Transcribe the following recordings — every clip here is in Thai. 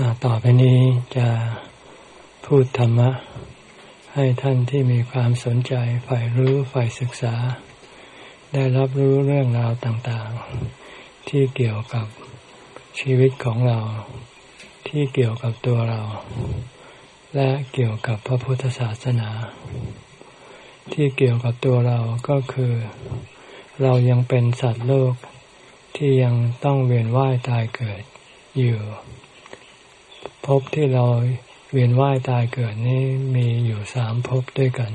ต่อไปนี้จะพูดธรรมะ ให้ท่านที่มีความสนใจใฝ่รู้ใฝ่ศึกษา ได้รับรู้เรื่องราวต่างๆ ที่เกี่ยวกับชีวิตของเรา ที่เกี่ยวกับตัวเรา และเกี่ยวกับพระพุทธศาสนา ที่เกี่ยวกับตัวเราก็คือ เรายังเป็นสัตว์โลกที่ยังต้องเวียนว่ายตายเกิดอยู่ ภพที่เราเวียนว่ายตายเกิดนี้มีอยู่สามภพด้วยกัน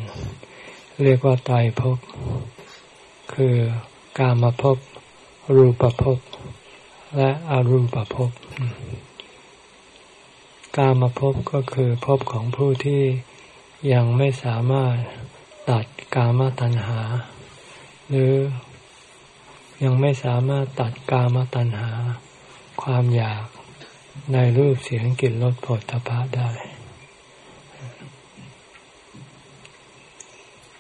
เรียกว่าตายภพคือกามภพรูปภพและอรูปภพกามภพก็คือภพของผู้ที่ยังไม่สามารถตัดกามตัณหา หรือยังไม่สามารถตัดกามตัณหา ความอยาก ในรูปเสียงกลิ่นรสผลทพะได้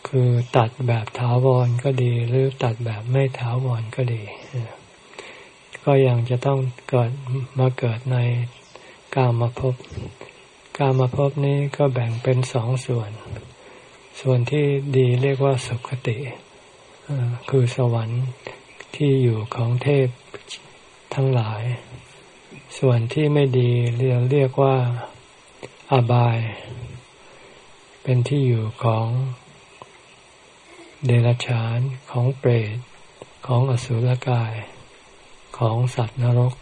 คือตัดแบบถาวรก็ดี หรือตัดแบบไม่ถาวรก็ดี ก็ยังจะต้องเกิดมาเกิดในกามาภพกามาภพนี้ก็แบ่งเป็นสองส่วน ส่วนที่ดีเรียกว่าสุขติ คือสวรรค์ที่อยู่ของเทพทั้งหลาย ส่วนที่ไม่ดีเรียกเรียกว่าอบาย เป็นที่อยู่ของเดรัจฉานของเปรต ของอสุรกาย ของสัตว์นรก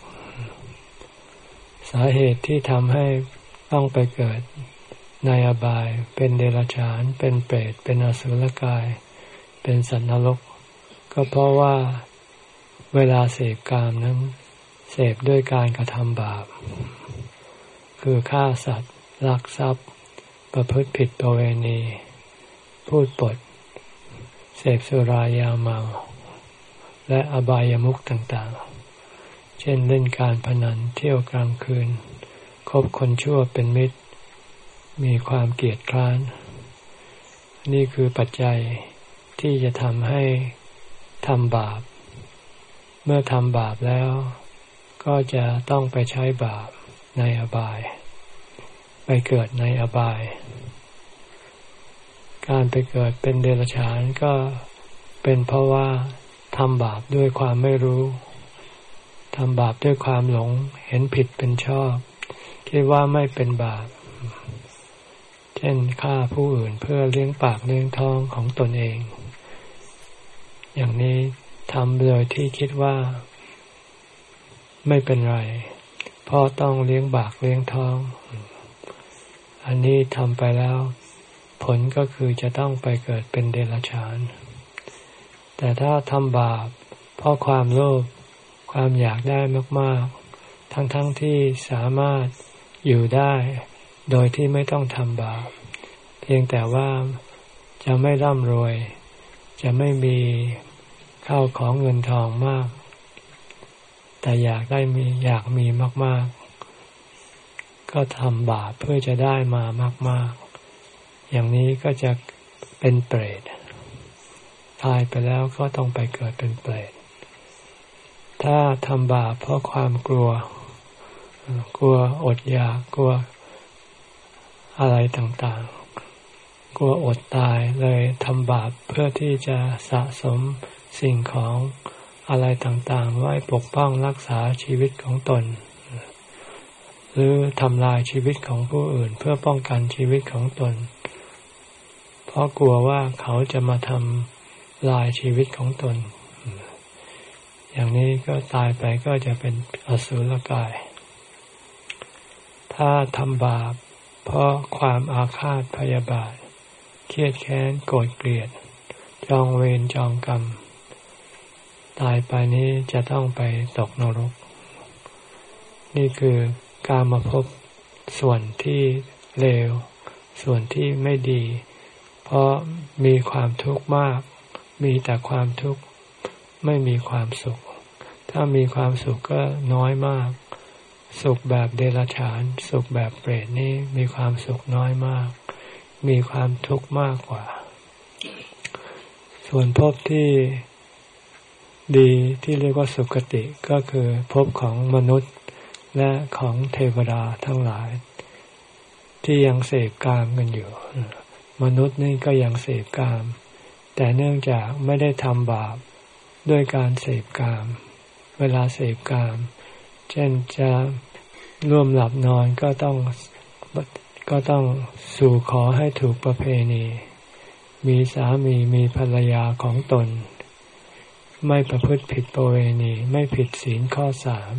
สาเหตุที่ทำให้ต้องไปเกิดในอบาย เป็นเดรัจฉาน เป็นเปรต เป็นอสุรกาย เป็นสัตว์นรก ก็เพราะว่าเวลาเสพกามนั้น เสพด้วยการกระทำบาป คือฆ่าสัตว์ลักทรัพย์ ประพฤติผิดประเวณี พูดปด เสพสุรายาเมา และอบายามุขต่างๆ เช่นเล่นการพนันเที่ยวกลางคืน คบคนชั่วเป็นมิตร มีความเกลียดคร้าน นี่คือปัจจัยที่จะทำให้ทำบาป เมื่อทำบาปแล้ว ก็จะต้องไปใช้บาปในอบาย ไปเกิดในอบาย การไปเกิดเป็นเดรัจฉานก็เป็นเพราะว่าทำบาปด้วยความไม่รู้ทำบาปด้วยความหลง เห็นผิดเป็นชอบ คิดว่าไม่เป็นบาป เช่นฆ่าผู้อื่นเพื่อเลี้ยงปากเลี้ยงท้องของตนเอง อย่างนี้ทำโดยที่คิดว่า ไม่เป็นไรพราะต้องเลี้ยงบากเลี้ยงท้อง อันนี้ทำไปแล้ว ผลก็คือจะต้องไปเกิดเป็นเดรัจฉาน แต่ถ้าทำบาปเพราะความโลภความอยากได้มากๆ ทั้งๆทที่สามารถอยู่ได้ โดยที่ไม่ต้องทำบาป เพียงแต่ว่าจะไม่ร่ำรวย จะไม่มีข้าวของเงินทองมาก แต่อยากได้มีอยากมีมาก ๆ ก็ทำบาปเพื่อจะได้มามาก ๆ อย่างนี้ก็จะเป็นเปรตตายไปแล้วก็ต้องไปเกิดเป็นเปรตถ้าทำบาปเพราะความกลัว กลัวอดอยากกลัวอะไรต่างๆ กลัวอดตายเลยทำบาปเพื่อที่จะสะสมสิ่งของ อะไรต่างๆ ไว้ปกป้องรักษาชีวิตของตน หรือทำลายชีวิตของผู้อื่นเพื่อป้องกันชีวิตของตน เพราะกลัวว่าเขาจะมาทำลายชีวิตของตน อย่างนี้ก็ตายไปก็จะเป็นอสุรกาย ถ้าทำบาป เพราะความอาฆาตพยาบาท เครียดแค้นโกรธเกลียด จองเวรจองกรรม ตายไปนี้จะต้องไปตกนรก นี่คือการมาพบส่วนที่เลว ส่วนที่ไม่ดี เพราะมีความทุกข์มาก มีแต่ความทุกข์ไม่มีความสุข ถ้ามีความสุขก็น้อยมาก สุขแบบเดรัจฉาน สุขแบบเปรตนี่มีความสุขน้อยมาก มีความทุกข์มากกว่า ส่วนภพที่ ดีที่เรียกว่าสุคติก็คือภพของมนุษย์และของเทวดาทั้งหลาย ที่ยังเสพกามกันอยู่ มนุษย์นี่ก็ยังเสพกาม แต่เนื่องจากไม่ได้ทำบาปด้วยการเสพกาม เวลาเสพกาม เช่นจะร่วมหลับนอนก็ต้องก็ต้องสู่ขอให้ถูกประเพณี มีสามีมีภรรยาของตน ไม่ประพฤติผิดประเวณี ไม่ผิดศีลข้อสาม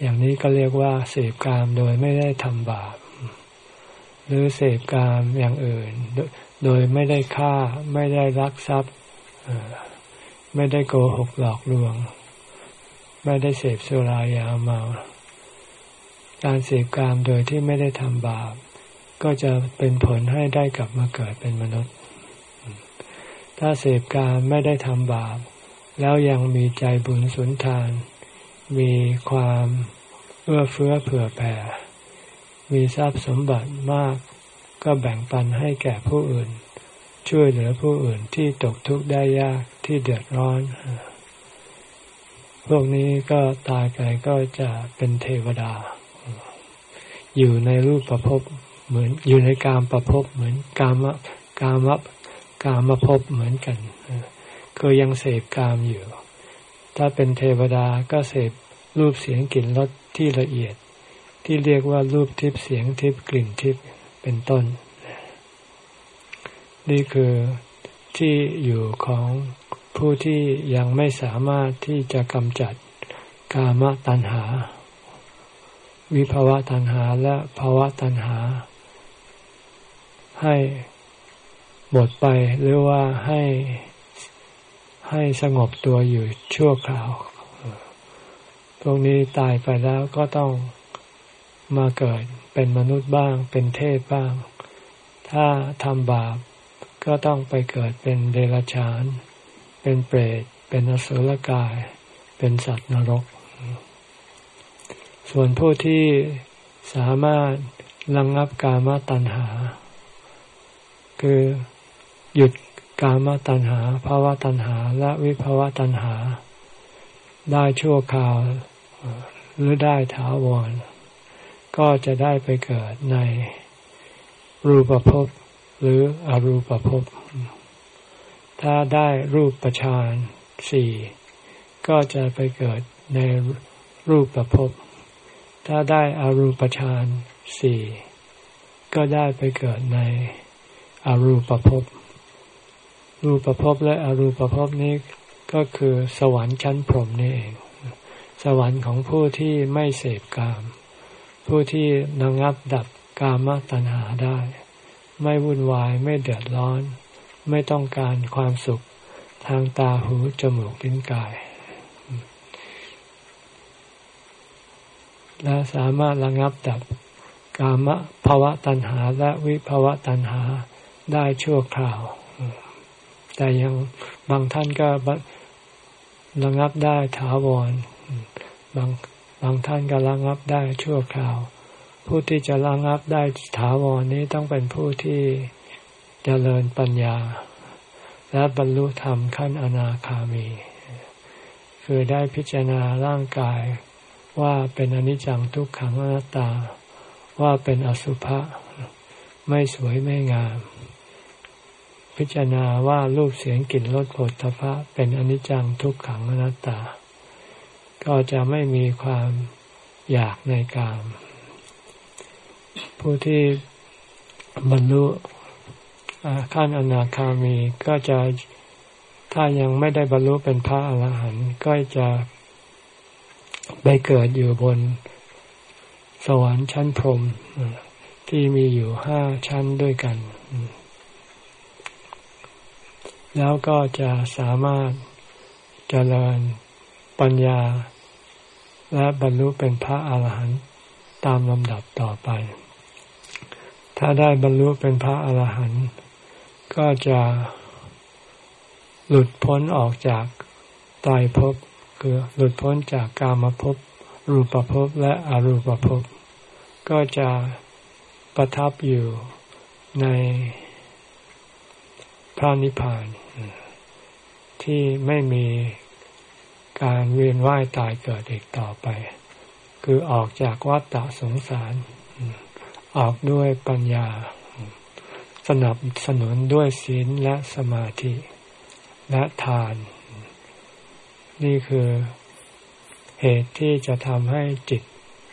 อย่างนี้ก็เรียกว่าเสพกามโดยไม่ได้ทำบาป หรือเสพกามอย่างอื่น โดยไม่ได้ฆ่า ไม่ได้รักทรัพย์ไม่ได้โกหกหลอกลวง ไม่ได้เสพสุรายาเมา การเสพกามโดยที่ไม่ได้ทำบาป ก็จะเป็นผลให้ได้กลับมาเกิดเป็นมนุษย์ ถ้าเสพกามไม่ได้ทำบาป แล้วยังมีใจบุญสุนทาน มีความเอื้อเฟื้อเผื่อแผ่ มีทรัพย์สมบัติมาก ก็แบ่งปันให้แก่ผู้อื่น ช่วยเหลือผู้อื่นที่ตกทุกข์ได้ยากที่เดือดร้อน พวกนี้ก็ตายไปก็จะเป็นเทวดา อยู่ในรูปประพบเหมือนอยู่ในกามประพบเหมือนกามะกามะ กามภพเหมือนกันคือยังเสพกามอยู่ ถ้าเป็นเทวดาก็เสพรูปเสียงกลิ่นรสที่ละเอียด ที่เรียกว่ารูปทิพย์เสียงทิพย์กลิ่นทิพย์เป็นต้น นี่คือที่อยู่ของผู้ที่ยังไม่สามารถที่จะกำจัดกามตัณหา วิภาวะตัณหาและภาวะตัณหา ให้ หมดไปหรือว่าให้ให้สงบตัวอยู่ชั่วคราว พวกนี้ตายไปแล้วก็ต้องมาเกิดเป็นมนุษย์บ้าง เป็นเทพบ้าง ถ้าทำบาปก็ต้องไปเกิดเป็นเดรัจฉาน เป็นเปรต เป็นอสุรกาย เป็นสัตว์นรก ส่วนผู้ที่สามารถระงงับกามตัณหา คือ หยุดกามตัณหาภาวะตัณหา และวิภาวะตัณหา ได้ชั่วคราว หรือได้ถาวร ก็จะได้ไปเกิดในรูปภพหรืออรูปภพ ถ้าได้รูปประชานสี่ก็จะไปเกิดในรูปประภพถ้าได้อารูปฌานสี่ก็ได้ไปเกิดในอรูปภพ รูปภพและอรูปภพนี้ก็คือสวรรค์ชั้นพรหมนี่เอง สวรรค์ของผู้ที่ไม่เสพกาม ผู้ที่นังับดับกามตัณหาได้ ไม่วุ่นวายไม่เดือดร้อน ไม่ต้องการความสุขทางตาหูจมูกลิ้นกาย และสามารถระงับดับกามภาวะตัณหาและวิภาวะตัณหาได้ชั่วคราว แต่ยังบางท่านก็ระงับได้ถาวร บางบางท่านก็ระงับได้ชั่วคราว ผู้ที่จะระงับได้ถาวรนี้ต้องเป็นผู้ที่เจริญปัญญา และบรรลุธรรมขั้นอนาคามี คือได้พิจารณาร่างกายว่าเป็นอนิจจังทุกขังอนัตตา ว่าเป็นอสุภะไม่สวยไม่งาม พิจารณาว่ารูปเสียงกลิ่นรสผลทพะเป็นอนิจจังทุกขังอนัตตา ก็จะไม่มีความอยากในกาม ผู้ที่บรรลุขั้นอนาคามีก็จะถ้ายังไม่ได้บรรลุเป็นพระอรหันต์ก็จะไปเกิดอยู่บนสวรรค์ชั้นพรหมที่มีอยู่ห้าชั้นด้วยกัน แล้วก็จะสามารถเจริญปัญญา และบรรลุเป็นพระอาหารหันต์ตามลำดับต่อไป ถ้าได้บรรลุเป็นพระอาหารหันต์ก็จะหลุดพ้นออกจากตายภพคือหลุดพ้นจากกามภพรูปภพและอรูปภพก็จะประทับอยู่ในพระนิพพาน ที่ไม่มีการเวียนว่ายตายเกิดอีกต่อไป คือออกจากวัฏฏะสงสาร ออกด้วยปัญญา สนับสนุนด้วยศีลและสมาธิ และทาน นี่คือเหตุที่จะทำให้จิต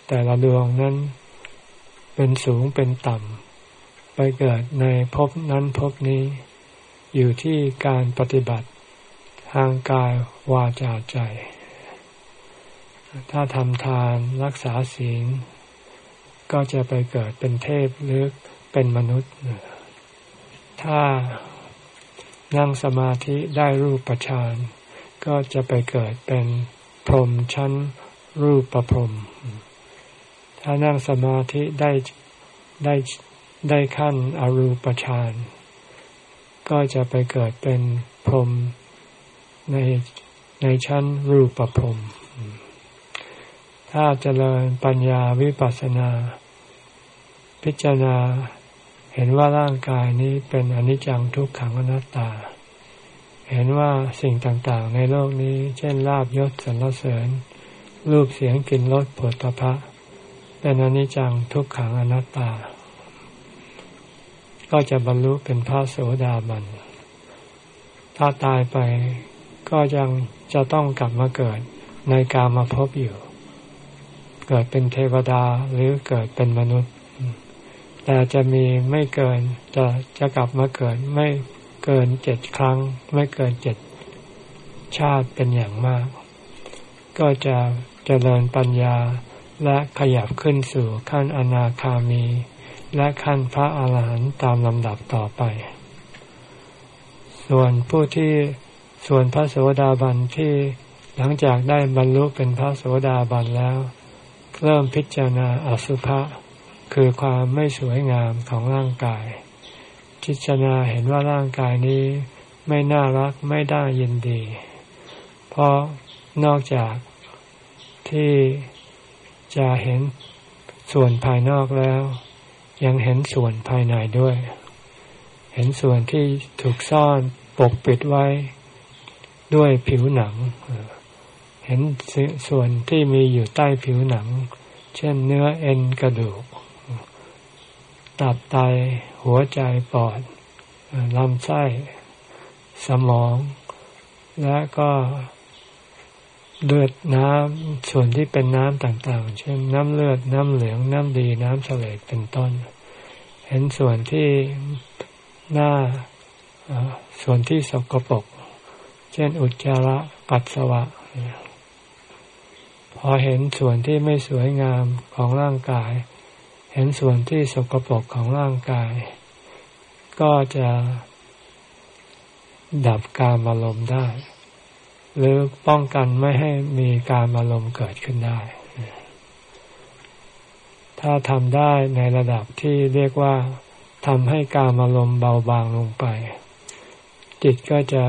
แต่ละดวงนั้น เป็นสูงเป็นต่ำ ไปเกิดในภพนั้นภพนี้ อยู่ที่การปฏิบัติ ทางกายวาจาใจ ถ้าทำทานรักษาศีล ก็จะไปเกิดเป็นเทพหรือเป็นมนุษย์ ถ้านั่งสมาธิได้รูปฌานก็จะไปเกิดเป็นพรหมชั้นรูปประพรหมถ้านั่งสมาธิได้ได้ได้ขั้นอรูปฌานก็จะไปเกิดเป็นพรหม ในในชั้นรูปประพถ้าเจริญปัญญาวิปัสสนา พิจารณาเห็นว่าร่างกายนี้เป็นอนิจจังทุกขังอนัตตา เห็นว่าสิ่งต่างๆ ในโลกนี้ เช่นลาบยศสรรเสริญ รูปเสียงกลิ่นรสผลตภะเป็นอนิจจังทุกขังอนัตตา ก็จะบรรลุเป็นพระโสดาบัน ถ้าตายไป ก็ยังจะต้องกลับมาเกิดในกามาพบอยู่ เกิดเป็นเทวดาหรือเกิดเป็นมนุษย์ แต่จะมีไม่เกินจะจะกลับมาเกิดไม่เกินเจ็ดครั้ง ไม่เกินเจ็ดชาติเป็นอย่างมาก ก็จะจะเจริญปัญญาและขยับขึ้นสู่ขั้นอนาคามี และขั้นพระอาหารหันต์ตามลำดับต่อไป ส่วนผู้ที่ ส่วนพระโสดาบันที่หลังจากได้บรรลุเป็นพระโสดาบันแล้ว เริ่มพิจารณาอสุภะคือความไม่สวยงามของร่างกาย พิจารณาเห็นว่าร่างกายนี้ไม่น่ารักไม่ได้ยินดี เพราะนอกจากที่จะเห็นส่วนภายนอกแล้ว ยังเห็นส่วนภายในด้วย เห็นส่วนที่ถูกซ่อนปกปิดไว้ ด้วยผิวหนัง เห็นส่วนที่มีอยู่ใต้ผิวหนัง เช่นเนื้อเอ็นกระดูก ตับไตหัวใจปอดลำไส้ สมอง และก็เลือดน้ำส่วนที่เป็นน้ำต่างๆ เช่นน้ำเลือดน้ำเหลืองน้ำดีน้ำเสลดเป็นต้น เห็นส่วนที่หน้าส่วนที่สกปรก เช่นอุจจาระปัสสาวะ พอเห็นส่วนที่ไม่สวยงามของร่างกาย เห็นส่วนที่สกปรกของร่างกาย ก็จะดับการอารมณ์ได้ หรือป้องกันไม่ให้มีการอารมณ์เกิดขึ้นได้ ถ้าทำได้ในระดับที่เรียกว่าทำให้การอารมณ์เบาบางลงไป จิตก็จะ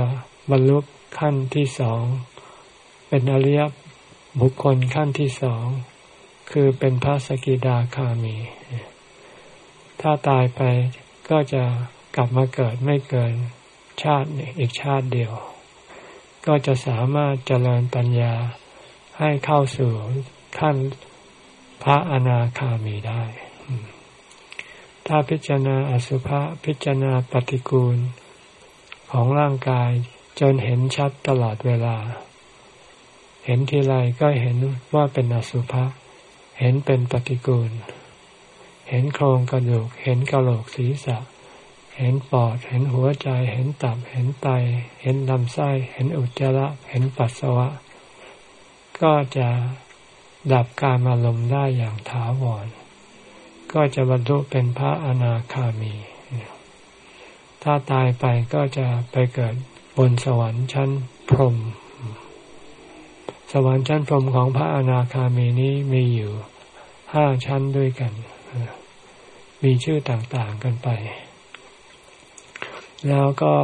บรรลุ ขั้นที่สอง เป็นอริยบุคคลขั้นที่สอง คือเป็นพระสกิดาคามี ถ้าตายไปก็จะกลับมาเกิดไม่เกินชาติอีกชาติเดียว ก็จะสามารถเจริญปัญญาให้เข้าสู่ขั้นพระอนาคามีได้ ถ้าพิจารณาอสุภะพิจารณาปฏิกูลของร่างกาย จนเห็นชัดตลอดเวลา เห็นทีไรก็เห็นว่าเป็นอสุภะเห็นเป็นปฏิกูล เห็นโครงกระดูก เห็นกระโหลกศีรษะ เห็นปอด เห็นหัวใจ เห็นตับ เห็นไต เห็นลำไส้ เห็นอุจจาระ เห็นปัสสาวะ ก็จะดับการอารมณ์ได้อย่างถาวร ก็จะบรรลุเป็นพระอนาคามี ถ้าตายไปก็จะไปเกิด บนสวรรค์ชั้นพรหมสวรรค์ชั้นพรหมของพระอนาคามีนี้มีอยู่ห้าชั้นด้วยกัน มีชื่อต่างๆกันไป แล้วก็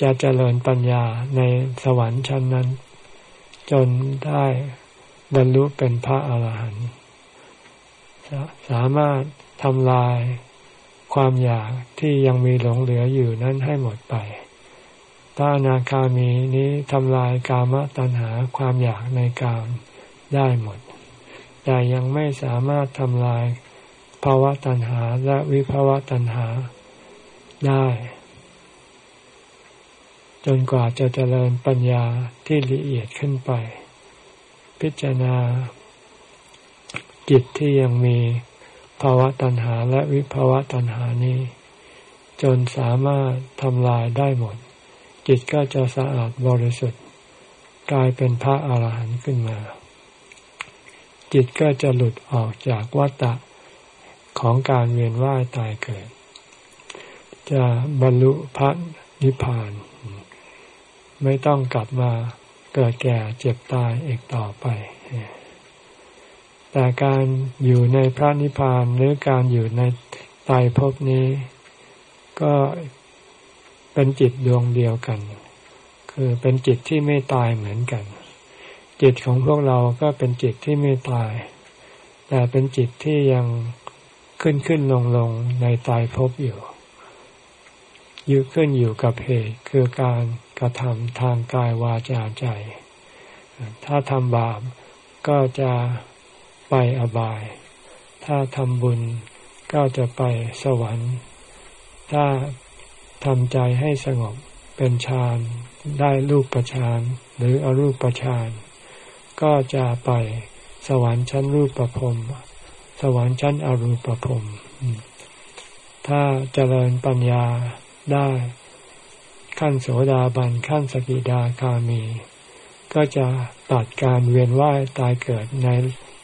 จะเจริญปัญญาในสวรรค์ชั้นนั้น จนได้บรรลุเป็นพระอาหารหันต์สามารถทำลายความอยากที่ยังมีหลงเหลืออยู่นั้นให้หมดไป พระอนาคามีนี้ทำลายกามตัณหาความอยากในกามได้หมด แต่ยังไม่สามารถทำลายภาวะตัณหาและวิภาวะตัณหาได้ จนกว่าจะเจริญปัญญาที่ละเอียดขึ้นไป พิจารณาจิตที่ยังมีภาวะตัณหาและวิภาวะตัณหานี้ จนสามารถทำลายได้หมด จิตก็จะสะอาดบริสุทธิ์ กลายเป็นพระอาหารหันต์ขึ้นมา จิตก็จะหลุดออกจากวัฏฏะของการเวียนว่ายตายเกิด จะบรรลุพระนิพพาน ไม่ต้องกลับมาเกิดแก่เจ็บตายอีกต่อไป แต่การอยู่ในพระนิพพานหรือการอยู่ในตายภพนี้ ก็ เป็นจิตดวงเดียวกัน คือเป็นจิตที่ไม่ตายเหมือนกัน จิตของพวกเราก็เป็นจิตที่ไม่ตาย แต่เป็นจิตที่ยังขึ้นขึ้นลงลงในตายภพอยู่ยึดขึ้นอยู่กับเหตุคือการกระทำทางกายวาจาใจ ถ้าทำบาปก็จะไปอบาย ถ้าทำบุญก็จะไปสวรรค์ ถ้า ทำใจให้สงบเป็นฌานได้รูปประฌานหรืออรูปประฌานก็จะไปสวรรค์ชั้นรูปประพรมสวรรค์ชั้นอรูปปภพถ้าเจริญปัญญาได้ ขั้นโสดาบันขั้นสกิดาคามี ก็จะตัดการเวียนว่ายตายเกิดใน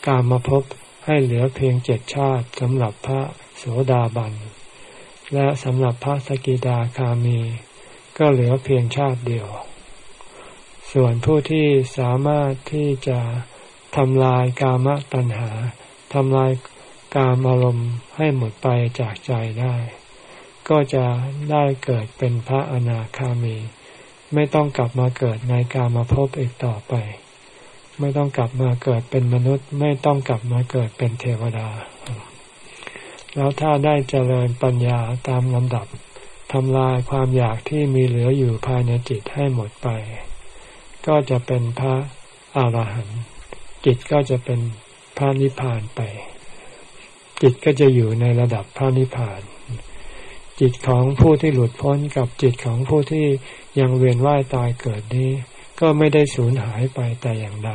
การมาพบให้เหลือเพียงเจ็ดชาติสำหรับพระโสดาบัน และสำหรับพระสกิดาคามี ก็เหลือเพียงชาติเดียว ส่วนผู้ที่สามารถที่จะทำลายกามตัณหาทำลายกามอารมณ์ให้หมดไปจากใจได้ ก็จะได้เกิดเป็นพระอนาคามี ไม่ต้องกลับมาเกิดในกามาพบอีกต่อไป ไม่ต้องกลับมาเกิดเป็นมนุษย์ ไม่ต้องกลับมาเกิดเป็นเทวดา แล้วถ้าได้เจริญปัญญาตามลำดับทำลายความอยากที่มีเหลืออยู่ภายในจิตให้หมดไป ก็จะเป็นพระอาหารหันต์จิตก็จะเป็นพระนิพพานไป จิตก็จะอยู่ในระดับพระนิพพาน จิตของผู้ที่หลุดพ้นกับจิตของผู้ที่ยังเวียนว่ายตายเกิดนี้ ก็ไม่ได้สูญหายไปแต่อย่างใด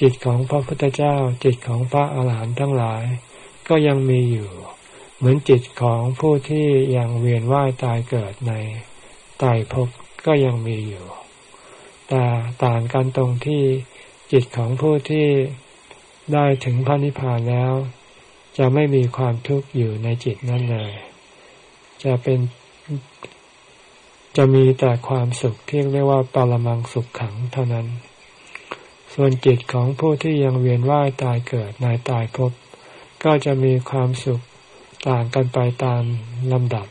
จิตของพระพุทธเจ้า จิตของพระอาหารหันต์ทั้งหลาย ก็ยังมีอยู่ เหมือนจิตของผู้ที่ยังเวียนว่ายตายเกิดในตายภพก็ยังมีอยู่ แต่ต่างกันตรงที่จิตของผู้ที่ได้ถึงพระนิพพานแล้ว จะไม่มีความทุกข์อยู่ในจิตนั่นเลย จะเป็นจะมีแต่ความสุขที่เรียกว่าปรมังสุขขังเท่านั้น ส่วนจิตของผู้ที่ยังเวียนว่ายตายเกิดในตายภพ ก็จะมีความสุขต่างกันไปตามลำดับ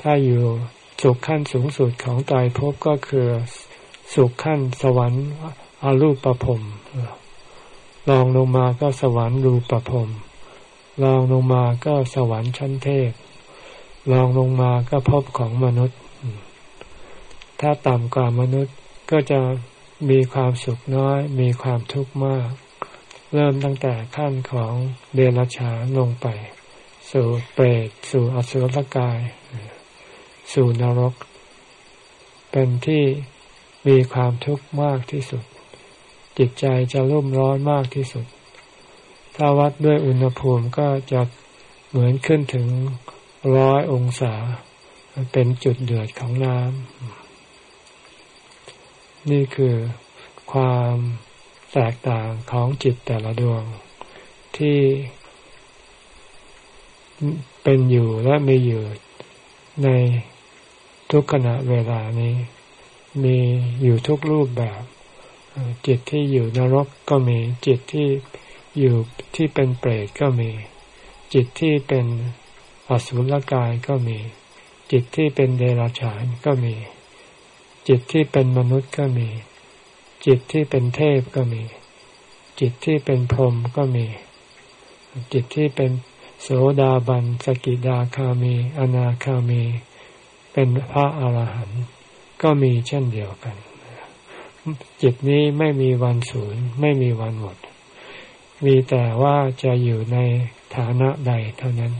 ถ้าอยู่สุขขั้นสูงสุดของตายภพก็คือสุขขั้นสวรรค์อรูปประพรมลองลงมาก็สวรรค์รูปภพรมลองลงมาก็สวรรค์ชั้นเทพลองลงมาก็พบของมนุษย์ ถ้าต่ำกว่ามนุษย์ก็จะมีความสุขน้อย มีความทุกข์มาก เริ่มตั้งแต่ขั้นของเดรัจฉานลงไป สู่เปรตสู่อสุรกาย สู่นรก เป็นที่มีความทุกข์มากที่สุด จิตใจจะรุ่มร้อนมากที่สุด ถ้าวัดด้วยอุณหภูมิก็จะเหมือนขึ้นถึงร้อยองศา เป็นจุดเดือดของน้ำนี่คือความ แตกต่างของจิตแต่ละดวงที่เป็นอยู่และมีอยู่ในทุกขณะเวลานี้ มีอยู่ทุกรูปแบบ จิตที่อยู่นรกก็มีจิตที่อยู่ที่เป็นเปรตก็มี จิตที่เป็นอสุรกายก็มี จิตที่เป็นเดรัจฉานก็มี จิตที่เป็นมนุษย์ก็มี จิตที่เป็นเทพก็มี จิตที่เป็นพรหมก็มี จิตที่เป็นโสดาบัน สกิดาคามี อนาคามี เป็นพระอาหารหันต์ก็มีเช่นเดียวกัน จิตนี้ไม่มีวันศูนย์ไม่มีวันหมด มีแต่ว่าจะอยู่ในฐานะใดเท่านั้น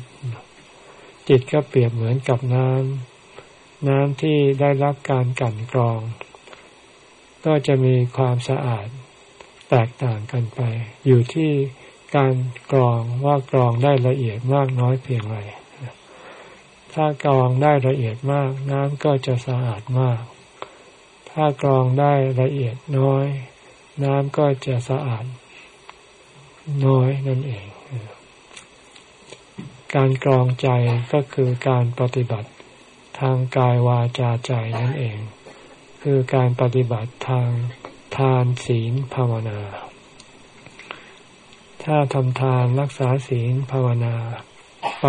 จิตก็เปรียบเหมือนกับน้ำน้ำที่ได้รับการกั่นกรอง ก็จะมีความสะอาดแตกต่างกันไป อยู่ที่การกรองว่ากรองได้ละเอียดมากน้อยเพียงไรถ้ากรองได้ละเอียดมากน้ำก็จะสะอาดมาก ถ้ากรองได้ละเอียดน้อย น้ำก็จะสะอาดน้อยนั่นเอง การกรองใจก็คือการปฏิบัติทางกายวาจาใจนั่นเอง คือการปฏิบัติทางทานศีลภาวนา ถ้าทำทานรักษาศีลภาวนาไป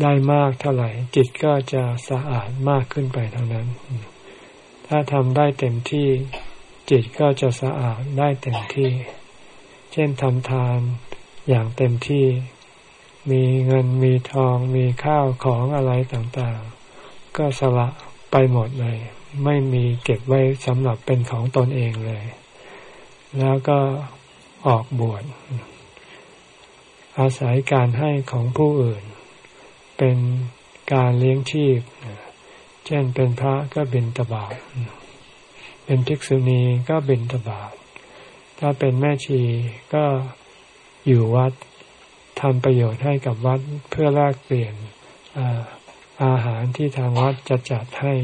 ได้มากเท่าไหร่ จิตก็จะสะอาดมากขึ้นไปเท่านั้น ถ้าทำได้เต็มที่จิตก็จะสะอาดได้เต็มที่ เช่นทำทานอย่างเต็มที่ มีเงินมีทองมีข้าวของอะไรต่างๆ ก็สละไปหมดเลย ไม่มีเก็บไว้สำหรับเป็นของตนเองเลย แล้วก็ออกบวชอาศัยการให้ของผู้อื่น เป็นการเลี้ยงชีพ เช่นเป็นพระก็บิณฑบาตเป็นภิกษุณีก็บิณฑบาตถ้าเป็นแม่ชีก็อยู่วัดทำประโยชน์ให้กับวัดเพื่อแลกเปลี่ยนอาอาหารที่ทางวัดจะจัดให้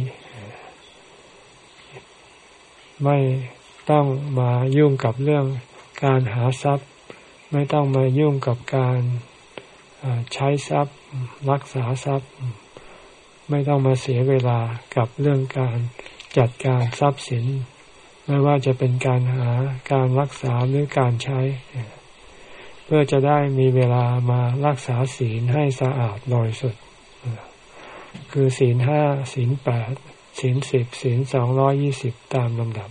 ไม่ต้องมายุ่งกับเรื่องการหาทรัพย์ ไม่ต้องมายุ่งกับการใช้ทรัพย์ รักษาทรัพย์ ไม่ต้องมาเสียเวลากับเรื่องการจัดการทรัพย์สิน ไม่ว่าจะเป็นการหาการรักษาหรือการใช้ เพื่อจะได้มีเวลามารักษาศีลให้สะอาดบริสุทธิ์คือศีลห้าศีลแปด ศีลสิบศีลสองร้อยี่สิบตามลำดับ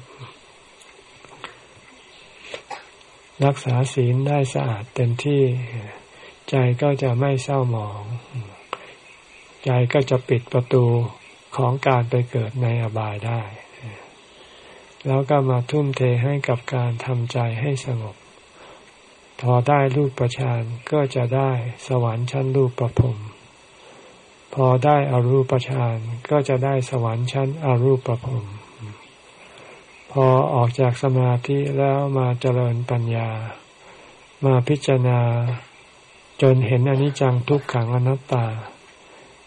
รักษาศีลได้สะอาดเต็มที่ ใจก็จะไม่เศร้าหมอง ใจก็จะปิดประตูของการไปเกิดในอบายได้ แล้วก็มาทุ่มเทให้กับการทำใจให้สงบ พอได้รูปประชานก็จะได้สวรรค์ชั้นรูปประพรม พอได้อรูปฌานก็จะได้สวรรค์ชั้นอรูปประพรมพอออกจากสมาธิแล้วมาเจริญปัญญา มาพิจารณา จนเห็นอนิจจังทุกขังอนัตตา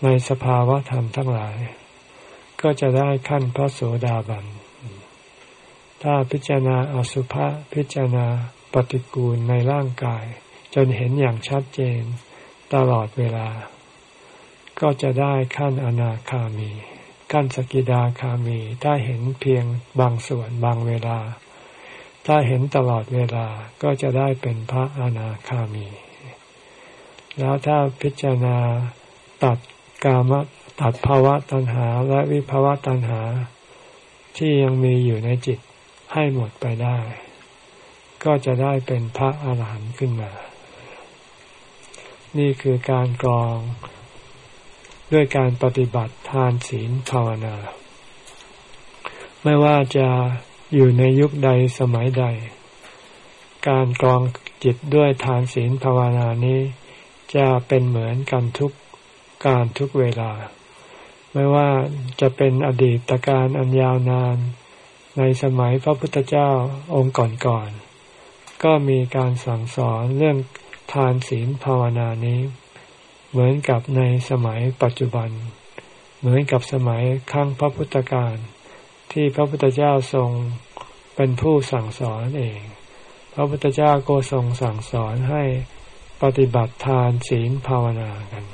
ในสภาวะธรรมทั้งหลาย ก็จะได้ขั้นพระโสดาบัน ถ้าพิจารณาอสุภะพิจารณาปฏิกูลในร่างกาย จนเห็นอย่างชัดเจนตลอดเวลา ก็จะได้ขั้นอนาคามี ขั้นสกิดาคามีถ้าเห็นเพียงบางส่วนบางเวลา ถ้าเห็นตลอดเวลาก็จะได้เป็นพระอนาคามี แล้วถ้าพิจารณาตัดกามตัดภาวะตัณหาและวิภาวะตัณหา ที่ยังมีอยู่ในจิตให้หมดไปได้ ก็จะได้เป็นพระอาหารหันต์ขึ้นมา นี่คือการกรอง ด้วยการปฏิบัติทานศีลภาวนา ไม่ว่าจะอยู่ในยุคใดสมัยใด การกรองจิตด้วยทานศีลภาวนานี้ จะเป็นเหมือนกันทุกการทุกเวลา ไม่ว่าจะเป็นอดีตการอันยาวนาน ในสมัยพระพุทธเจ้าองค์ก่อนๆก็มีการสั่งสอนเรื่องทานศีลภาวนานี้ เหมือนกับในสมัยปัจจุบัน เหมือนกับสมัยครั้งพระพุทธการ ที่พระพุทธเจ้าทรงเป็นผู้สั่งสอนเอง พระพุทธเจ้าก็ทรงสั่งสอนให้ปฏิบัติทานศีลภาวนากัน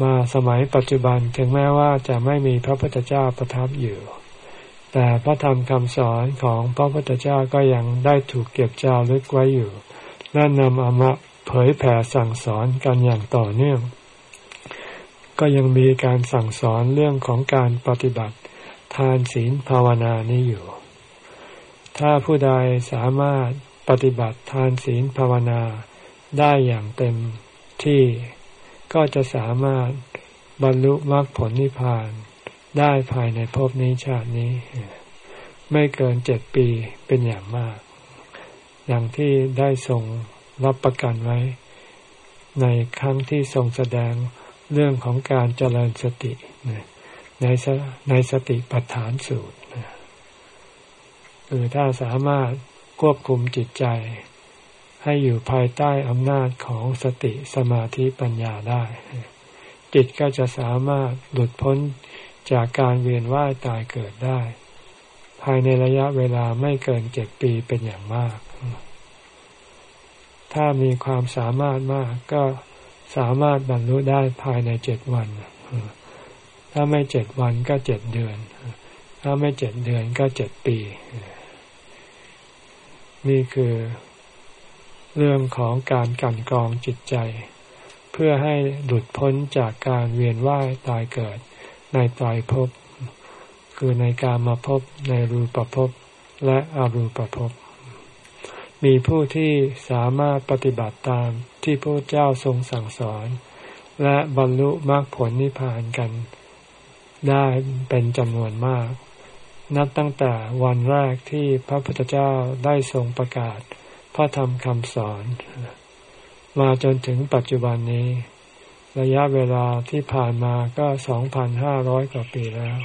มาสมัยปัจจุบันถึงแม้ว่าจะไม่มีพระพุทธเจ้าประทับอยู่ แต่พระธรรมคำสอนของพระพุทธเจ้าก็ยังได้ถูกเก็บจารึกไว้อยู่และนำเอามา เผยแผ่สั่งสอนกันอย่างต่อเนื่อง ก็ยังมีการสั่งสอนเรื่องของการปฏิบัติทานศีลภาวนานี้อยู่ ถ้าผู้ใดสามารถปฏิบัติทานศีลภาวนาได้อย่างเต็มที่ก็จะสามารถบรรลุมรรคผลนิพพานได้ภายในภพนี้ชาตินี้ ไม่เกินเจ็ดปีเป็นอย่างมาก อย่างที่ได้ส่ง รับประกันไว้ ในครั้งที่ทรงแสดงเรื่องของการเจริญสติในในสติปัฏฐานสูตรคือถ้าสามารถควบคุมจิตใจ ให้อยู่ภายใต้อำนาจของสติสมาธิปัญญาได้ จิตก็จะสามารถหลุดพ้นจากการเวียนว่ายตายเกิดได้ ภายในระยะเวลาไม่เกินเจ็ดปีเป็นอย่างมาก ถ้ามีความสามารถมากก็สามารถบรรลุได้ภายในเจ็ดวัน ถ้าไม่เจ็ดวันก็เจ็ดเดือน ถ้าไม่เจ็ดเดือนก็เจ็ดปี นี่คือเรื่องของการกันกรองจิตใจ เพื่อให้หลุดพ้นจากการเวียนว่ายตายเกิดในตายภพคือในการมาพบในรูปภพและอรูปภพ มีผู้ที่สามารถปฏิบัติตามที่พระเจ้าทรงสั่งสอน และบรรลุมรรคผลนิพพานกัน ได้เป็นจำนวนมาก นับตั้งแต่วันแรกที่พระพุทธเจ้าได้ทรงประกาศ พระธรรมคำสอน มาจนถึงปัจจุบันนี้ ระยะเวลาที่ผ่านมาก็สองพันห้าร้อยกว่าปีแล้ว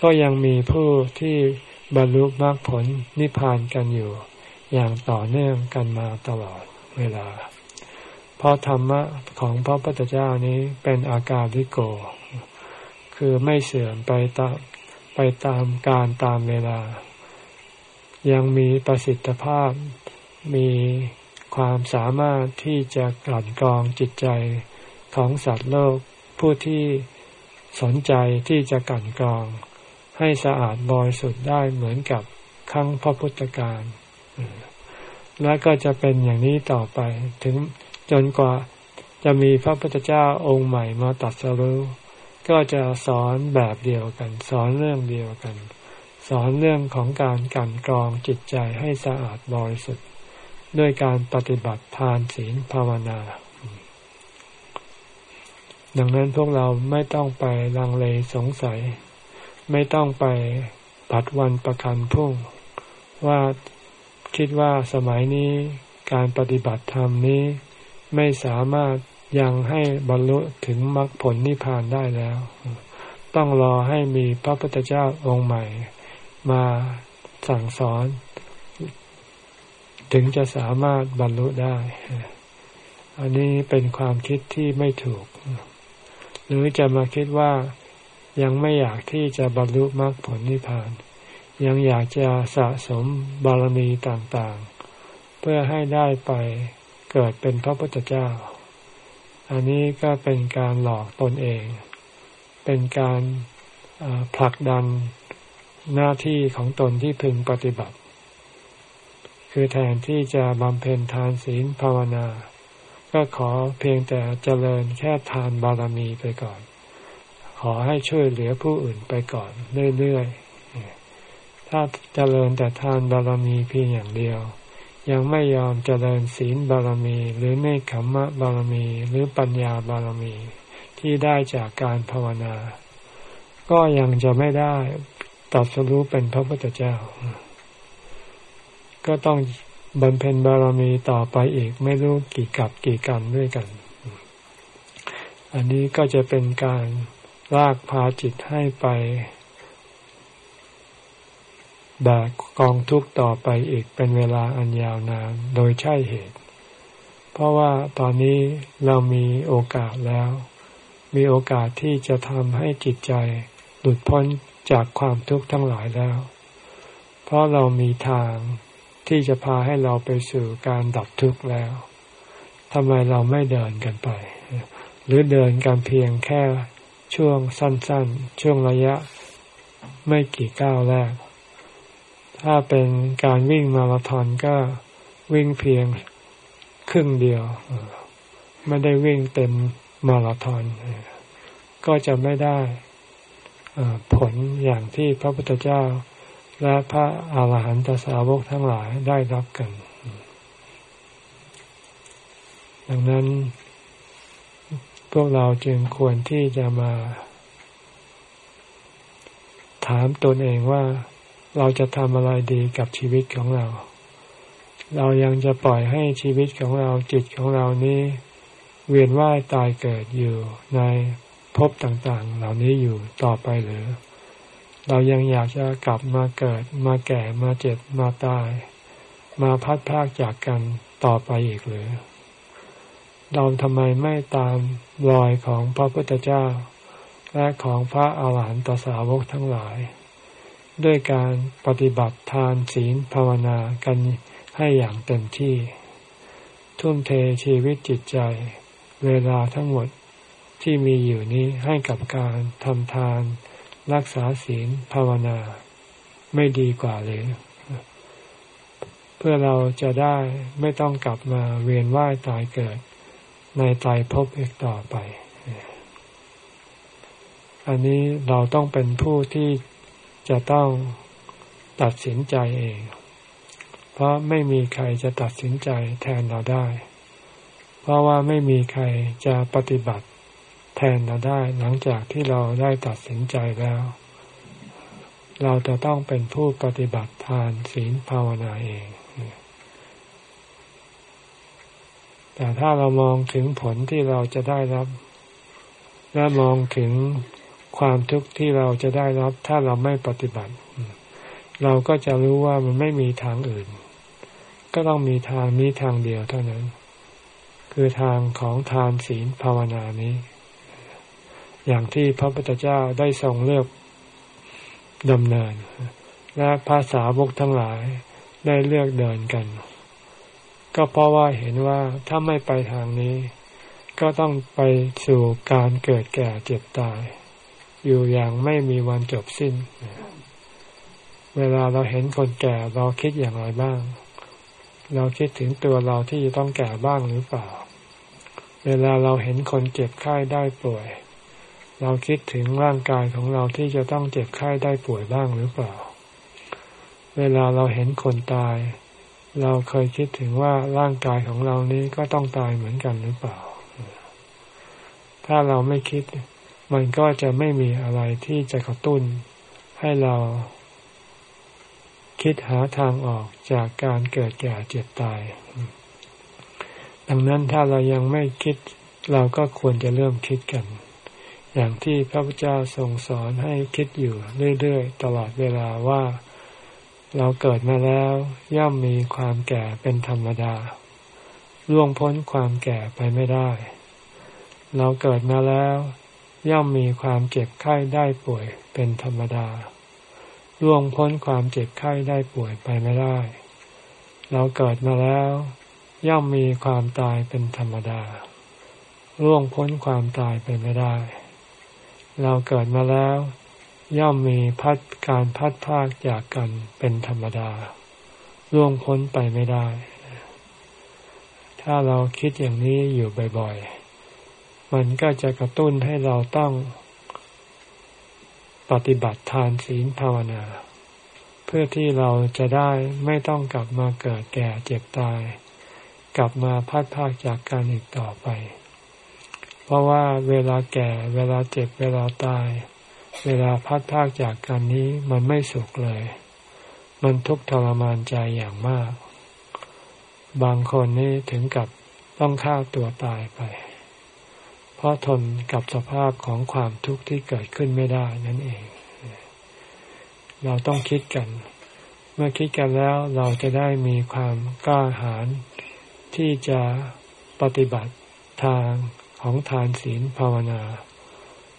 ก็ยังมีผู้ที่บรรลุมรรคผลนิพพานกันอยู่ อย่างต่อเนื่องกันมาตลอดเวลา เพราะธรรมะของพระพุทธเจ้านี้เป็นอาการลิโก คือไม่เสื่อมไปตามไปตามการตามเวลา ยังมีประสิทธิภาพมีความสามารถที่จะกลั่นกรองจิตใจของสัตว์โลกผู้ที่สนใจที่จะกลั่นกรอง ให้สะอาดบริสุทธิ์ได้เหมือนกับครั้งพระพุทธการ และก็จะเป็นอย่างนี้ต่อไป ถึงจนกว่าจะมีพระพุทธเจ้าองค์ใหม่มาตัดสรู้ก็จะสอนแบบเดียวกัน สอนเรื่องเดียวกัน สอนเรื่องของการกันกรองจิตใจให้สะอาดบริสุทธิ์ ด้วยการปฏิบัติทานศีลภาวนา ดังนั้นพวกเราไม่ต้องไปลังเลสงสัย ไม่ต้องไปปัดวันประกันพรุ่งว่า คิดว่าสมัยนี้การปฏิบัติธรรมนี้ไม่สามารถยังให้บรรลุถึงมรรคผลนิพพานได้แล้ว ต้องรอให้มีพระพุทธเจ้าองค์ใหม่ มาสั่งสอน ถึงจะสามารถบรรลุได้ อันนี้เป็นความคิดที่ไม่ถูก หรือจะมาคิดว่ายังไม่อยากที่จะบรรลุมรรคผลนิพพาน ยังอยากจะสะสมบารมีต่างๆ เพื่อให้ได้ไปเกิดเป็นพระพุทธเจ้า อันนี้ก็เป็นการหลอกตนเอง เป็นการผลักดันหน้าที่ของตนที่พึงปฏิบัติ คือแทนที่จะบำเพ็ญทานศีลภาวนา ก็ขอเพียงแต่เจริญแค่ทานบารมีไปก่อน ขอให้ช่วยเหลือผู้อื่นไปก่อนเรื่อยๆ ถ้าเจริญแต่ทานบารมีเพียงอย่างเดียว ยังไม่ยอมเจริญศีลบารมี หรือเนคขมมะบารมีหรือปัญญาบารมีที่ได้จากการภาวนา ก็ยังจะไม่ได้ตัดสรู้เป็นพระพุทธเจ้า ก็ต้องบำเพ็ญบารมีต่อไปอีกไม่รู้กี่กับกี่กันด้วยกัน อันนี้ก็จะเป็นการลากพาจิตให้ไป แบกกองทุกข์ต่อไปอีกเป็นเวลาอันยาวนานโดยใช่เหตุ เพราะว่าตอนนี้เรามีโอกาสแล้ว มีโอกาสที่จะทำให้จิตใจหลุดพ้นจากความทุกข์ทั้งหลายแล้ว เพราะเรามีทางที่จะพาให้เราไปสู่การดับทุกข์แล้วทำไมเราไม่เดินกันไป หรือเดินกันเพียงแค่ช่วงสั้น ๆ ช่วงระยะไม่กี่ก้าวแรก ถ้าเป็นการวิ่งมาราธอนก็วิ่งเพียงครึ่งเดียว ไม่ได้วิ่งเต็มมาราธอนก็จะไม่ได้ผลอย่างที่พระพุทธเจ้า และพระอาหารหันตสาวกทั้งหลายได้รับกัน ดังนั้นพวกเราจึงควรที่จะมา ถามตนเองว่า เราจะทำอะไรดีกับชีวิตของเรา เรายังจะปล่อยให้ชีวิตของเราจิตของเรานี้ เวียนว่ายตายเกิดอยู่ในภพต่างๆ เหล่านี้อยู่ต่อไปหรือ เรายังอยากจะกลับมาเกิดมาแก่มาเจ็บมาตาย มาพัดพากจากกันต่อไปอีกหรือ เราทำไมไม่ตามรอยของพระพุทธเจ้า และของพระอาหารหันตสาวกทั้งหลาย ด้วยการปฏิบัติทานศีลภาวนากันให้อย่างเต็มที่ ทุ่มเทชีวิตจิตใจ เวลาทั้งหมดที่มีอยู่นี้ให้กับการทำทาน รักษาศีลภาวนา ไม่ดีกว่าเลยเพื่อเราจะได้ไม่ต้องกลับมาเวียนว่ายตายเกิด ในตายภพอีกต่อไป อันนี้เราต้องเป็นผู้ที่ จะต้องตัดสินใจเอง เพราะไม่มีใครจะตัดสินใจแทนเราได้ เพราะว่าไม่มีใครจะปฏิบัติแทนเราได้หลังจากที่เราได้ตัดสินใจแล้ว เราจะต้องเป็นผู้ปฏิบัติทานศีลภาวนาเอง แต่ถ้าเรามองถึงผลที่เราจะได้รับ และมองถึง ความทุกข์ที่เราจะได้รับถ้าเราไม่ปฏิบัติ เราก็จะรู้ว่ามันไม่มีทางอื่น ก็ต้องมีทางนี้ทางเดียวเท่านั้น คือทางของทานศีลภาวนานี้ อย่างที่พระพุทธเจ้าได้ทรงเลือกดำเนิน และภาษาวกทั้งหลายได้เลือกเดินกัน ก็เพราะว่าเห็นว่าถ้าไม่ไปทางนี้ ก็ต้องไปสู่การเกิดแก่เจ็บตาย อยู่อย่างไม่มีวันจบสิ้น เวลาเราเห็นคนแก่เราคิดอย่างไรบ้าง เราคิดถึงตัวเราที่จะต้องแก่บ้างหรือเปล่า เวลาเราเห็นคนเจ็บไข้ได้ป่วย เราคิดถึงร่างกายของเราที่จะต้องเจ็บไข้ได้ป่วยบ้างหรือเปล่า เวลาเราเห็นคนตาย เราเคยคิดถึงว่าร่างกายของเรานี้ก็ต้องตายเหมือนกันหรือเปล่า ถ้าเราไม่คิด มันก็จะไม่มีอะไรที่จะกระตุ้นให้เราคิดหาทางออกจากการเกิดแก่เจ็บตาย ดังนั้นถ้าเรายังไม่คิดเราก็ควรจะเริ่มคิดกัน อย่างที่พระพุทธเจ้าทรงสอนให้คิดอยู่เรื่อยๆ ตลอดเวลาว่า เราเกิดมาแล้วย่อมมีความแก่เป็นธรรมดา ล่วงพ้นความแก่ไปไม่ได้ เราเกิดมาแล้ว ย่อมมีความเจ็บไข้ได้ป่วยเป็นธรรมดาล่วงพ้นความเจ็บไข้ได้ป่วยไปไม่ได้ เราเกิดมาแล้ว ย่อมมีความตายเป็นธรรมดาล่วงพ้นความตายไปไม่ได้ เราเกิดมาแล้ว ย่อมมีพัดการพัดพากจากกันเป็นธรรมดาล่วงพ้นไปไม่ได้ ถ้าเราคิดอย่างนี้อยู่บ่อยๆ มันก็จะกระตุ้นให้เราต้องปฏิบัติทานศีลภาวนา เพื่อที่เราจะได้ไม่ต้องกลับมาเกิดแก่เจ็บตาย กลับมาพัดพากจากการอีกต่อไป เพราะว่าเวลาแก่เวลาเจ็บเวลาตาย เวลาพัดพากจากกันนี้มันไม่สุขเลย มันทุกข์ทรมานใจอย่างมาก บางคนนี่ถึงกับต้องฆ่าตัวตายไป ราะทนกับสภาพของความทุกข์ที่เกิดขึ้นไม่ได้นั่นเอง เราต้องคิดกัน เมื่อคิดกันแล้วเราจะได้มีความกล้าหาญที่จะปฏิบัติทางของทานศีลภาวนา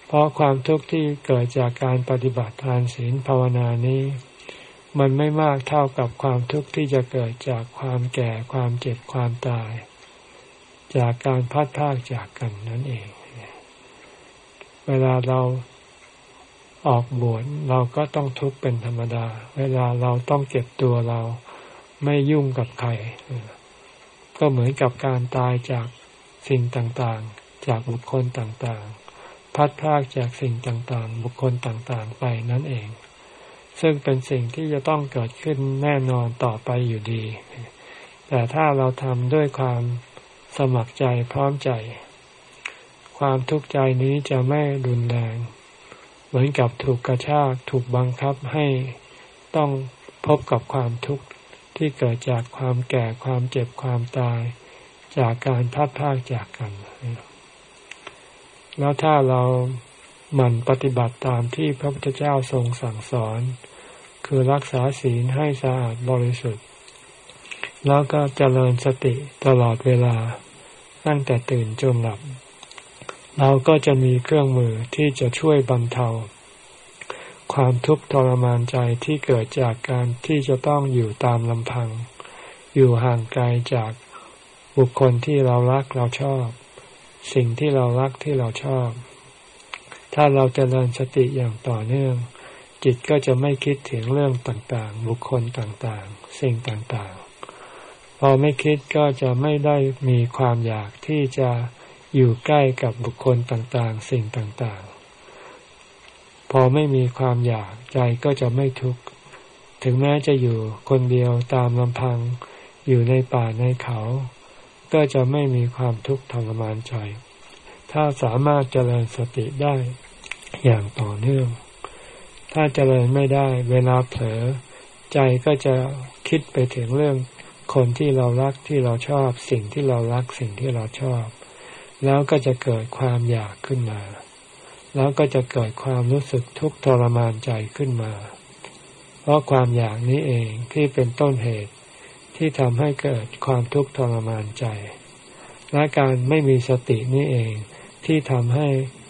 เพราะความทุกข์ที่เกิดจากการปฏิบัติทานศีลภาวนานี้ มันไม่มากเท่ากับความทุกข์ที่จะเกิดจากความแก่ความเจ็บความตาย จากการพัดพากจากกันนั่นเอง เวลาเราออกบวชเราก็ต้องทุกข์เป็นธรรมดา เวลาเราต้องเก็บตัวเราไม่ยุ่งกับใคร ก็เหมือนกับการตายจากสิ่งต่างๆ จากบุคคลต่างๆ พัดพากจากสิ่งต่างๆ บุคคลต่างๆ ไปนั่นเอง ซึ่งเป็นสิ่งที่จะต้องเกิดขึ้นแน่นอนต่อไปอยู่ดี แต่ถ้าเราทำด้วยความสมัครใจพร้อมใจ ความทุกข์ใจนี้จะไม่รุนแรง เหมือนกับถูกกระชากถูกบังคับให้ต้องพบกับความทุกข์ที่เกิดจากความแก่ความเจ็บความตาย จากการพัดพากจากกัน แล้วถ้าเราหมั่นปฏิบัติตามที่พระพุทธเจ้าทรงสั่งสอน คือรักษาศีลให้สะอาดบริสุทธิ์ แล้วก็เจริญสติตลอดเวลาตั้งแต่ตื่นจนหลับ เราก็จะมีเครื่องมือที่จะช่วยบรรเทา ความทุกข์ทรมานใจที่เกิดจากการที่จะต้องอยู่ตามลำพัง อยู่ห่างไกลจากบุคคลที่เรารักเราชอบ สิ่งที่เรารักที่เราชอบ ถ้าเราจเจริญสติอย่างต่อเนื่อง จิตก็จะไม่คิดถึงเรื่องต่างๆ บุคคลต่างๆ สิ่งต่างๆ พอไม่คิดก็จะไม่ได้มีความอยากที่จะ อยู่ใกล้กับบุคคลต่างๆ สิ่งต่างๆ พอไม่มีความอยากใจก็จะไม่ทุกข์ ถึงแม้จะอยู่คนเดียวตามลำพัง อยู่ในป่าในเขา ก็จะไม่มีความทุกข์ทรมานใจ ถ้าสามารถเจริญสติได้อย่างต่อเนื่อง ถ้าเจริญไม่ได้เวลาเผลอ ใจก็จะคิดไปถึงเรื่องคนที่เรารักที่เราชอบ สิ่งที่เรารักสิ่งที่เราชอบ แล้วก็จะเกิดความอยากขึ้นมา แล้วก็จะเกิดความรู้สึกทุกข์ทรมานใจขึ้นมา เพราะความอยากนี้เองที่เป็นต้นเหตุที่ทำให้เกิดความทุกข์ทรมานใจ และการไม่มีสตินี้เองที่ทำให้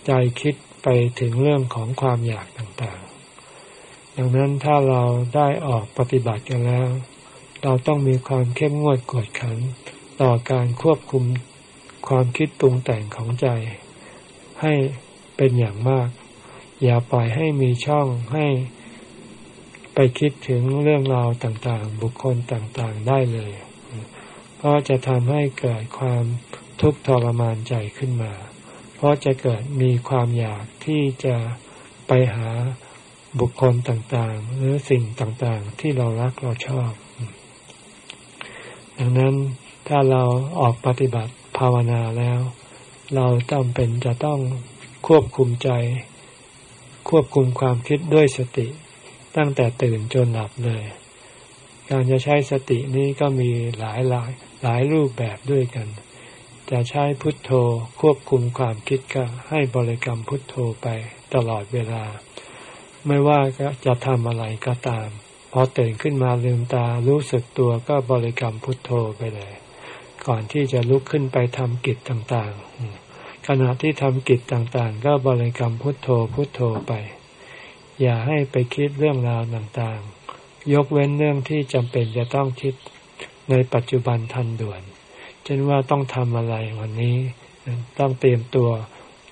ใจคิดไปถึงเรื่องของความอยากต่างๆ ดังนั้นถ้าเราได้ออกปฏิบัติกันแล้ว เราต้องมีความเข้มงวดกวดขันต่อการควบคุม ความคิดปรุงแต่งของใจ ให้เป็นอย่างมาก อย่าปล่อยให้มีช่องให้ไปคิดถึงเรื่องราวต่างๆ บุคคลต่างๆได้เลย เพราะจะทำให้เกิดความทุกข์ทรมานใจขึ้นมา เพราะจะเกิดมีความอยากที่จะไปหาบุคคลต่างๆ หรือสิ่งต่างๆ ที่เรารักเราชอบ ดังนั้นถ้าเราออกปฏิบัติ ภาวนาแล้ว เราจำเป็นจะต้องควบคุมใจ ควบคุมความคิดด้วยสติ ตั้งแต่ตื่นจนหลับเลย การจะใช้สตินี้ก็มีหลายหลายหลายรูปแบบด้วยกัน จะใช้พุทโธควบคุมความคิดก็ให้บริกรรมพุทโธไปตลอดเวลา ไม่ว่าจะทำอะไรก็ตาม พอตื่นขึ้นมาลืมตารู้สึกตัวก็บริกรรมพุทโธไปเลย ก่อนที่จะลุกขึ้นไปทำกิจต่างๆ ขณะที่ทำกิจต่างๆ ก็บริกรรมพุทโธพุทโธไป อย่าให้ไปคิดเรื่องราวต่างๆ ยกเว้นเรื่องที่จำเป็นจะต้องคิดในปัจจุบันทันด่วน เช่นว่าต้องทำอะไรวันนี้ ต้องเตรียมตัว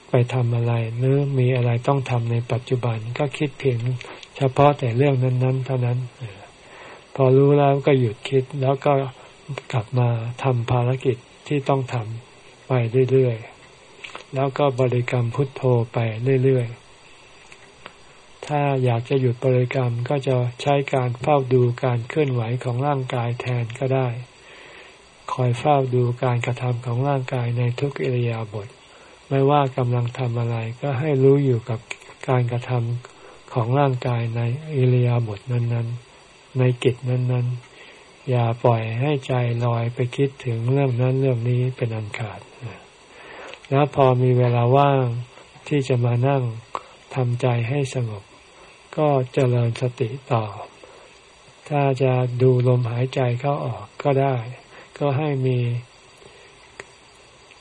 ไปทำอะไรหรือมีอะไรต้องทำในปัจจุบันก็คิดเพียงเฉพาะแต่เรื่องนั้น ๆ เท่านั้น พอรู้แล้วก็หยุดคิดแล้วก็ กลับมาทำภารกิจที่ต้องทำไปเรื่อยๆ แล้วก็บริกรรมพุทโธไปเรื่อยๆ ถ้าอยากจะหยุดบริกรรมก็จะใช้การเฝ้าดูการเคลื่อนไหวของร่างกายแทนก็ได้ คอยเฝ้าดูการกระทำของร่างกายในทุกอิริยาบถ ไม่ว่ากำลังทำอะไรก็ให้รู้อยู่กับการกระทำของร่างกายในอิริยาบถนั้น ๆ ในกิจนั้น ๆ อย่าปล่อยให้ใจลอยไปคิดถึงเรื่องนั้นเรื่องนี้เป็นอันขาด แล้วพอมีเวลาว่างที่จะมานั่งทำใจให้สงบ ก็เจริญสติต่อ ถ้าจะดูลมหายใจเข้าออกก็ได้ ก็ให้มี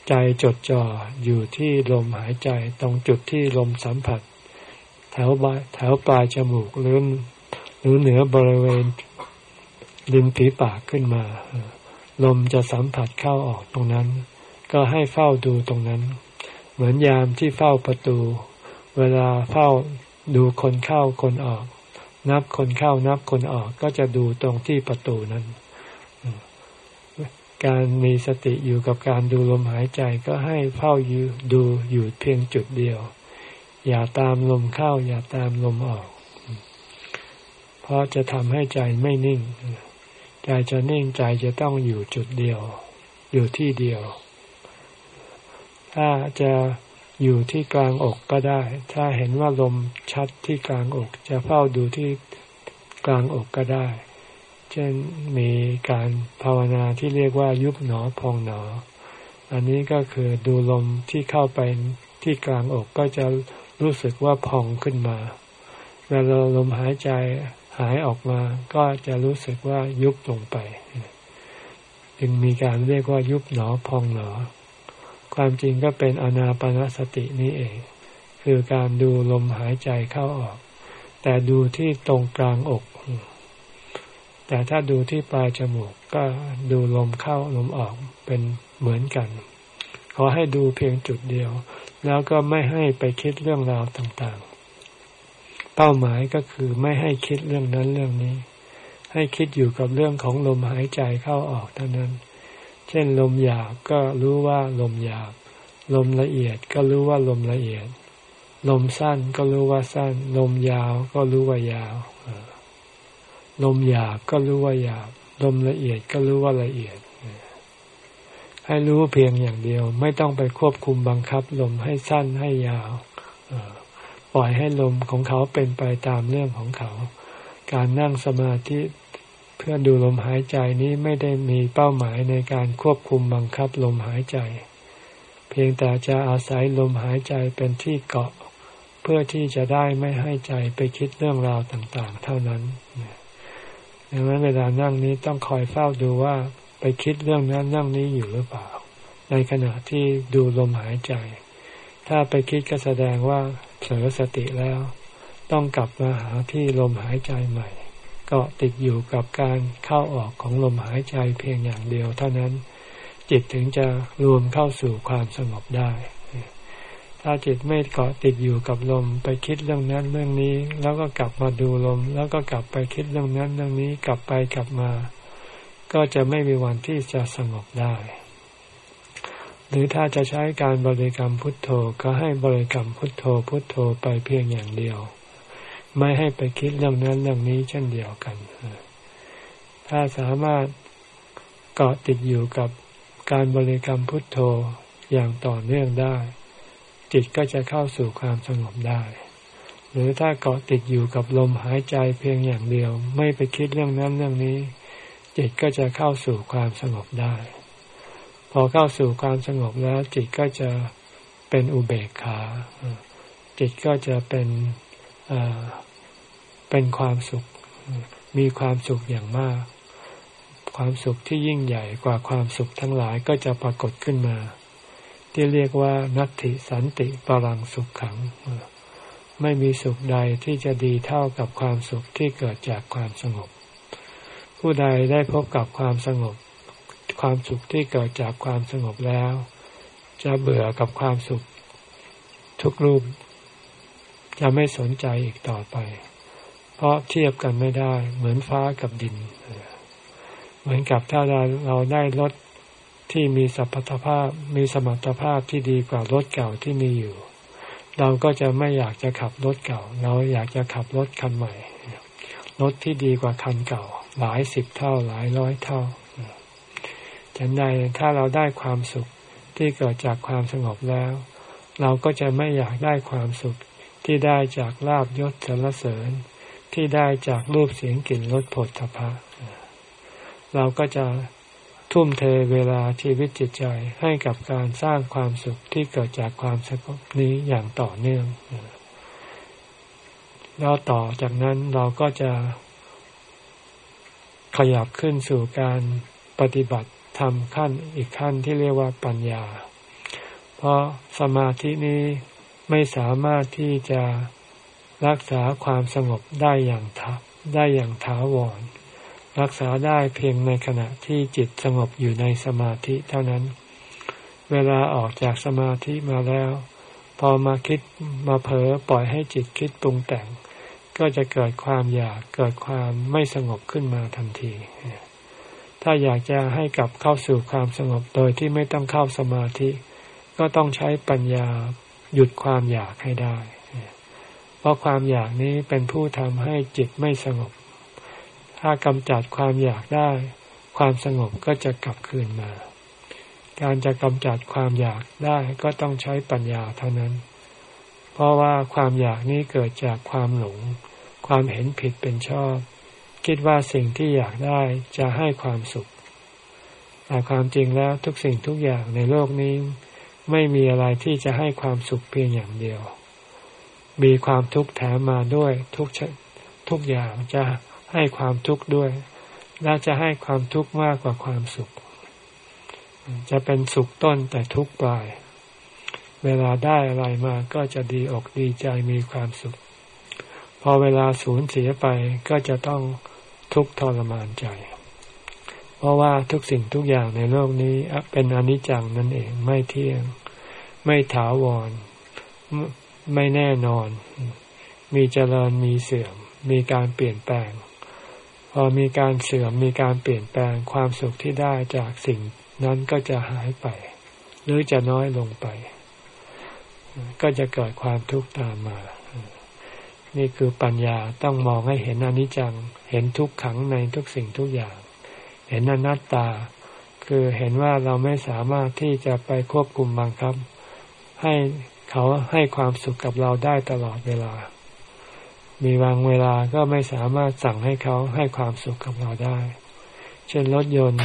ใจจดจ่ออยู่ที่ลมหายใจตรงจุดที่ลมสัมผัส แถวแถวปลายจมูกหรือหรือเหนือบริเวณ ริมฝีปากขึ้นมา ลมจะสัมผัสเข้าออกตรงนั้น ก็ให้เฝ้าดูตรงนั้น เหมือนยามที่เฝ้าประตู เวลาเฝ้าดูคนเข้าคนออก นับคนเข้านับคนออกก็จะดูตรงที่ประตูนั้น การมีสติอยู่กับการดูลมหายใจก็ให้เฝ้าอยู่ดูอยู่เพียงจุดเดียว อย่าตามลมเข้า อย่าตามลมออก เพราะจะทำให้ใจไม่นิ่ง ใจจะนิ่งใจจะต้องอยู่จุดเดียว อยู่ที่เดียว ถ้าจะอยู่ที่กลางอกก็ได้ ถ้าเห็นว่าลมชัดที่กลางอก จะเฝ้าดูที่กลางอกก็ได้ เช่นมีการภาวนาที่เรียกว่ายุบหนอพองหนอ อันนี้ก็คือดูลมที่เข้าไปที่กลางอกก็จะรู้สึกว่าพองขึ้นมาเวลาลมหายใจ หายออกมาก็จะรู้สึกว่ายุบลงไป จึงมีการเรียกว่ายุบหนอพองหนอ ความจริงก็เป็นอนาปนาสตินี้เอง คือการดูลมหายใจเข้าออก แต่ดูที่ตรงกลางอก แต่ถ้าดูที่ปลายจมูกก็ดูลมเข้าลมออกเป็นเหมือนกัน ขอให้ดูเพียงจุดเดียว แล้วก็ไม่ให้ไปคิดเรื่องราวต่างๆ เป้าหมายก็คือไม่ให้คิดเรื่องนั้นเรื่องนี้ ให้คิดอยู่กับเรื่องของลมหายใจเข้าออกเท่านั้น เช่นลมหยาบก็รู้ว่าลมหยาบ ลมละเอียดก็รู้ว่าลมละเอียด ลมสั้นก็รู้ว่าสั้น ลมยาวก็รู้ว่ายาว ลมหยาบก็รู้ว่าหยาบ ลมละเอียดก็รู้ว่าละเอียด ให้รู้เพียงอย่างเดียว ไม่ต้องไปควบคุมบังคับ ลมให้สั้นให้ยาว ปล่อยให้ลมของเขาเป็นไปตามเรื่องของเขา การนั่งสมาธิเพื่อดูลมหายใจนี้ไม่ได้มีเป้าหมายในการควบคุมบังคับลมหายใจ เพียงแต่จะอาศัยลมหายใจเป็นที่เกาะ เพื่อที่จะได้ไม่ให้ใจไปคิดเรื่องราวต่างๆ เท่านั้นดังนั้นเวลานั่งนี้ต้องคอยเฝ้าดูว่าไปคิดเรื่องนั้นเรื่องนี้อยู่หรือเปล่า ในขณะที่ดูลมหายใจ ถ้าไปคิดก็แสดงว่า เสียสติแล้ว ต้องกลับมาหาที่ลมหายใจใหม่ ก็ติดอยู่กับการเข้าออกของลมหายใจเพียงอย่างเดียวเท่านั้น จิตถึงจะรวมเข้าสู่ความสงบได้ ถ้าจิตไม่เกาะติดอยู่กับลมไปคิดเรื่องนั้นเรื่องนี้ แล้วก็กลับมาดูลม แล้วก็กลับไปคิดเรื่องนั้นเรื่องนี้กลับไปกลับมา ก็จะไม่มีวันที่จะสงบได้ หรือถ้าจะใช้การบริกรรมพุทโธก็ให้บริกรรมพุทโธพุทโธไปเพียงอย่างเดียว ไม่ให้ไปคิดเรื่องนั้นเรื่องนี้เช่นเดียวกัน ถ้าสามารถเกาะติดอยู่กับการบริกรรมพุทโธอย่างต่อเนื่องได้ จิตก็จะเข้าสู่ความสงบได้ หรือถ้าเกาะติดอยู่กับลมหายใจเพียงอย่างเดียว ไม่ไปคิดเรื่องนั้นเรื่องนี้ จิตก็จะเข้าสู่ความสงบได้ พอเข้าสู่ความสงบแล้ว จิตก็จะเป็นอุเบกขา จิตก็จะเป็นเป็นความสุข มีความสุขอย่างมาก ความสุขที่ยิ่งใหญ่กว่าความสุขทั้งหลายก็จะปรากฏขึ้นมา ที่เรียกว่านัตติสันติปรังสุขขัง ไม่มีสุขใดที่จะดีเท่ากับความสุขที่เกิดจากความสงบ ผู้ใดได้พบกับความสงบ ความสุขที่เกิดจากความสงบแล้ว จะเบื่อกับความสุข ทุกรูป จะไม่สนใจอีกต่อไป เพราะเทียบกันไม่ได้ เหมือนฟ้ากับดิน เหมือนกับถ้าเราเราได้รถที่มีสัพพภาพมีสมรรถภาพที่ดีกว่ารถเก่าที่มีอยู่ เราก็จะไม่อยากจะขับรถเก่า เราอยากจะขับรถคันใหม่รถที่ดีกว่าคันเก่า หลายสิบเท่าหลายร้อยเท่า ฉันใดถ้าเราได้ความสุขที่เกิดจากความสงบแล้ว เราก็จะไม่อยากได้ความสุขที่ได้จากลาบยศสรรเสริญ ที่ได้จากรูปเสียงกลิ่นรสผลทพะเราก็จะทุ่มเทเวลาชีวิตจิตใจให้กับการสร้างความสุขที่เกิดจากความสงบนี้อย่างต่อเนื่อง แล้วต่อจากนั้นเราก็จะขยับขึ้นสู่การปฏิบัติ ทำขั้นอีกขั้นที่เรียกว่าปัญญา เพราะสมาธินี้ไม่สามารถที่จะรักษาความสงบได้อย่างทับได้อย่างถาวร รักษาได้เพียงในขณะที่จิตสงบอยู่ในสมาธิเท่านั้น เวลาออกจากสมาธิมาแล้ว พอมาคิดมาเผลอปล่อยให้จิตคิดปรุงแต่ง ก็จะเกิดความอยากเกิดความไม่สงบขึ้นมาทันที ถ้าอยากจะให้กลับเข้าสู่ความสงบโดยที่ไม่ต้องเข้าสมาธิ ก็ต้องใช้ปัญญาหยุดความอยากให้ได้ เพราะความอยากนี้เป็นผู้ทำให้จิตไม่สงบ ถ้ากำจัดความอยากได้ ความสงบก็จะกลับคืนมา การจะกำจัดความอยากได้ก็ต้องใช้ปัญญาเท่านั้น เพราะว่าความอยากนี้เกิดจากความหลง ความเห็นผิดเป็นชอบ คิดว่าสิ่งที่อยากได้จะให้ความสุข แต่ความจริงแล้วทุกสิ่งทุกอย่างในโลกนี้ ไม่มีอะไรที่จะให้ความสุขเพียงอย่างเดียว มีความทุกข์แถมมาด้วยทุกทุกอย่างจะให้ความทุกข์ด้วย และจะให้ความทุกข์มากกว่าความสุข จะเป็นสุขต้นแต่ทุกข์ปลาย เวลาได้อะไรมาก็จะดีอกดีใจมีความสุข พอเวลาสูญเสียไปก็จะต้อง ทุกข์ทรมานใจ เพราะว่าทุกสิ่งทุกอย่างในโลกนี้เป็นอนิจจังนั่นเองไม่เที่ยง ไม่ถาวร ไม่แน่นอน มีเจริญมีเสื่อม มีการเปลี่ยนแปลง พอมีการเสื่อมมีการเปลี่ยนแปลงความสุขที่ได้จากสิ่งนั้นก็จะหายไป หรือจะน้อยลงไป ก็จะเกิดความทุกข์ตามมา นี่คือปัญญาต้องมองให้เห็นอนิจจัง เห็นทุกขังในทุกสิ่งทุกอย่าง เห็นอนัตตา คือเห็นว่าเราไม่สามารถที่จะไปควบคุมบังคับ ให้เขาให้ความสุขกับเราได้ตลอดเวลา มีบางเวลาก็ไม่สามารถสั่งให้เขาให้ความสุขกับเราได้ เช่นรถยนต์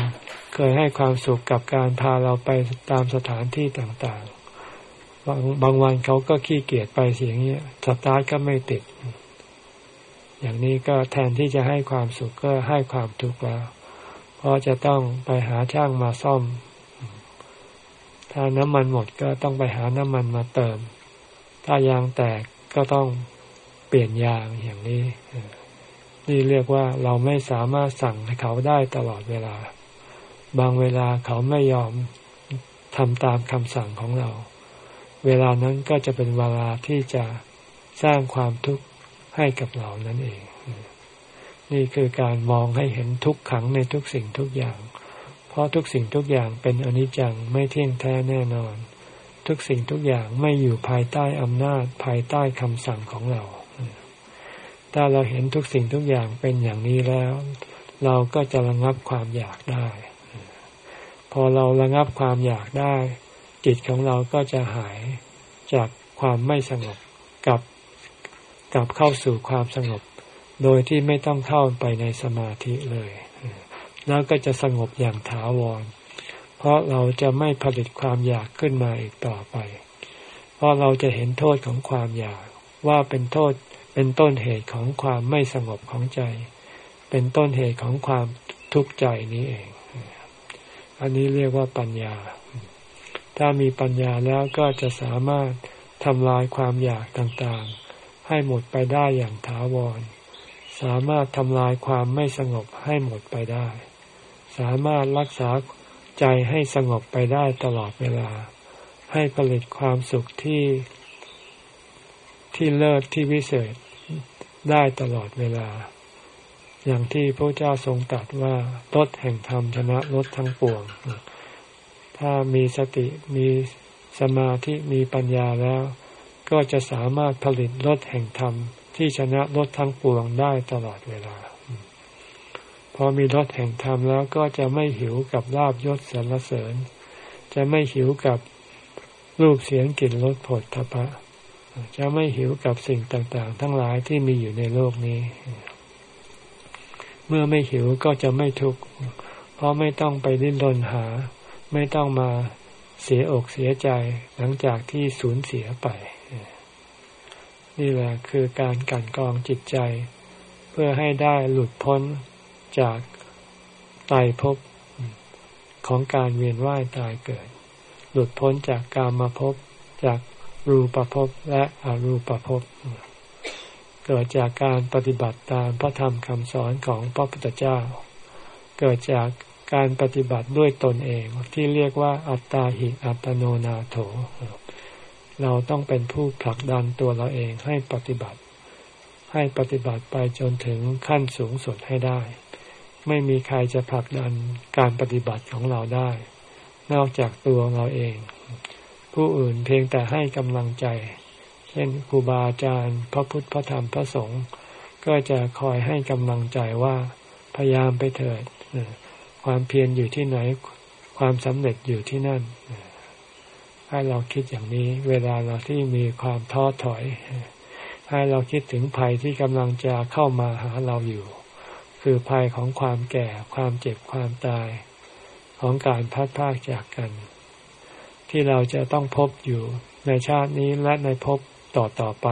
เคยให้ความสุขกับการพาเราไปตามสถานที่ต่าง บางบางวันเขาก็ขี้เกียจไปเสียงเงี้ยสตาร์ทก็ไม่ติด อย่างนี้ก็แทนที่จะให้ความสุขก็ให้ความทุกข์แล้ว เพราะจะต้องไปหาช่างมาซ่อม ถ้าน้ำมันหมดก็ต้องไปหาน้ำมันมาเติม ถ้ายางแตกก็ต้องเปลี่ยนยางอย่างนี้ นี่เรียกว่าเราไม่สามารถสั่งให้เขาได้ตลอดเวลา บางเวลาเขาไม่ยอมทำตามคำสั่งของเรา เวลานั้นก็จะเป็นเวลาที่จะสร้างความทุกข์ให้กับเรานั่นเอง นี่คือการมองให้เห็นทุกขังในทุกสิ่งทุกอย่าง เพราะทุกสิ่งทุกอย่างเป็นอนิจจังไม่เที่ยงแท้แน่นอน ทุกสิ่งทุกอย่างไม่อยู่ภายใต้อำนาจภายใต้คำสั่งของเรา ถ้าเราเห็นทุกสิ่งทุกอย่างเป็นอย่างนี้แล้ว เราก็จะระงับความอยากได้ พอเราระงับความอยากได้ จิตของเราก็จะหายจากความไม่สงบกับกลับเข้าสู่ความสงบ โดยที่ไม่ต้องเข้าไปในสมาธิเลย แล้วก็จะสงบอย่างถาวร เพราะเราจะไม่ผลิตความอยากขึ้นมาอีกต่อไป เพราะเราจะเห็นโทษของความอยากว่าเป็นโทษเป็นต้นเหตุของความไม่สงบของใจ เป็นต้นเหตุของความทุกข์ใจนี้เอง อันนี้เรียกว่าปัญญา ถ้ามีปัญญาแล้วก็จะสามารถทำลายความอยากต่างๆ ให้หมดไปได้อย่างถาวร สามารถทำลายความไม่สงบให้หมดไปได้ สามารถรักษาใจให้สงบไปได้ตลอดเวลา ให้ผลิตความสุขที่ ที่เลิศที่วิเศษได้ตลอดเวลา อย่างที่พระเจ้าทรงตรัสว่าลดแห่งธรรมชนะลดทั้งปวง ถ้ามีสติมีสมาธิมีปัญญาแล้ว ก็จะสามารถผลิตรถแห่งธรรม ที่ชนะรถทั้งปวงได้ตลอดเวลา พอมีรถแห่งธรรมแล้วก็จะไม่หิวกับลาบยศสรรเสริญ จะไม่หิวกับรูปเสียงกลิ่นรสผลทพะ จะไม่หิวกับสิ่งต่างๆ ทั้งหลายที่มีอยู่ในโลกนี้ เมื่อไม่หิวก็จะไม่ทุกข์เพราะไม่ต้องไปดิ้นรนหา ไม่ต้องมาเสียอกเสียใจหลังจากที่สูญเสียไป นี่แหละคือการกันกองจิตใจ เพื่อให้ได้หลุดพ้นจากตายภพของการเวียนว่ายตายเกิด หลุดพ้นจากกามาภพจากรูปภพและอรูปภพเกิดจากการปฏิบัติตามพระธรรมคำสอนของพระพุทธเจ้า เกิดจาก การปฏิบัติด้วยตนเองที่เรียกว่าอัตตาหิอัตโนนาโถ เราต้องเป็นผู้ผลักดันตัวเราเองให้ปฏิบัติ ให้ปฏิบัติไปจนถึงขั้นสูงสุดให้ได้ ไม่มีใครจะผลักดันการปฏิบัติของเราได้ นอกจากตัวเราเอง ผู้อื่นเพียงแต่ให้กำลังใจ เช่นครูบาอาจารย์ พระพุทธพระธรรมพระสงฆ์ก็จะคอยให้กำลังใจว่าพยายามไปเถิด ความเพียรอยู่ที่ไหน ความสำเร็จอยู่ที่นั่นให้เราคิดอย่างนี้ เวลาเราที่มีความท้อถอย ให้เราคิดถึงภัยที่กำลังจะเข้ามาหาเราอยู่ คือภัยของความแก่ ความเจ็บความตาย ของการพัดพากจากกัน ที่เราจะต้องพบอยู่ในชาตินี้และในภพต่อต่อไป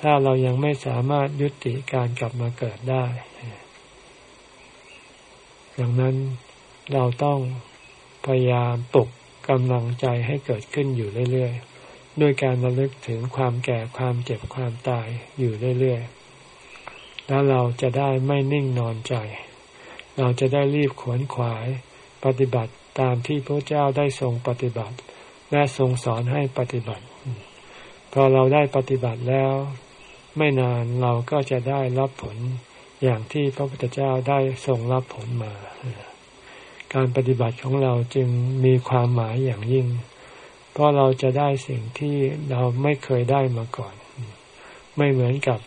ถ้าเรายังไม่สามารถยุติการกลับมาเกิดได้ ดังนั้นเราต้องพยายามปลุกกำลังใจให้เกิดขึ้นอยู่เรื่อยๆ ด้วยการระลึกถึงความแก่ความเจ็บความตายอยู่เรื่อยๆ แล้วเราจะได้ไม่นิ่งนอนใจ เราจะได้รีบขวนขวายปฏิบัติตามที่พระเจ้าได้ทรงปฏิบัติ และทรงสอนให้ปฏิบัติ พอเราได้ปฏิบัติแล้ว ไม่นานเราก็จะได้รับผล อย่างที่พระพุทธเจ้าได้ทรงรับผลมา การปฏิบัติของเราจึงมีความหมายอย่างยิ่ง เพราะเราจะได้สิ่งที่เราไม่เคยได้มาก่อน ไม่เหมือนกับ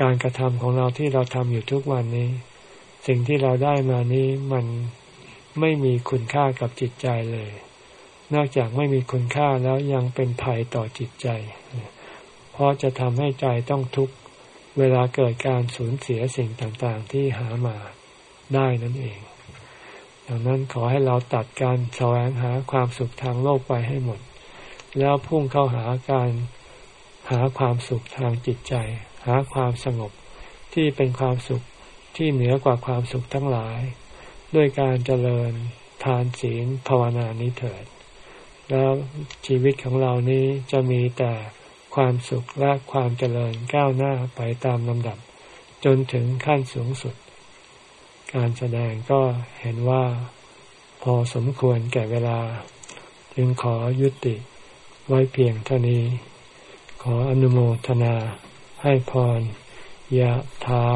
การกระทำของเราที่เราทำอยู่ทุกวันนี้ สิ่งที่เราได้มานี้มันไม่มีคุณค่ากับจิตใจเลย นอกจากไม่มีคุณค่าแล้วยังเป็นภัยต่อจิตใจ เพราะจะทำให้ใจต้องทุกข์ เวลาเกิดการสูญเสียสิ่งต่างๆ ที่หามาได้นั่นเอง ดังนั้นขอให้เราตัดการแสวงหาความสุขทางโลกไปให้หมด แล้วพุ่งเข้าหาการหาความสุขทางจิตใจ หาความสงบที่เป็นความสุขที่เหนือกว่าความสุขทั้งหลาย ด้วยการเจริญทานศีลภาวนานี้เถิด แล้วชีวิตของเรานี้จะมีแต่ ความสุขและความเจริญก้าวหน้าไปตามลำดับ จนถึงขั้นสูงสุด การแสดงก็เห็นว่าพอสมควรแก่เวลา จึงขอยุติไว้เพียงเท่านี้ ขออนุโมทนาให้พรยะถา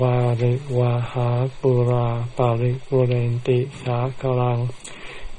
วาริวาหาปุราปาริปุเรนติสากลัง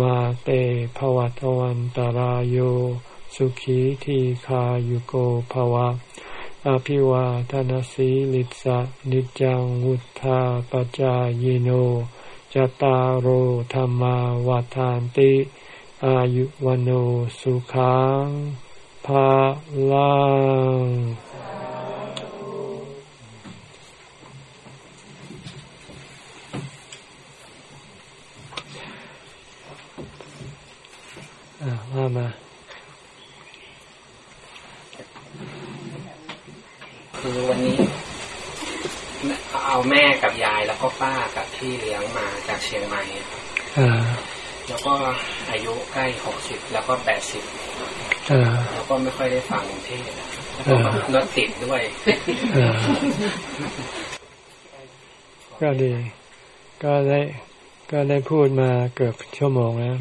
มาเตภวัตวันตารโยสุขีทีขายุโกภวะ อภิวาทนสีลิสะนิจังวุธาปจายโนจตารโหธรรมาวาทานติ อายุวันสุขังภาลัง ว่ามาคือวันนี้ เอาแม่กับยายแล้วก็ป้ากับพี่เลี้ยงมาจากเชียงใหม่ครับแล้วก็อายุใกล้หกสิบแล้วก็แปดสิบแล้วก็ไม่ค่อยได้ฟังเทศแล้วก็รถติดด้วยก็ดี ก็ได้ก็ได้พูดมาเกือบชั่วโมงแล้ว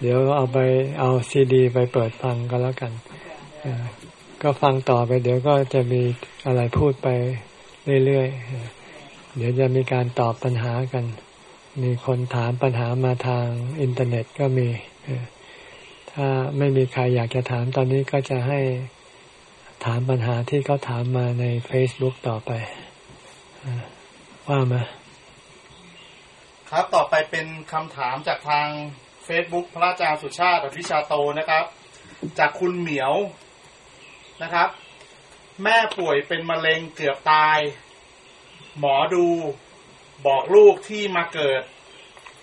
เดี๋ยวเอาไปเอาซีดี ไปเปิดฟังก็แล้วกัน ก็ฟังต่อไป เดี๋ยวก็จะมีอะไรพูดไปเรื่อยๆ เดี๋ยวจะมีการตอบปัญหากัน มีคนถามปัญหามาทางอินเทอร์เน็ตก็มี ถ้าไม่มีใครอยากจะถามตอนนี้ก็จะให้ถามปัญหาที่เขาถามมาใน Facebook ต่อไป ว่ามา ครับต่อไปเป็นคำถามจากทาง Facebook พระอาจารย์สุชาติอภิชาโตนะครับ จากคุณเหมียวนะครับ แม่ป่วยเป็นมะเร็งเกือบตาย หมอดูบอกลูกที่มาเกิด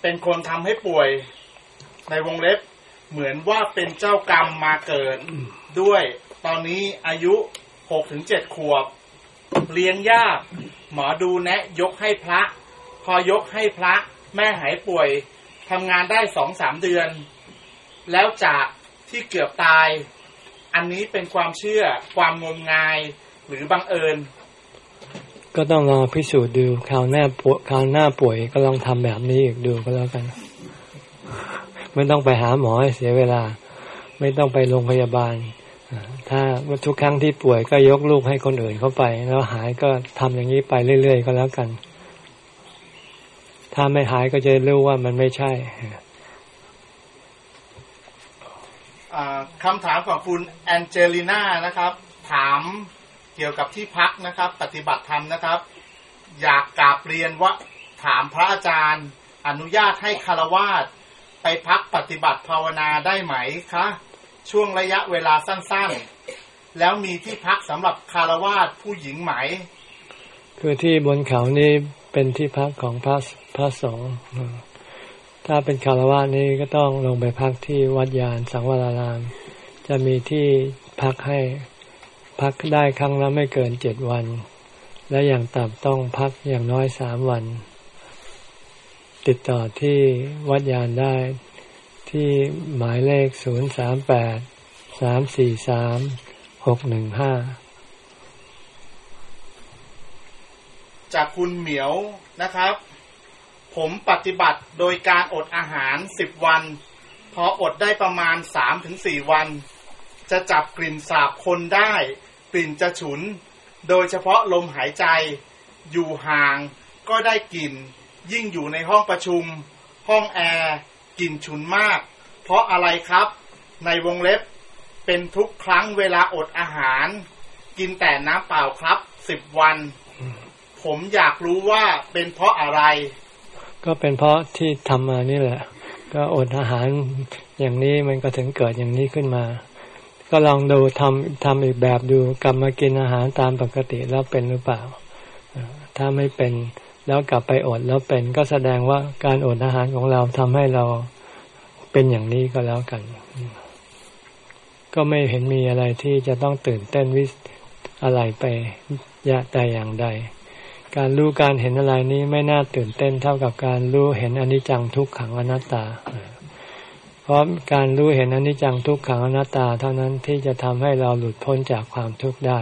เป็นคนทำให้ป่วยในวงเล็บเหมือนว่าเป็นเจ้ากรรมมาเกิดด้วย ตอนนี้อายุหกถึงเจ็ดขวบ เลี้ยงยาก หมอดูแนะ ยกให้พระ พอยกให้พระ แม่หายป่วย ทำงานได้สองสามเดือน แล้วจากที่เกือบตาย อันนี้เป็นความเชื่อความงมงายหรือบังเอิญ ก็ต้องรอพิสูจน์ดูคราวหน้าป่วยคราวหน้าป่วยก็ลองทำแบบนี้อีกดูก็แล้วกัน ไม่ต้องไปหาหมอให้เสียเวลา ไม่ต้องไปโรงพยาบาลถ้าทุกครั้งที่ป่วยก็ยกลูกให้คนอื่นเข้าไป แล้วหายก็ทำอย่างนี้ไปเรื่อยๆก็แล้วกัน ถ้าไม่หายก็จะรู้ว่ามันไม่ใช่คำถามของคุณแอนเจลิน่านะครับ ถามเกี่ยวกับที่พักนะครับ ปฏิบัติธรรมนะครับ อยากกราบเรียนว่าถามพระอาจารย์ อนุญาตให้คารวาสไปพักปฏิบัติภาวนาได้ไหมคะ ช่วงระยะเวลาสั้นๆ แล้วมีที่พักสำหรับคารวาสผู้หญิงไหม คือที่บนเขานี้เป็นที่พักของพระ พระสงฆ์ถ้าเป็นคารวะนี้ก็ต้องลงไปพักที่วัดยานสังวราราม จะมีที่พักให้พักได้ครั้งละไม่เกินเจ็ดวัน และอย่างต่ำต้องพักอย่างน้อยสามวัน ติดต่อที่วัดยานได้ที่หมายเลขศูนย์สามแปดสามสี่สามหกหนึ่งห้าจากคุณเหมียวนะครับ ผมปฏิบัติโดยการอดอาหารสิบวัน พออดได้ประมาณสามถึงสี่วัน จะจับกลิ่นสาบคนได้ กลิ่นจะฉุน โดยเฉพาะลมหายใจ อยู่ห่างก็ได้กลิ่น ยิ่งอยู่ในห้องประชุม ห้องแอร์กลิ่นฉุนมาก เพราะอะไรครับ ในวงเล็บเป็นทุกครั้งเวลาอดอาหาร กินแต่น้ำเปล่าครับสิบวัน ผมอยากรู้ว่าเป็นเพราะอะไร ก็เป็นเพราะที่ทำมานี่แหละ ก็อดอาหารอย่างนี้มันก็ถึงเกิดอย่างนี้ขึ้นมา ก็ลองดูทำทำอีกแบบดูกลับมากินอาหารตามปกติแล้วเป็นหรือเปล่า ถ้าไม่เป็นแล้วกลับไปอดแล้วเป็นก็แสดงว่าการอดอาหารของเราทำให้เราเป็นอย่างนี้ก็แล้วกัน ก็ไม่เห็นมีอะไรที่จะต้องตื่นเต้นวิสอะไรไปยะแต่อย่างใด การรู้การเห็นอะไรนี้ไม่น่าตื่นเต้นเท่ากับการรู้เห็นอนิจจังทุกขังอนัตตา เพราะการรู้เห็นอนิจจังทุกขังอนัตตา เท่านั้นที่จะทำให้เราหลุดพ้นจากความทุกข์ได้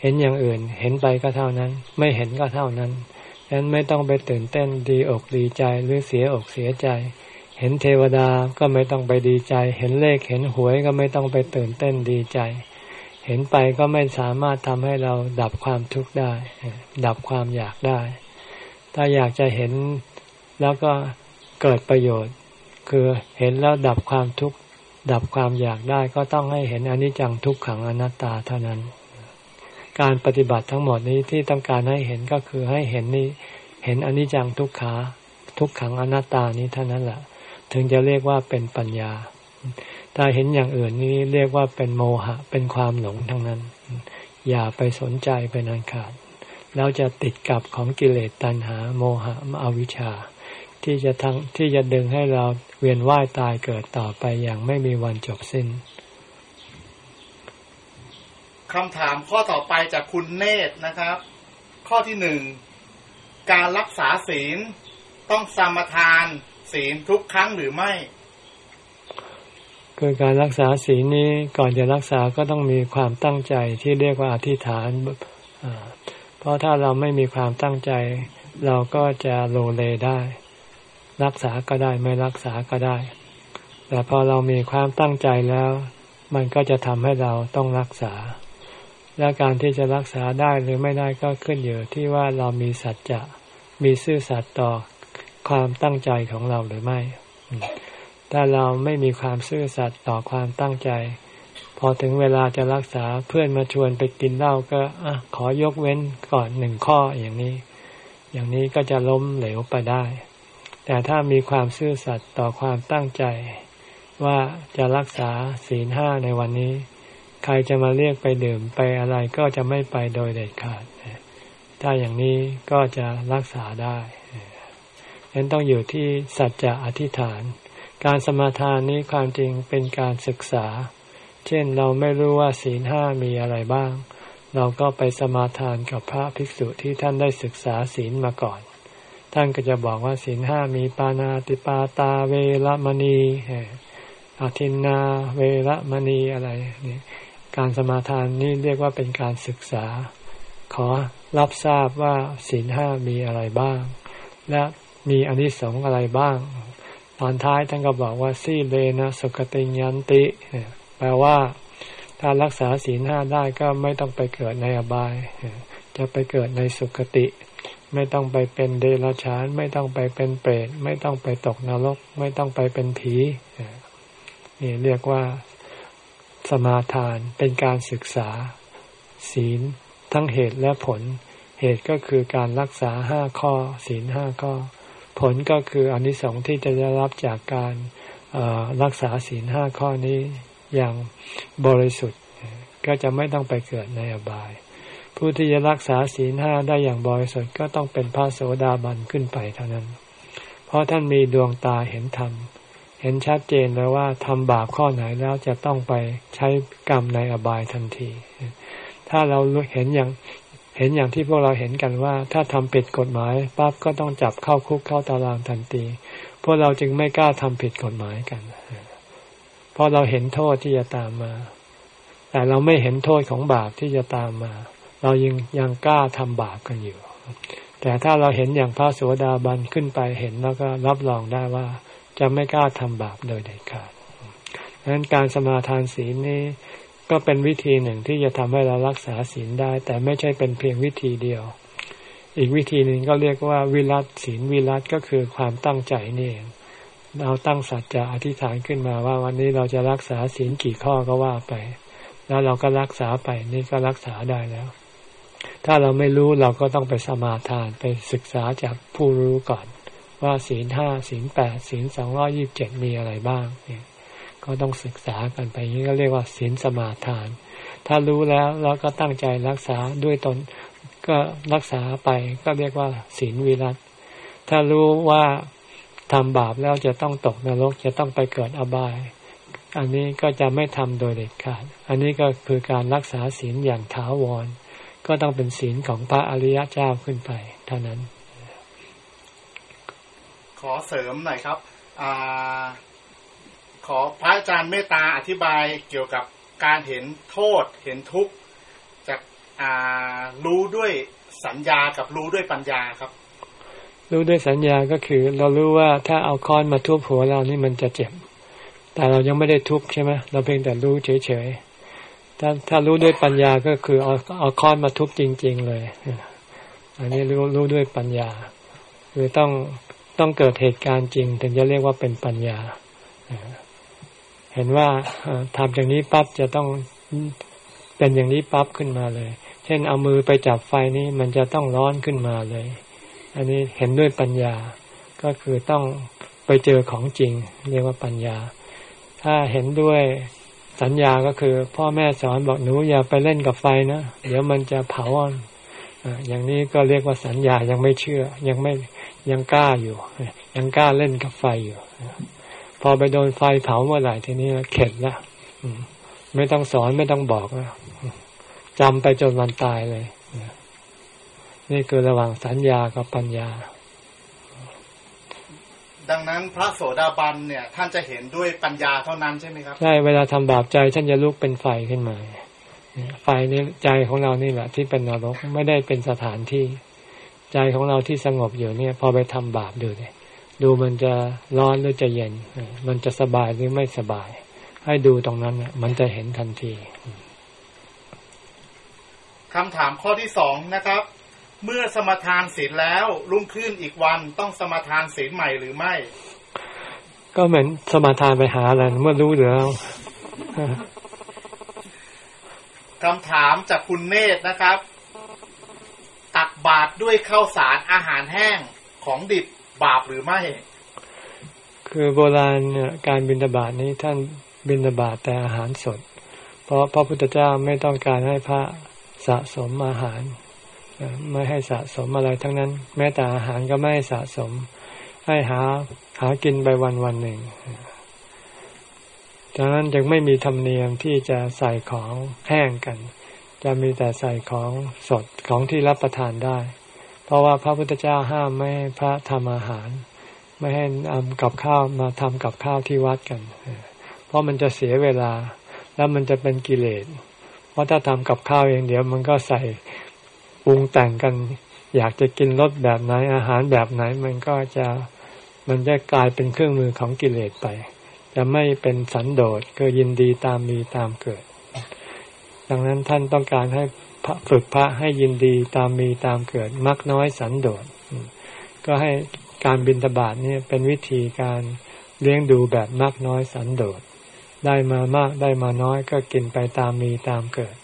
เห็นอย่างอื่น เห็นไปก็เท่านั้น ไม่เห็นก็เท่านั้นฉะนั้นไม่ต้องไปตื่นเต้นดีอกดีใจหรือเสียอกเสียใจ เห็นเทวดาก็ไม่ต้องไปดีใจ เห็นเลขเห็นหวยก็ไม่ต้องไปตื่นเต้นดีใจ ห็นไปก็ไม่สามารถทำให้เราดับความทุกข์ได้ ดับความอยากได้ ถ้าอยากจะเห็นแล้วก็เกิดประโยชน์ คือเห็นแล้วดับความทุกข์ดับความอยากได้ก็ต้องให้เห็นอนิจจังทุกขังอนัตตาเท่านั้น การปฏิบัติทั้งหมดนี้ที่ต้องการให้เห็นก็คือให้เห็นนี้เห็นอนิจจังทุกขา ทุกขังอนัตตานี้เท่านั้นแหละถึงจะเรียกว่าเป็นปัญญา ถ้าเห็นอย่างอื่นนี้เรียกว่าเป็นโมหะ เป็นความหลงทั้งนั้น อย่าไปสนใจเป็นอันขาด แล้วจะติดกับของกิเลสตัณหา โมหะอวิชชา ที่จะทั้งที่จะดึงให้เราเวียนว่ายตายเกิดต่อไปอย่างไม่มีวันจบสิ้นคำถามข้อต่อไปจากคุณเนตรนะครับ ข้อที่หนึ่งการรักษาศีลต้องสมทานศีลทุกครั้งหรือไม่ คือการรักษาศีลนี้ก่อนจะรักษาก็ต้องมีความตั้งใจที่เรียกว่าอธิษฐาน เพราะถ้าเราไม่มีความตั้งใจ เราก็จะโลเลได้ รักษาก็ได้ไม่รักษาก็ได้ แต่พอเรามีความตั้งใจแล้ว มันก็จะทำให้เราต้องรักษา และการที่จะรักษาได้หรือไม่ได้ก็ขึ้นอยู่ที่ว่าเรามีสัจจะมีซื่อสัตย์ต่อความตั้งใจของเราหรือไม่ ถ้าเราไม่มีความซื่อสัตย์ต่อความตั้งใจ พอถึงเวลาจะรักษาเพื่อนมาชวนไปกินเหล้าก็อขอยกเว้นก่อนหนึ่งข้ออย่างนี้ อย่างนี้ก็จะล้มเหลวไปได้ แต่ถ้ามีความซื่อสัตย์ต่อความตั้งใจ ว่าจะรักษาศีลห้าในวันนี้ ใครจะมาเรียกไปดื่มไปอะไรก็จะไม่ไปโดยเด็ดขาด ถ้าอย่างนี้ก็จะรักษาได้ฉะนั้นต้องอยู่ที่สัจจะอธิษฐาน การสมาทานนี้ความจริงเป็นการศึกษา เช่นเราไม่รู้ว่าศีลห้ามีอะไรบ้าง เราก็ไปสมาทานกับพระภิกษุที่ท่านได้ศึกษาศีลมาก่อน ท่านก็จะบอกว่าศีลห้ามีปานาติปาตาเวรมณีอาทินนาเวรมณีอะไรนี่การสมาทานนี่เรียกว่าเป็นการศึกษา ขอรับทราบว่าศีลห้ามีอะไรบ้าง และมีอนิสงส์อะไรบ้าง ตอนท้ายท่านก็บอกว่าซีเลนะสุกติยันติ แปลว่าถ้ารักษาศีลห้าได้ก็ไม่ต้องไปเกิดในอบาย จะไปเกิดในสุคติ ไม่ต้องไปเป็นเดรัจฉาน ไม่ต้องไปเป็นเปรต ไม่ต้องไปตกนรก ไม่ต้องไปเป็นผี นี่เรียกว่าสมาทานเป็นการศึกษา ศีล ทั้งเหตุและผล เหตุก็คือการรักษาห้าข้อ ศีลห้าข้อ ผลก็คืออนนิสงส์ที่จะได้รับจากการรักษาศีลห้าข้อนี้อย่างบริสุทธิ์ ก็จะไม่ต้องไปเกิดในอบาย ผู้ที่จะรักษาศีลห้าได้อย่างบริสุทธิ์ก็ต้องเป็นพระโสดาบันขึ้นไปเท่านั้น เพราะท่านมีดวงตาเห็นธรรมเห็นชัดเจนเลยว่าทำบาปข้อไหนแล้วจะต้องไปใช้กรรมในอบายทันที ถ้าเราเห็นอย่าง เห็นอย่างที่พวกเราเห็นกันว่า ถ้าทำผิดกฎหมายปั๊บก็ต้องจับเข้าคุกเข้าตารางทันทีพวกเราจึงไม่กล้าทำผิดกฎหมายกันเพราะเราเห็นโทษที่จะตามมา แต่เราไม่เห็นโทษของบาปที่จะตามมา เรายังยังกล้าทำบาปกันอยู่ แต่ถ้าเราเห็นอย่างพระสวสดาบันขึ้นไปเห็นแล้วก็รับรองได้ว่า จะไม่กล้าทำบาปโดยเด็ดขาดดังนั้นการสมาทานศีลนี้ ก็เป็นวิธีหนึ่งที่จะทำให้เรารักษาศีลได้ แต่ไม่ใช่เป็นเพียงวิธีเดียว อีกวิธีหนึ่งก็เรียกว่าวิรัตศีลวิรัตก็คือความตั้งใจนี่เองเราตั้งสัจจะอธิษฐานขึ้นมาว่าวันนี้เราจะรักษาศีลกี่ข้อก็ว่าไป แล้วเราก็รักษาไปนี่ก็รักษาได้แล้ว ถ้าเราไม่รู้เราก็ต้องไปสมาทานไปศึกษาจากผู้รู้ก่อน ว่าศีลห้าศีลแปดศีลสองร้อยิบเจ็ดมีอะไรบ้างเนี่ย ก็ต้องศึกษากันไปนี้ก็เรียกว่าศีลสมาทาน ถ้ารู้แล้วเราก็ตั้งใจรักษาด้วยตนก็รักษาไปก็เรียกว่าศีลวิรัตถ้ารู้ว่าทำบาปแล้วจะต้องตกนรกจะต้องไปเกิดอบาย อันนี้ก็จะไม่ทำโดยเด็ดขาด อันนี้ก็คือการรักษาศีลอย่างถาวร ก็ต้องเป็นศีลของพระอริยเจ้าขึ้นไป เท่านั้น ขอเสริมหน่อยครับอข อพระอาจารย์เมตตาอธิบายเกี่ยวกับการเห็นโทษเห็นทุกข์จากรู้ด้วยสัญญากับรู้ด้วยปัญญาครับ รู้ด้วยสัญญาก็คือ เรารู้ว่าถ้าเอาค้อนมาทุบหัวเรานี่มันจะเจ็บ แต่เรายังไม่ได้ทุบใช่ไหมเราเพียงแต่รู้เฉยๆถ้าถ้ารู้ด้วยปัญญาก็คือเอาเอาค้อนมาทุบจริง ๆ เลย อันนี้รู้รู้ด้วยปัญญา คือต้องต้องเกิดเหตุการณ์จริง ถึงจะเรียกว่าเป็นปัญญา เห็นว่าทำอย่างนี้ปั๊บจะต้องเป็นอย่างนี้ปั๊บขึ้นมาเลย เช่นเอามือไปจับไฟนี้มันจะต้องร้อนขึ้นมาเลย อันนี้เห็นด้วยปัญญา ก็คือต้องไปเจอของจริง เรียกว่าปัญญา ถ้าเห็นด้วยสัญญาก็คือ พ่อแม่สอนบอกหนูอย่าไปเล่นกับไฟนะเดี๋ยวมันจะเผาอย่างนี้ก็เรียกว่าสัญญายังไม่เชื่อ ยังไม่ยังกล้าอยู่ ยังกล้าเล่นกับไฟอยู่ พอไปโดนไฟเผาเมื่อไหร่ทีนี้เข็ดละไม่ต้องสอนไม่ต้องบอกแล้วจำไปจนวันตายเลย นี่คือระหว่างสัญญากับปัญญา ดังนั้นพระโสดาบันเนี่ย ท่านจะเห็นด้วยปัญญาเท่านั้นใช่ไหมครับใช่เวลาทำบาปใจท่านจะลุกเป็นไฟขึ้นมาไฟนี้ใจของเรานี่แหละ ที่เป็นนรกไม่ได้เป็นสถานที่ ใจของเราที่สงบอยู่เนี่ย พอไปทำบาปดูเนี่ย ดูมันจะร้อนหรือจะเย็น มันจะสบายหรือไม่สบาย ให้ดูตรงนั้นมันจะเห็นทันทีคำถามข้อที่สองนะครับ เมื่อสมทานศีลแล้วรุ่งขึ้นอีกวันต้องสมทานศีลใหม่หรือไม่ ก็เหมือนสมทานไปหาอะไรเมื่อรู้แล้วคำถามจากคุณเนตรนะครับ ตักบาตรด้วยข้าวสารอาหารแห้งของดิบ บาปหรือไม่ คือโบราณเนี่ยการบิณฑบาตนี้ท่านบิณฑบาตแต่อาหารสด เพราะพระพุทธเจ้าไม่ต้องการให้พระสะสมอาหาร ไม่ให้สะสมอะไรทั้งนั้น แม้แต่อาหารก็ไม่ให้สะสม ให้หาหากินไปวันวันหนึ่งดังนั้นจึงไม่มีธรรมเนียมที่จะใส่ของแห้งกัน จะมีแต่ใส่ของสดของที่รับประทานได้ เพราะว่าพระพุทธเจ้าห้ามไม่ให้พระทำอาหาร ไม่ให้นำกับข้าวมาทำกับข้าวที่วัดกัน เพราะมันจะเสียเวลา แล้วมันจะเป็นกิเลส เพราะถ้าทำกับข้าวเองเดี๋ยว มันก็ใส่ปรุงแต่งกัน อยากจะกินรสแบบไหนอาหารแบบไหน มันก็จะมันจะกลายเป็นเครื่องมือของกิเลสไป จะไม่เป็นสันโดษก็ยินดีตามมีตามเกิด ดังนั้นท่านต้องการให้ ฝึกพระให้ยินดีตามมีตามเกิดมักน้อยสันโดษก็ให้การบินตบาทนี่เป็นวิธีการเลี้ยงดูแบบมักน้อยสันโดษได้มามากได้มาน้อยก็กินไปตามมีตามเกิด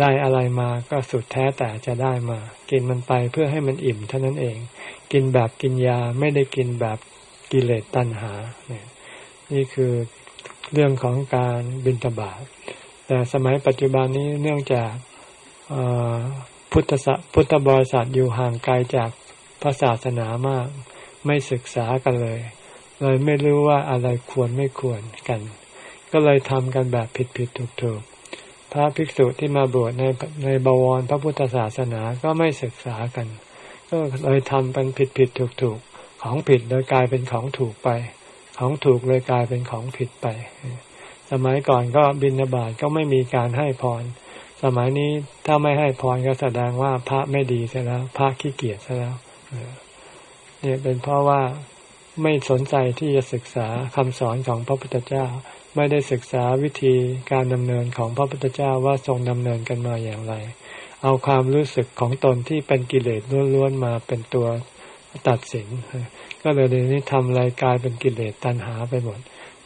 ได้อะไรมาก็สุดแท้แต่จะได้มา กินมันไปเพื่อให้มันอิ่มเท่านั้นเอง กินแบบกินยาไม่ได้กินแบบกิเลสตัณหาเนี่ยนี่คือเรื่องของการบินตบาทแต่สมัยปัจจุบันนี้เนื่องจาก พุทธพุทธบริษัทอยู่ห่างไกลจากพระศาสนามาก ไม่ศึกษากันเลย เลยไม่รู้ว่าอะไรควรไม่ควรกัน ก็เลยทำกันแบบผิดผิดถูกถูกพระภิกษุที่มาบวชในในบวรพระพุทธศาสนาก็ไม่ศึกษากัน ก็เลยทำเป็นผิดผิดถูกถูกของผิดเลยกลายเป็นของถูกไป ของถูกเลยกลายเป็นของผิดไป สมัยก่อนก็บินาบาตก็ไม่มีการให้พร สมัยนี้ถ้าไม่ให้พรก็แสดงว่าพระไม่ดีซะแล้ว พระขี้เกียจซะแล้วเนี่ยเป็นเพราะว่าไม่สนใจที่จะศึกษาคำสอนของพระพุทธเจ้า ไม่ได้ศึกษาวิธีการดำเนินของพระพุทธเจ้าว่าทรงดำเนินกันมาอย่างไร เอาความรู้สึกของตนที่เป็นกิเลสล้วนๆมาเป็นตัวตัดสิน ก็เลยเดี๋ยวนี้ทำอะไรกลายเป็นกิเลสตัณหาไปหมด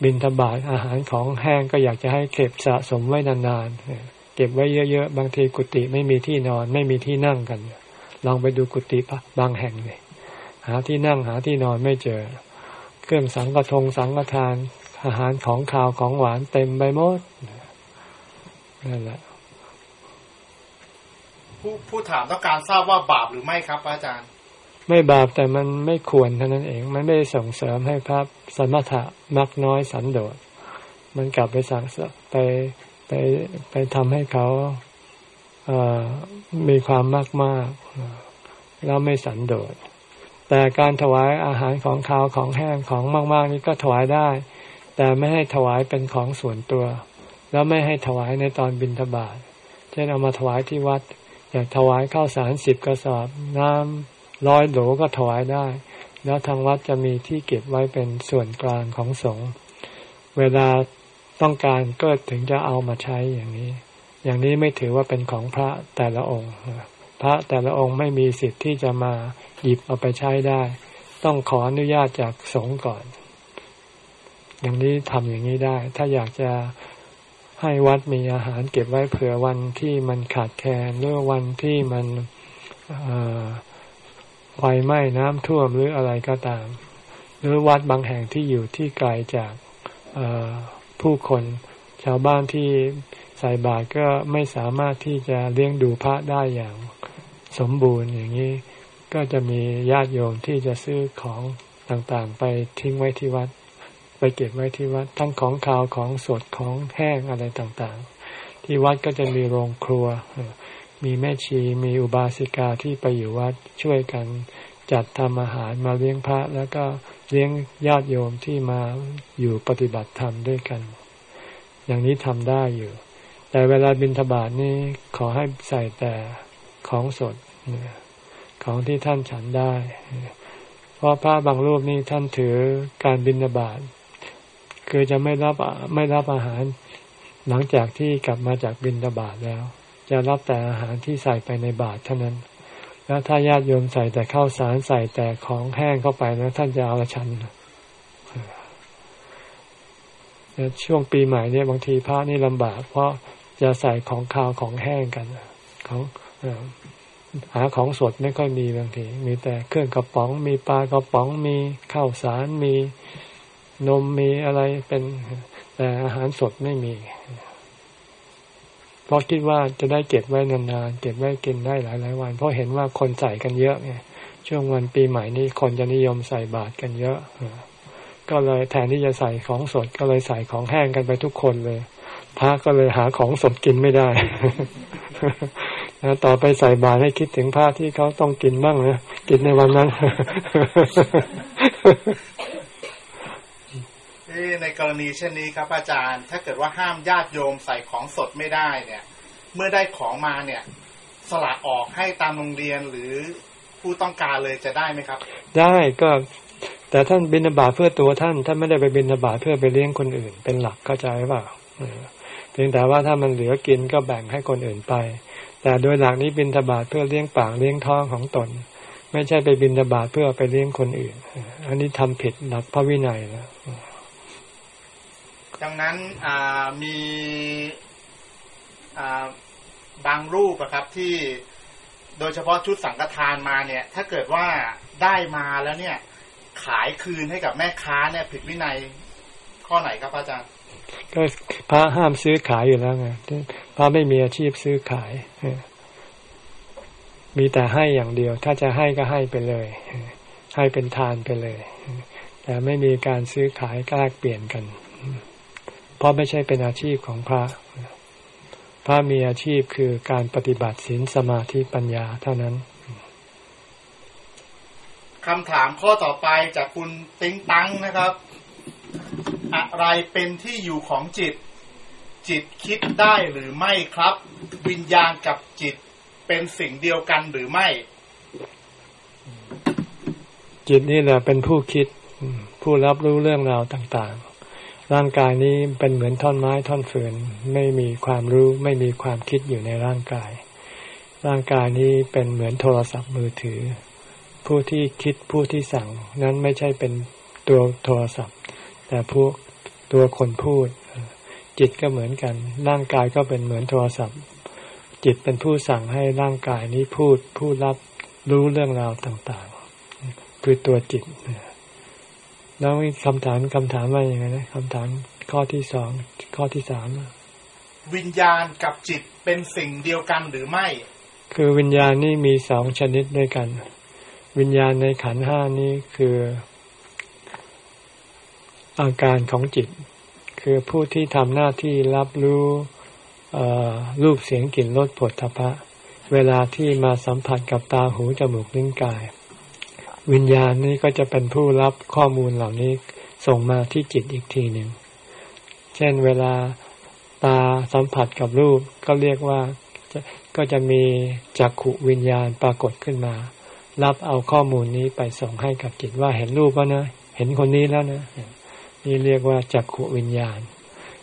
บินทบาทอาหารของแห้งก็อยากจะให้เก็บสะสมไว้นานๆ เก็บไว้เยอะๆ บางทีกุฏิไม่มีที่นอน ไม่มีที่นั่งกัน ลองไปดูกุฏิบางแห่งเลยหาที่นั่งหาที่นอนไม่เจอ เครื่องสังกทงสังกทาน อาหารของขาวของหวานเต็มไปหมดนั่นแหละผู้ผู้ถามต้องการทราบว่าบาปหรือไม่ครับ อาจารย์ ไม่บาปแต่มันไม่ควรเท่านั้นเอง มันไม่ได้ส่งเสริมให้พระสมถะมักน้อยสันโดษมันกลับไปสั่งไป ไปไปทำให้เขาเมีความมากมากแล้วไม่สันโดษ แต่การถวายอาหารของขาวของแห้งของมาก ๆ นี้ก็ถวายได้ แต่ไม่ให้ถวายเป็นของส่วนตัว แล้วไม่ให้ถวายในตอนบิณฑบาตเช่นเอามาถวายที่วัด อยากถวายข้าวสารสิบกระสอบ น้ำร้อยโหลก็ถวายได้ แล้วทางวัดจะมีที่เก็บไว้เป็นส่วนกลางของสงฆ์เวลา ต้องการก็ถึงจะเอามาใช้อย่างนี้ อย่างนี้ไม่ถือว่าเป็นของพระแต่ละองค์ พระแต่ละองค์ไม่มีสิทธิ์ที่จะมาหยิบเอาไปใช้ได้ ต้องขออนุญาตจากสงฆ์ก่อน อย่างนี้ทำอย่างนี้ได้ ถ้าอยากจะให้วัดมีอาหารเก็บไว้เผื่อวันที่มันขาดแคลนหรือวันที่มันไฟไหม้น้ำท่วมหรืออะไรก็ตาม หรือวัดบางแห่งที่อยู่ที่ไกลจาก ผู้คน ชาวบ้านที่ใส่บาตรก็ไม่สามารถที่จะเลี้ยงดูพระได้อย่างสมบูรณ์อย่างนี้ ก็จะมีญาติโยมที่จะซื้อของต่างๆ ไปทิ้งไว้ที่วัด ไปเก็บไว้ที่วัด ทั้งของขาวของสดของแห้งอะไรต่างๆ ที่วัดก็จะมีโรงครัว มีแม่ชีมีอุบาสิกาที่ไปอยู่วัดช่วยกันจัดทำอาหารมาเลี้ยงพระแล้วก็ เลี้ยงญาติโยมที่มาอยู่ปฏิบัติธรรมด้วยกัน อย่างนี้ทำได้อยู่ แต่เวลาบิณฑบาตนี่ขอให้ใส่แต่ของสด ของที่ท่านฉันได้ เพราะพระบางรูปนี่ท่านถือการบิณฑบาตคือจะไม่รับไม่รับอาหาร หลังจากที่กลับมาจากบิณฑบาตแล้ว จะรับแต่อาหารที่ใส่ไปในบาตรเท่านั้น แล้วถ้าญาติโยมใส่แต่ข้าวสารใส่แต่ของแห้งเข้าไปแล้วท่านจะเอาละชันช่วงปีใหม่เนี่ยบางทีพระนี่ลำบาก เพราะจะใส่ของข้าวของแห้งกันของหาของสดไม่ค่อยมีบางที มีแต่เครื่องกระป๋อง มีปลากระป๋อง มีข้าวสาร มีนม มีอะไรเป็นแต่อาหารสดไม่มี เพราะคิดว่าจะได้เก็บไว้นานๆเก็บไว้กินได้หลายๆวัน เพราะเห็นว่าคนใส่กันเยอะไงช่วงวันปีใหม่นี้คนจะนิยมใส่บาตรกันเยอะก็เลยแทนที่จะใส่ของสดก็เลยใส่ของแห้งกันไปทุกคนเลยพระก็เลยหาของสดกินไม่ได้ต่อไปใส่บาตรให้คิดถึงพระที่เขาต้องกินบ้างนะกินในวันนั้น ในกรณีเช่นนี้ครับอาจารย์ ถ้าเกิดว่าห้ามญาติโยมใส่ของสดไม่ได้เนี่ย เมื่อได้ของมาเนี่ย สละออกให้ตามโรงเรียนหรือผู้ต้องการเลยจะได้ไหมครับ ได้ก็แต่ท่านบินาบาตเพื่อตัวท่านท่านไม่ได้ไปบินาบาตเพื่อไปเลี้ยงคนอื่น เป็นหลักเข้าใจเปล่าเพียงแต่ว่าถ้ามันเหลือกินก็แบ่งให้คนอื่นไป แต่โดยหลักนี้บินทบาเพื่อเลี้ยงปากเลี้ยงท้องของตน ไม่ใช่ไปบินทบาเพื่อไปเลี้ยงคนอื่น อันนี้ทำผิดหลักพระวินัยแล้ว ดังนั้นมีบางรูปครับที่โดยเฉพาะชุดสังฆทานมาเนี่ย ถ้าเกิดว่าได้มาแล้วเนี่ย ขายคืนให้กับแม่ค้าเนี่ยผิดวินัยข้อไหนครับอาจารย์ก็พระห้ามซื้อขายอยู่แล้วไงพระไม่มีอาชีพซื้อขายมีแต่ให้อย่างเดียว ถ้าจะให้ก็ให้ไปเลย ให้เป็นทานไปเลย แต่ไม่มีการซื้อขายแลกเปลี่ยนกัน ราะไม่ใช่เป็นอาชีพของพระ พระมีอาชีพคือการปฏิบัติศีลสมาธิปัญญาเท่านั้นคำถามข้อต่อไปจากคุณติ้งตังนะครับ อะไรเป็นที่อยู่ของจิต จิตคิดได้หรือไม่ครับ วิญญาณกับจิตเป็นสิ่งเดียวกันหรือไม่ จิตนี่แหละเป็นผู้คิดผู้รับรู้เรื่องราวต่างๆ ร่างกายนี้เป็นเหมือนท่อนไม้ท่อนฟืน ไม่มีความรู้ไม่มีความคิดอยู่ในร่างกาย ร่างกายนี้เป็นเหมือนโทรศัพท์มือถือ ผู้ที่คิดผู้ที่สั่งนั้นไม่ใช่เป็นตัวโทรศัพท์ แต่พวกตัวคนพูด จิตก็เหมือนกัน ร่างกายก็เป็นเหมือนโทรศัพท์ จิตเป็นผู้สั่งให้ร่างกายนี้พูดผู้รับรู้เรื่องราวต่างๆ คือตัวจิต แล้วคำถามคำถามว่าอย่างไรนะคำถามข้อที่สองข้อที่สามวิญญาณกับจิตเป็นสิ่งเดียวกันหรือไม่ คือวิญญาณนี่มีสองชนิดด้วยกัน วิญญาณในขันห้านี้คือ อาการของจิต คือผู้ที่ทำหน้าที่รับรู้รูปเสียงกลิ่นรสผลทพะ เวลาที่มาสัมผัสกับตาหูจมูกลิ้นกาย วิญญาณนี้ก็จะเป็นผู้รับข้อมูลเหล่านี้ส่งมาที่จิตอีกทีหนึ่ง เช่นเวลาตาสัมผัสกับรูปก็เรียกว่าก็จะมีจักขุวิญญาณปรากฏขึ้นมา รับเอาข้อมูลนี้ไปส่งให้กับจิตว่าเห็นรูปแล้วนะ เห็นคนนี้แล้วนะ นี่เรียกว่าจักขุวิญญาณ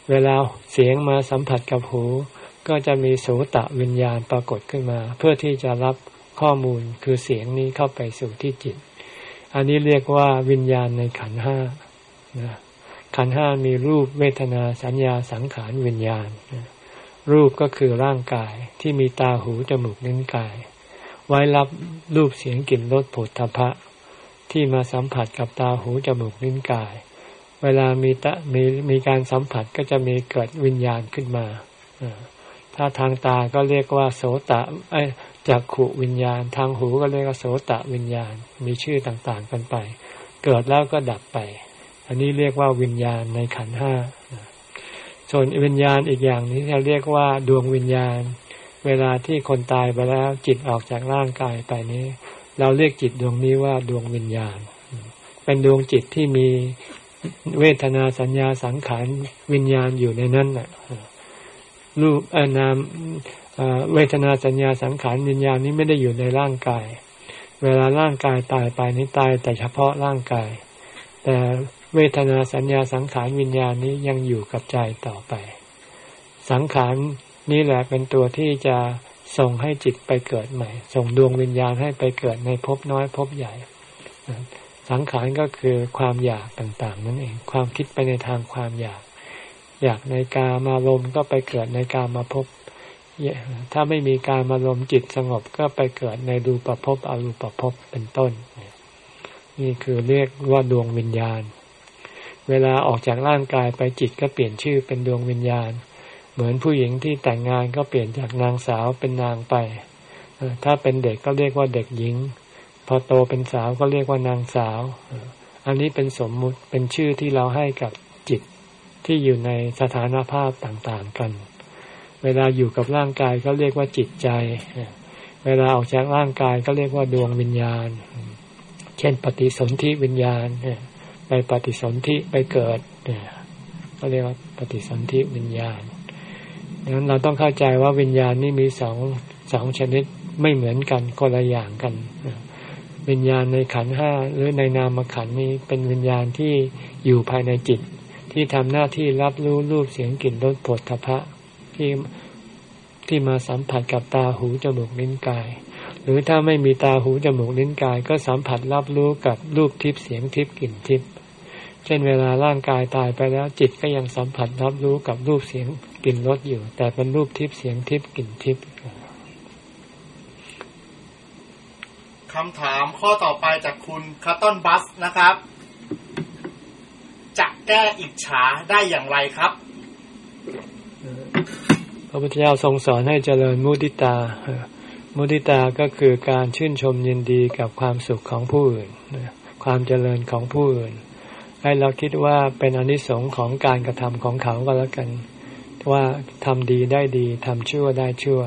เวลาเสียงมาสัมผัสกับหู ก็จะมีโสตะวิญญาณปรากฏขึ้นมา เพื่อที่จะรับข้อมูลคือเสียงนี้เข้าไปสู่ที่จิต อันนี้เรียกว่าวิญญาณในขันห้าขันห้ามีรูปเวทนาสัญญาสังขารวิญญาณ รูปก็คือร่างกายที่มีตาหูจมูกนิ้นกาย ไว้รับรูปเสียงกลิ่นรสผลทพะ ที่มาสัมผัสกับตาหูจมูกนิ้นกาย เวลามีตะมีมีการสัมผัสก็จะมีเกิดวิญญาณขึ้นมา ถ้าทางตาก็เรียกว่าโสตะไอ จากขุวิญญาณ ทางหูก็เรียกว่าโสตะวิญญาณ มีชื่อต่างๆกันไป เกิดแล้วก็ดับไป อันนี้เรียกว่าวิญญาณในขันห้าส่วนวิญญาณอีกอย่างนี้เราเรียกว่าดวงวิญญาณ เวลาที่คนตายไปแล้วจิตออกจากร่างกายไปนี้ เราเรียกจิตดวงนี้ว่าดวงวิญญาณ เป็นดวงจิตที่มีเวทนาสัญญาสังขารวิญญาณอยู่ในนั้นน่ะรูปนาม เวทนาสัญญาสังขารวิญญาณนี้ไม่ได้อยู่ในร่างกาย เวลาร่างกายตายไปนี้ตายแต่เฉพาะร่างกาย แต่เวทนาสัญญาสังขารวิญญาณนี้ยังอยู่กับใจต่อไป สังขารนี่แหละเป็นตัวที่จะส่งให้จิตไปเกิดใหม่ ส่งดวงวิญญาณให้ไปเกิดในภพน้อยภพใหญ่ สังขารก็คือความอยากต่าง ๆ นั่นเอง ความคิดไปในทางความอยาก อยากในกามาลมก็ไปเกิดในกามาพบ ถ้าไม่มีการมาลมจิตสงบก็ไปเกิดในรูปภพอรูปภพเป็นต้น นี่คือเรียกว่าดวงวิญญาณ เวลาออกจากร่างกายไปจิตก็เปลี่ยนชื่อเป็นดวงวิญญาณ เหมือนผู้หญิงที่แต่งงานก็เปลี่ยนจากนางสาวเป็นนางไป ถ้าเป็นเด็กก็เรียกว่าเด็กหญิง พอโตเป็นสาวก็เรียกว่านางสาว อันนี้เป็นสมมุติเป็นชื่อที่เราให้กับจิตที่อยู่ในสถานภาพต่างๆกัน เวลาอยู่กับร่างกายก็เรียกว่าจิตใจ เวลาออกจากร่างกายก็เรียกว่าดวงวิญญาณ เช่น ปฏิสนธิวิญญาณไปปฏิสนธิไปเกิดก็เรียกว่าปฏิสนธิวิญญาณดังนั้นเราต้องเข้าใจว่าวิญญาณนี่มีสองสองชนิดไม่เหมือนกันคนละอย่างกัน วิญญาณในขันห้าหรือในนามขันนี้เป็นวิญญาณที่อยู่ภายในจิต ที่ทำหน้าที่รับรู้รูปเสียงกลิ่นรสผลทพะ ที่ที่มาสัมผัสกับตาหูจมูกลิ้นกาย หรือถ้าไม่มีตาหูจมูกลิ้นกาย ก็สัมผัสรับรู้กับรูปทิพย์เสียงทิพย์กลิ่นทิพย์เช่นเวลาร่างกายตายไปแล้วจิตก็ยังสัมผัสรับรู้กับรูปเสียงกลิ่นรสอยู่ แต่เป็นรูปทิพย์เสียงทิพย์กลิ่นทิพย์คำถามข้อต่อไปจากคุณคาตอนบัสนะครับ จะแก้อิจฉาได้อย่างไรครับ พระพุทธเจ้าทรงสอนให้เจริญมุติตา มุติตาก็คือการชื่นชมยินดีกับความสุขของผู้อื่น ความเจริญของผู้อื่น ให้เราคิดว่าเป็นอนิสงค์ของการกระทำของเขาก็แล้วกัน ว่าทำดีได้ดีทำชั่วได้ชั่ว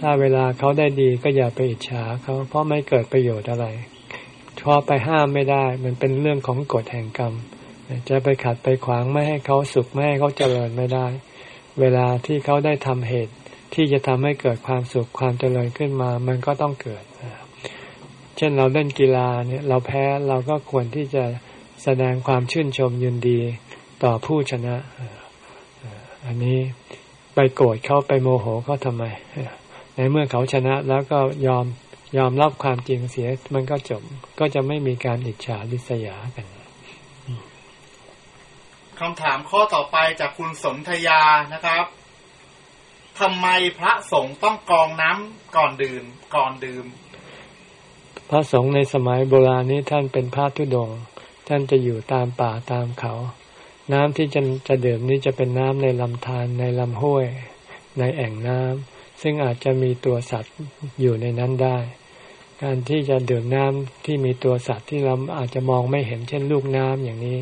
ถ้าเวลาเขาได้ดีก็อย่าไปอิจฉาเขาเพราะไม่เกิดประโยชน์อะไรชอบไปห้ามไม่ได้ มันเป็นเรื่องของกฎแห่งกรรม จะไปขัดไปขวางไม่ให้เขาสุขไม่ให้เขาเจริญไม่ได้ เวลาที่เขาได้ทำเหตุที่จะทำให้เกิดความสุขความเจริญขึ้นมา มันก็ต้องเกิด เช่นเราเล่นกีฬาเนี่ยเราแพ้เราก็ควรที่จะแสดงความชื่นชมยินดีต่อผู้ชนะ อันนี้ไปโกรธเขาไปโมโหเขาทำไม ในเมื่อเขาชนะแล้วก็ยอมยอมรับความจริงเสีย มันก็จบก็จะไม่มีการอิจฉาริษยากัน คำถามข้อต่อไปจากคุณสนธยานะครับทำไมพระสงฆ์ต้องกรองน้ำก่อนดื่มก่อนดื่ม พระสงฆ์ในสมัยโบราณนี้ท่านเป็นพระทุดงท่านจะอยู่ตามป่าตามเขา น้ำที่จะจะดื่มนี้จะเป็นน้ำในลำธารในลำห้วย ในแอ่งน้ำซึ่งอาจจะมีตัวสัตว์อยู่ในนั้นได้ การที่จะดื่มน้ำที่มีตัวสัตว์ที่เราอาจจะมองไม่เห็นเช่นลูกน้ำอย่างนี้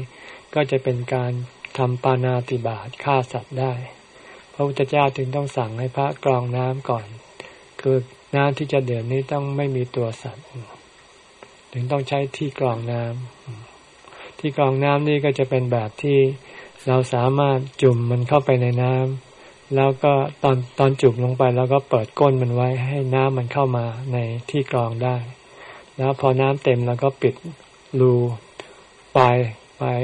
ก็จะเป็นการทำปานาติบาตฆ่าสัตว์ได้ พระพุทธเจ้าจึงต้องสั่งให้พระกรองน้ำก่อน คือน้ำที่จะเดื่มนี้ต้องไม่มีตัวสัตว์ ถึงต้องใช้ที่กรองน้ำที่กรองน้ำนี่ก็จะเป็นแบบที่เราสามารถจุ่มมันเข้าไปในน้ำแล้วก็ตอนตอนจุบลงไปแล้วก็เปิดก้นมันไว้ให้น้ำมันเข้ามาในที่กรองได้ แล้วพอน้ำเต็มแล้วก็ปิดรูปลายปลาย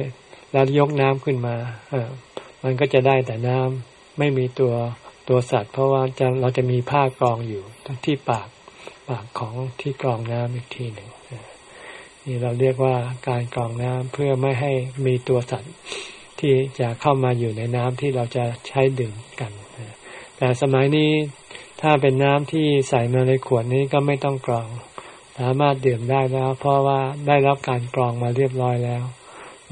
แล้วยกน้ำขึ้นมาเออมันก็จะได้แต่น้ำไม่มีตัวตัวสัตว์ เพราะว่าจะเราจะมีผ้ากรองอยู่ที่ปากปากของที่กรองน้ำอีกทีหนึ่งนี่เราเรียกว่าการกรองน้ำเพื่อไม่ให้มีตัวสัตว์ที่จะเข้ามาอยู่ในน้ำที่เราจะใช้ดื่มกันแต่สมัยนี้ถ้าเป็นน้ำที่ใส่มาในขวดนี้ก็ไม่ต้องกรอง สามารถดื่มได้แล้ว เพราะว่าได้รับการกรองมาเรียบร้อยแล้ว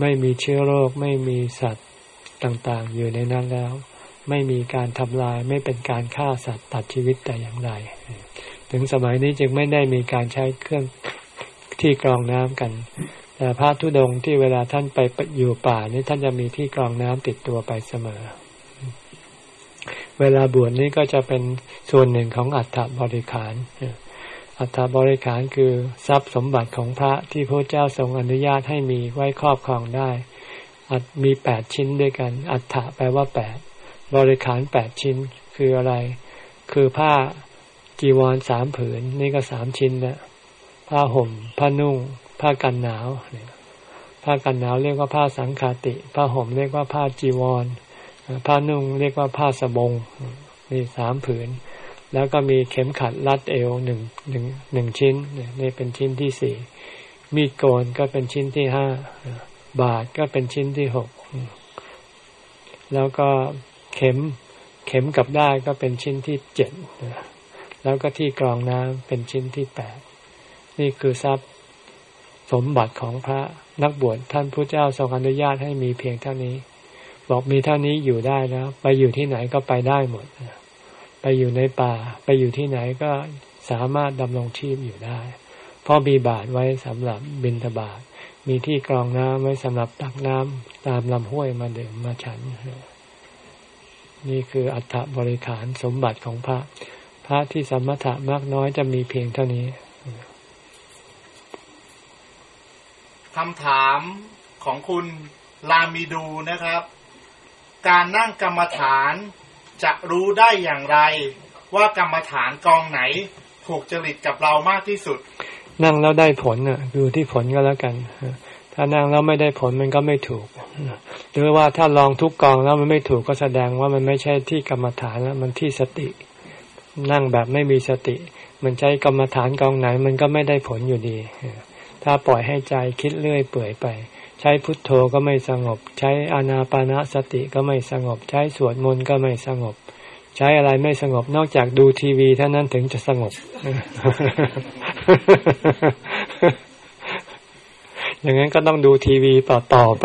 ไม่มีเชื้อโรค ไม่มีสัตว์ต่างๆ อยู่ในนั้นแล้ว ไม่มีการทำลายไม่เป็นการฆ่าสัตว์ตัดชีวิตแต่อย่างใดถึงสมัยนี้จึงไม่ได้มีการใช้เครื่องที่กรองน้ำกัน แต่พระธุดงที่เวลาท่านไปอยู่ป่านี่ท่านจะมีที่กรองน้ำติดตัวไปเสมอ เวลาบวชนี่ก็จะเป็นส่วนหนึ่งของอัฐบริขาร อัฐบริขารคือทรัพย์สมบัติของพระที่พระเจ้าทรงอนุญาตให้มีไว้ครอบครองได้อัดมีแปดชิ้นด้วยกัน อัฐแปลว่าแปดบริขารแปดชิ้นคืออะไร คือผ้าจีวรสามผืน นี่ก็สามชิ้นนะผ้าห่ม ผ้านุ่ง ผ้ากันหนาวผ้ากันหนาวเรียกว่าผ้าสังคาติ ผ้าห่มเรียกว่าผ้าจีวร ผ้านุ่งเรียกว่าผ้าสบงมีสามผืน แล้วก็มีเข็มขัดรัดเอวหนึ่งหนึ่งหนึ่งชิ้นนี่เป็นชิ้นที่สี่มีดโกนก็เป็นชิ้นที่ห้าบาทก็เป็นชิ้นที่หกแล้วก็เข็มเข็มกับได้ก็เป็นชิ้นที่เจ็ดแล้วก็ที่กรองน้ำเป็นชิ้นที่แปดนี่คือทรัพย์สมบัติของพระนักบวชท่านพระเจ้าทรงอนุญาตให้มีเพียงเท่านี้ บอกมีเท่านี้อยู่ได้แล้ว ไปอยู่ที่ไหนก็ไปได้หมด ไปอยู่ในป่า ไปอยู่ที่ไหนก็สามารถดำรงชีพอยู่ได้ เพราะมีบาทไว้สำหรับบินทบาทมีที่กรองน้ำไว้สำหรับตักน้ำตามลำห้วยมาดื่มมาฉัน นี่คืออัฐบริขารสมบัติของพระ พระที่สมถะมากน้อยจะมีเพียงเท่านี้คำถามของคุณลามีดูนะครับ การนั่งกรรมฐาน จะรู้ได้อย่างไร ว่ากรรมฐานกองไหน ถูกจริตกับเรามากที่สุด นั่งแล้วได้ผลอะ ดูที่ผลก็แล้วกันถ้านั่งแล้วไม่ได้ผลมันก็ไม่ถูกหรือว่าถ้าลองทุกกองแล้วมันไม่ถูกก็แสดงว่ามันไม่ใช่ที่กรรมฐานแล้วมันที่สติ นั่งแบบไม่มีสติ มันใช้กรรมฐานกองไหน มันก็ไม่ได้ผลอยู่ดีถ้าปล่อยให้ใจคิดเรื่อยเปื่อยไป ใช้พุทโธก็ไม่สงบ ใช้อานาปานาสติก็ไม่สงบ ใช้สวดมนต์ก็ไม่สงบ ใช้อะไรไม่สงบนอกจากดูทีวีเท่านั้นถึงจะสงบ อย่างนั้นก็ต้องดูทีวีต่อต่อไป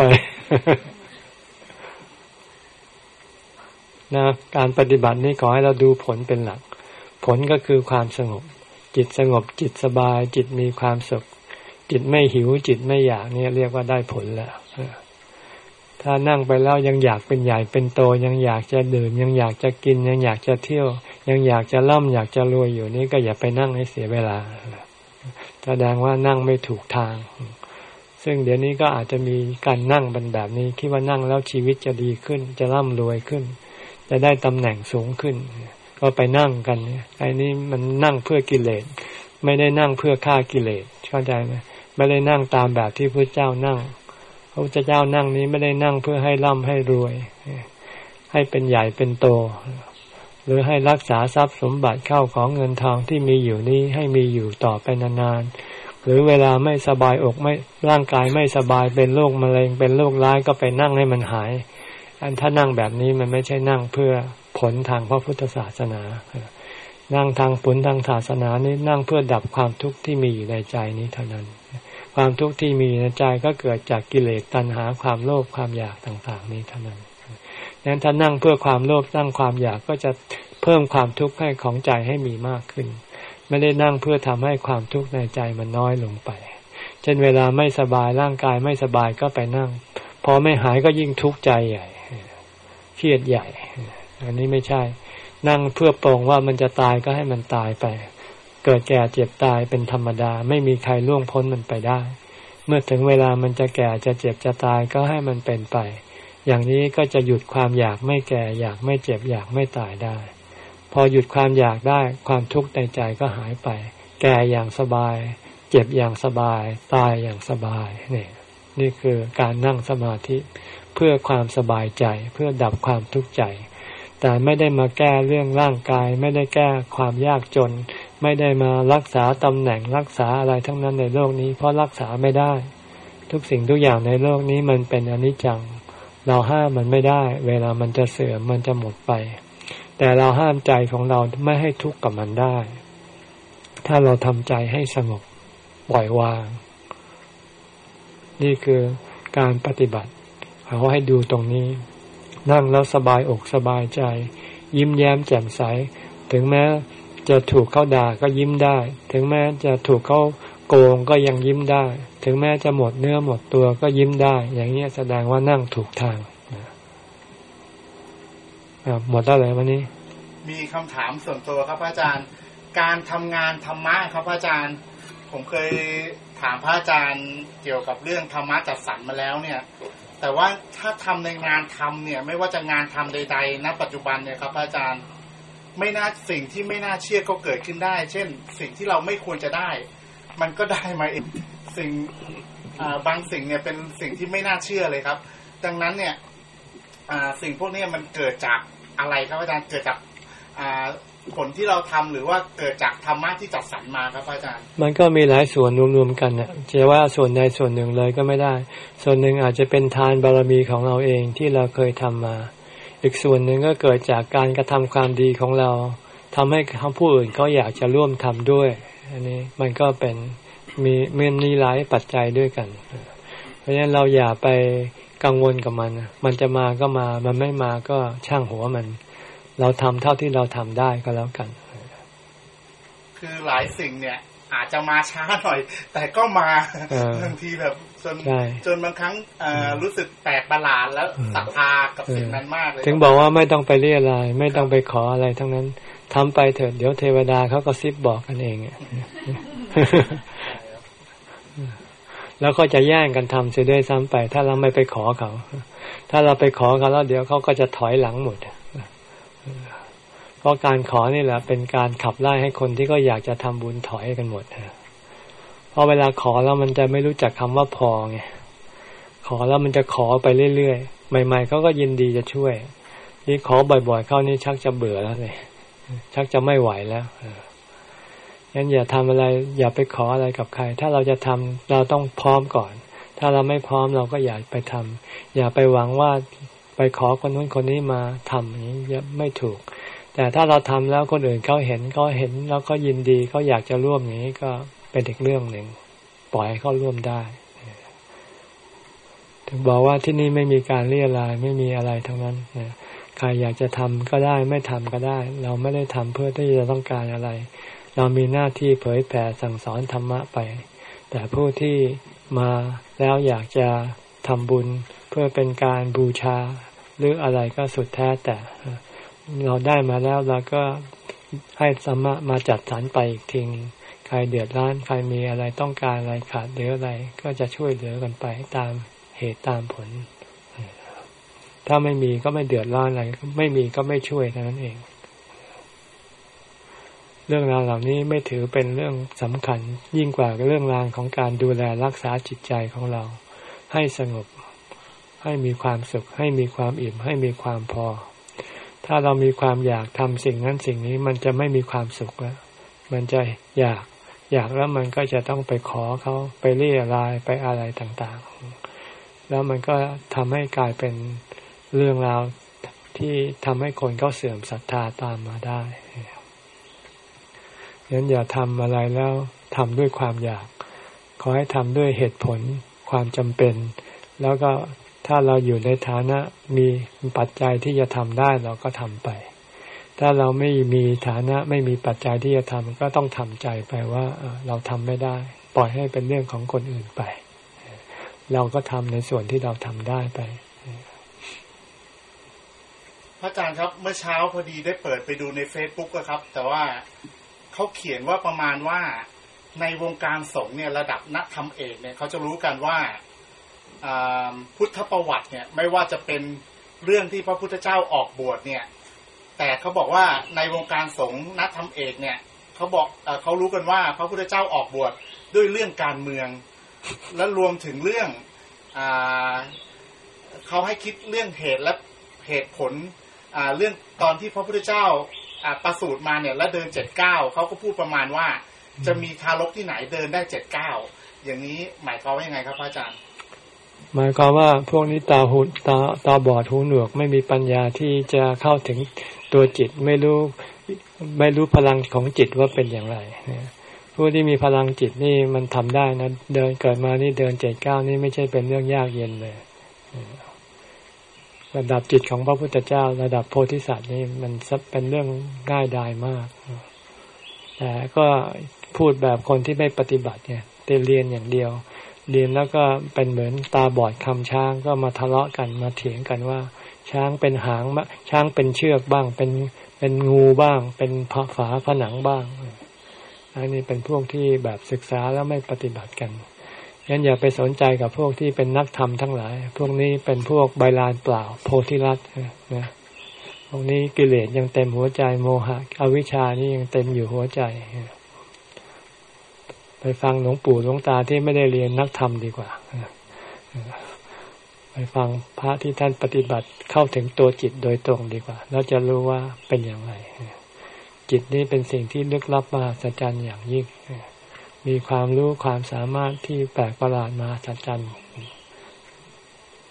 นะการปฏิบัตินี้ขอให้เราดูผลเป็นหลัก ผลก็คือความสงบ จิตสงบจิตสบาย จิตมีความสุข จิตไม่หิวจิตไม่อยากเนี่ยเรียกว่าได้ผลแล้วถ้านั่งไปแล้วยังอยากเป็นใหญ่เป็นโต ยังอยากจะดื่มยังอยากจะกิน ยังอยากจะเที่ยว ยังอยากจะล่ำอยากจะรวยอยู่นี่ก็อย่าไปนั่งให้เสียเวลาแสดงว่านั่งไม่ถูกทาง ซึ่งเดี๋ยวนี้ก็อาจจะมีการนั่งเป็นแบบนี้ คิดว่านั่งแล้วชีวิตจะดีขึ้น จะร่ำรวยขึ้น จะได้ตำแหน่งสูงขึ้น ก็ไปนั่งกันไอ้นี้มันนั่งเพื่อกิเลสไม่ได้นั่งเพื่อฆ่ากิเลสเข้าใจไหม ไม่ได้นั่งตามแบบที่พระเจ้านั่ง พระเจ้านั่งนี้ไม่ได้นั่งเพื่อให้ร่ำให้รวย ให้เป็นใหญ่เป็นโต หรือให้รักษาทรัพย์สมบัติเข้าของเงินทองที่มีอยู่นี้ให้มีอยู่ต่อไปนานๆ หรือเวลาไม่สบายอกไม่ร่างกายไม่สบายเป็นโรคมะเร็งเป็นโรคร้ายก็ไปนั่งให้มันหาย อันถ้านั่งแบบนี้มันไม่ใช่นั่งเพื่อผลทางพระพุทธศาสนานั่งทางผลทางศาสนานี้นั่งเพื่อดับความทุกข์ที่มีอยู่ในใจนี้เท่านั้น ความทุกข์ที่มีในใจก็เกิดจากกิเลสตัณหาความโลภความอยากต่างๆ นี้เท่านั้นดังนั้นถ้านั่งเพื่อความโลภตั้งความอยากก็จะเพิ่มความทุกข์ให้ของใจให้มีมากขึ้น ไม่ได้นั่งเพื่อทำให้ความทุกข์ในใจมันน้อยลงไป เช่นเวลาไม่สบายร่างกายไม่สบายก็ไปนั่ง พอไม่หายก็ยิ่งทุกข์ใจใหญ่เครียดใหญ่ อันนี้ไม่ใช่ นั่งเพื่อปรงว่ามันจะตายก็ให้มันตายไป เกิดแก่เจ็บตายเป็นธรรมดา ไม่มีใครล่วงพ้นมันไปได้ เมื่อถึงเวลามันจะแก่จะเจ็บจะตายก็ให้มันเป็นไป อย่างนี้ก็จะหยุดความอยากไม่แก่ อยากไม่เจ็บอยากไม่ตายได้ พอหยุดความอยากได้ความทุกข์ในใจก็หายไป แก่อย่างสบาย เจ็บอย่างสบาย ตายอย่างสบายนี่นี่คือการนั่งสมาธิเพื่อความสบายใจเพื่อดับความทุกข์ใจ แต่ไม่ได้มาแก้เรื่องร่างกาย ไม่ได้แก้ความยากจน ไม่ได้มารักษาตำแหน่งรักษาอะไรทั้งนั้นในโลกนี้ เพราะรักษาไม่ได้ ทุกสิ่งทุกอย่างในโลกนี้มันเป็นอนิจจัง เราห้ามมันไม่ได้ เวลามันจะเสื่อมมันจะหมดไป แต่เราห้ามใจของเราไม่ให้ทุกข์กับมันได้ ถ้าเราทำใจให้สงบปล่อยวาง นี่คือการปฏิบัติเขาให้ดูตรงนี้ นั่งแล้วสบายอกสบายใจ ยิ้มแย้มแจ่มใส ถึงแม้ จะถูกเขาด่าก็ยิ้มได้ ถึงแม้จะถูกเขาโกงก็ยังยิ้มได้ ถึงแม้จะหมดเนื้อหมดตัวก็ยิ้มได้ อย่างนี้แสดงว่านั่งถูกทางหมดแล้วเลยวันนี้ มีคำถามส่วนตัวครับอาจารย์ การทำงานธรรมะครับอาจารย์ ผมเคยถามพระอาจารย์เกี่ยวกับเรื่องธรรมะจัดสรรมาแล้วเนี่ย แต่ว่าถ้าทำในงานทำเนี่ย ไม่ว่าจะงานทำใด ๆ ณ ปัจจุบันเนี่ยครับอาจารย์ ไม่น่าสิ่งที่ไม่น่าเชื่อก็เกิดขึ้นได้ เช่น สิ่งที่เราไม่ควรจะได้ มันก็ได้มาเองสิ่งบางสิ่งเนี่ยเป็นสิ่งที่ไม่น่าเชื่อเลยครับ ดังนั้นเนี่ยสิ่งพวกนี้มันเกิดจากอะไรครับอาจารย์เกิดจากผลที่เราทำหรือว่าเกิดจากธรรมะที่จัดสรรมาครับอาจารย์ มันก็มีหลายส่วนรวมๆกันเนี่ยจะว่าส่วนใดส่วนหนึ่งเลยก็ไม่ได้ ส่วนหนึ่งอาจจะเป็นทานบารมีของเราเองที่เราเคยทำมา อีกส่วนหนึ่งก็เกิดจากการกระทำความดีของเราทำให้เขาผู้อื่นเขาอยากจะร่วมทำด้วย อันนี้มันก็เป็นมีมันมีหลายปัจจัยด้วยกัน เพราะฉะนั้นเราอย่าไปกังวลกับมัน มันจะมาก็มา มันไม่มาก็ช่างหัวมัน เราทำเท่าที่เราทำได้ก็แล้วกัน คือหลายสิ่งเนี่ย อาจจะมาช้าหน่อย แต่ก็มาบางทีแบบ จนจนบางครั้งรู้สึกแปลกประหลาดแล้วศรัทธากับสิ่งนั้นมากเลยถึงบอกว่าไม่ต้องไปเรียอะไรไม่ต้องไปขออะไรทั้งนั้นทำไปเถิดเดี๋ยวเทวดาเขาก็ซิบบอกกันเองแล้วก็จะแย่งกันทำเสียด้วยซ้ำไป ถ้าเราไม่ไปขอเขา ถ้าเราไปขอเขาแล้วเดี๋ยวเขาก็จะถอยหลังหมดเพราะการขอนี่แหละเป็นการขับไล่ให้คนที่ก็อยากจะทำบุญถอยกันหมดเพ ราะเวลาขอแล้วมันจะไม่รู้จักคำว่าพอไงขอแล้วมันจะขอไปเรื่อยๆ ใหม่ๆเขาก็ยินดีจะช่วย นี่ขอบ่อยๆ เข้านี่ชักจะเบื่อแล้วเลยชักจะไม่ไหวแล้วงั้นอย่าทำอะไร อย่าไปขออะไรกับใคร ถ้าเราจะทำเราต้องพร้อมก่อน ถ้าเราไม่พร้อมเราก็อย่าไปทำอย่าไปหวังว่าไปขอคนนู้นคนนี้มาทำอย่างนี้ไม่ถูก แต่ถ้าเราทำแล้วคนอื่นเขาเห็นเขาเห็นแล้วก็ยินดีเขาอยากจะร่วมอย่างนี้ก็ เป็นอีกเรื่องหนึ่ง ปล่อยให้เขาร่วมได้ ถึงบอกว่าที่นี่ไม่มีการเรียรายไม่มีอะไรทั้งนั้นใครอยากจะทำก็ได้ไม่ทำก็ได้ เราไม่ได้ทำเพื่อที่จะต้องการอะไร เรามีหน้าที่เผยแผ่สั่งสอนธรรมะไป แต่ผู้ที่มาแล้วอยากจะทำบุญเพื่อเป็นการบูชาหรืออะไรก็สุดแท้แต่ เราได้มาแล้วเราก็ให้สมะมาจัดสรรไปอีกที ใครเดือดร้อนใครมีอะไรต้องการอะไรขาดเหลืออะไร ก็จะช่วยเหลือกันไปตามเหตุตามผล ถ้าไม่มีก็ไม่เดือดร้อนอะไรไม่มีก็ไม่ช่วยเท่านั้นเอง เรื่องราวเหล่านี้ไม่ถือเป็นเรื่องสำคัญ ยิ่งกว่าเรื่องราวของการดูแลรักษาจิตใจของเรา ให้สงบ ให้มีความสุข ให้มีความอิ่ม ให้มีความพอ ถ้าเรามีความอยากทำสิ่งนั้นสิ่งนี้มันจะไม่มีความสุขแล้วมันจะอยาก อยากแล้วมันก็จะต้องไปขอเขาไปเรียรายไปอะไรต่างๆ แล้วมันก็ทำให้กลายเป็นเรื่องราวที่ทำให้คนเขาเสื่อมศรัทธาตามมาได้ยั้นอย่าทำอะไรแล้วทำด้วยความอยาก ขอให้ทำด้วยเหตุผลความจำเป็น แล้วก็ถ้าเราอยู่ในฐานะมีปัจจัยที่จะทำได้เราก็ทำไป ถ้าเราไม่มีฐานะไม่มีปัจจัยที่จะทำก็ต้องทำใจไปว่าเราทำไม่ได้ ปล่อยให้เป็นเรื่องของคนอื่นไป เราก็ทำในส่วนที่เราทำได้ไปพระอาจารย์ครับเมื่อเช้าพอดีได้เปิดไปดูในเฟซบุ๊กครับ แต่ว่าเขาเขียนว่าประมาณว่าในวงการสงฆ์เนี่ยระดับนักธรรมเอกเนี่ยเขาจะรู้กันว่าพุทธประวัติเนี่ยไม่ว่าจะเป็นเรื่องที่พระพุทธเจ้าออกบวชเนี่ย แต่เขาบอกว่าในวงการสงฆ์นักธรรมเอกเนี่ยเขาบอกเขารู้กันว่า พระพุทธเจ้าออกบวชด้วยเรื่องการเมือง และรวมถึงเรื่องอเขาให้คิดเรื่องเหตุและเหตุผลเรื่องตอนที่พระพุทธเจ้าประสูติมาเนี่ยแล้วเดินเจ็ดเก้าเขาก็พูดประมาณว่า จะมีทารกที่ไหนเดินได้เจ็ดเก้าอย่างนี้หมายความว่ายังไงครับพระอาจารย์หมายความว่าพวกนี้ตาหูตาตาบอดหูหนวกไม่มีปัญญาที่จะเข้าถึง ตัวจิตไม่รู้ไม่รู้พลังของจิตว่าเป็นอย่างไรผู้ที่มีพลังจิตนี่มันทำได้นะเดินเกิดมานี่เดินเจ็ดเก้านี่ไม่ใช่เป็นเรื่องยากเย็นเลย ระดับจิตของพระพุทธเจ้า ระดับโพธิสัตว์นี่มันเป็นเรื่องง่ายดายมากแต่ก็พูดแบบคนที่ไม่ปฏิบัติเนี่ยเรียนอย่างเดียว เรียนแล้วก็เป็นเหมือนตาบอดคำช้างก็มาทะเลาะกันมาเถียงกันว่า ช้างเป็นหางช้างเป็นเชือกบ้าง เป็นเป็นงูบ้าง เป็นฝาผนังบ้าง อันนี้เป็นพวกที่แบบศึกษาแล้วไม่ปฏิบัติกันงั้นอย่าไปสนใจกับพวกที่เป็นนักธรรมทั้งหลาย พวกนี้เป็นพวกใบลานเปล่า โพธิรัตนะพวกนี้กิเลสยังเต็มหัวใจโมหะ อวิชานี่ยังเต็มอยู่หัวใจ ไปฟังหลวงปู่หลวงตาที่ไม่ได้เรียนนักธรรมดีกว่า ไปฟังพระที่ท่านปฏิบัติเข้าถึงตัวจิตโดยตรงดีกว่า แล้วจะรู้ว่าเป็นอย่างไร จิตนี้เป็นสิ่งที่ลึกลับมาสัจจันอย่างยิ่ง มีความรู้ความสามารถที่แปลกประหลาดมาสัจจัน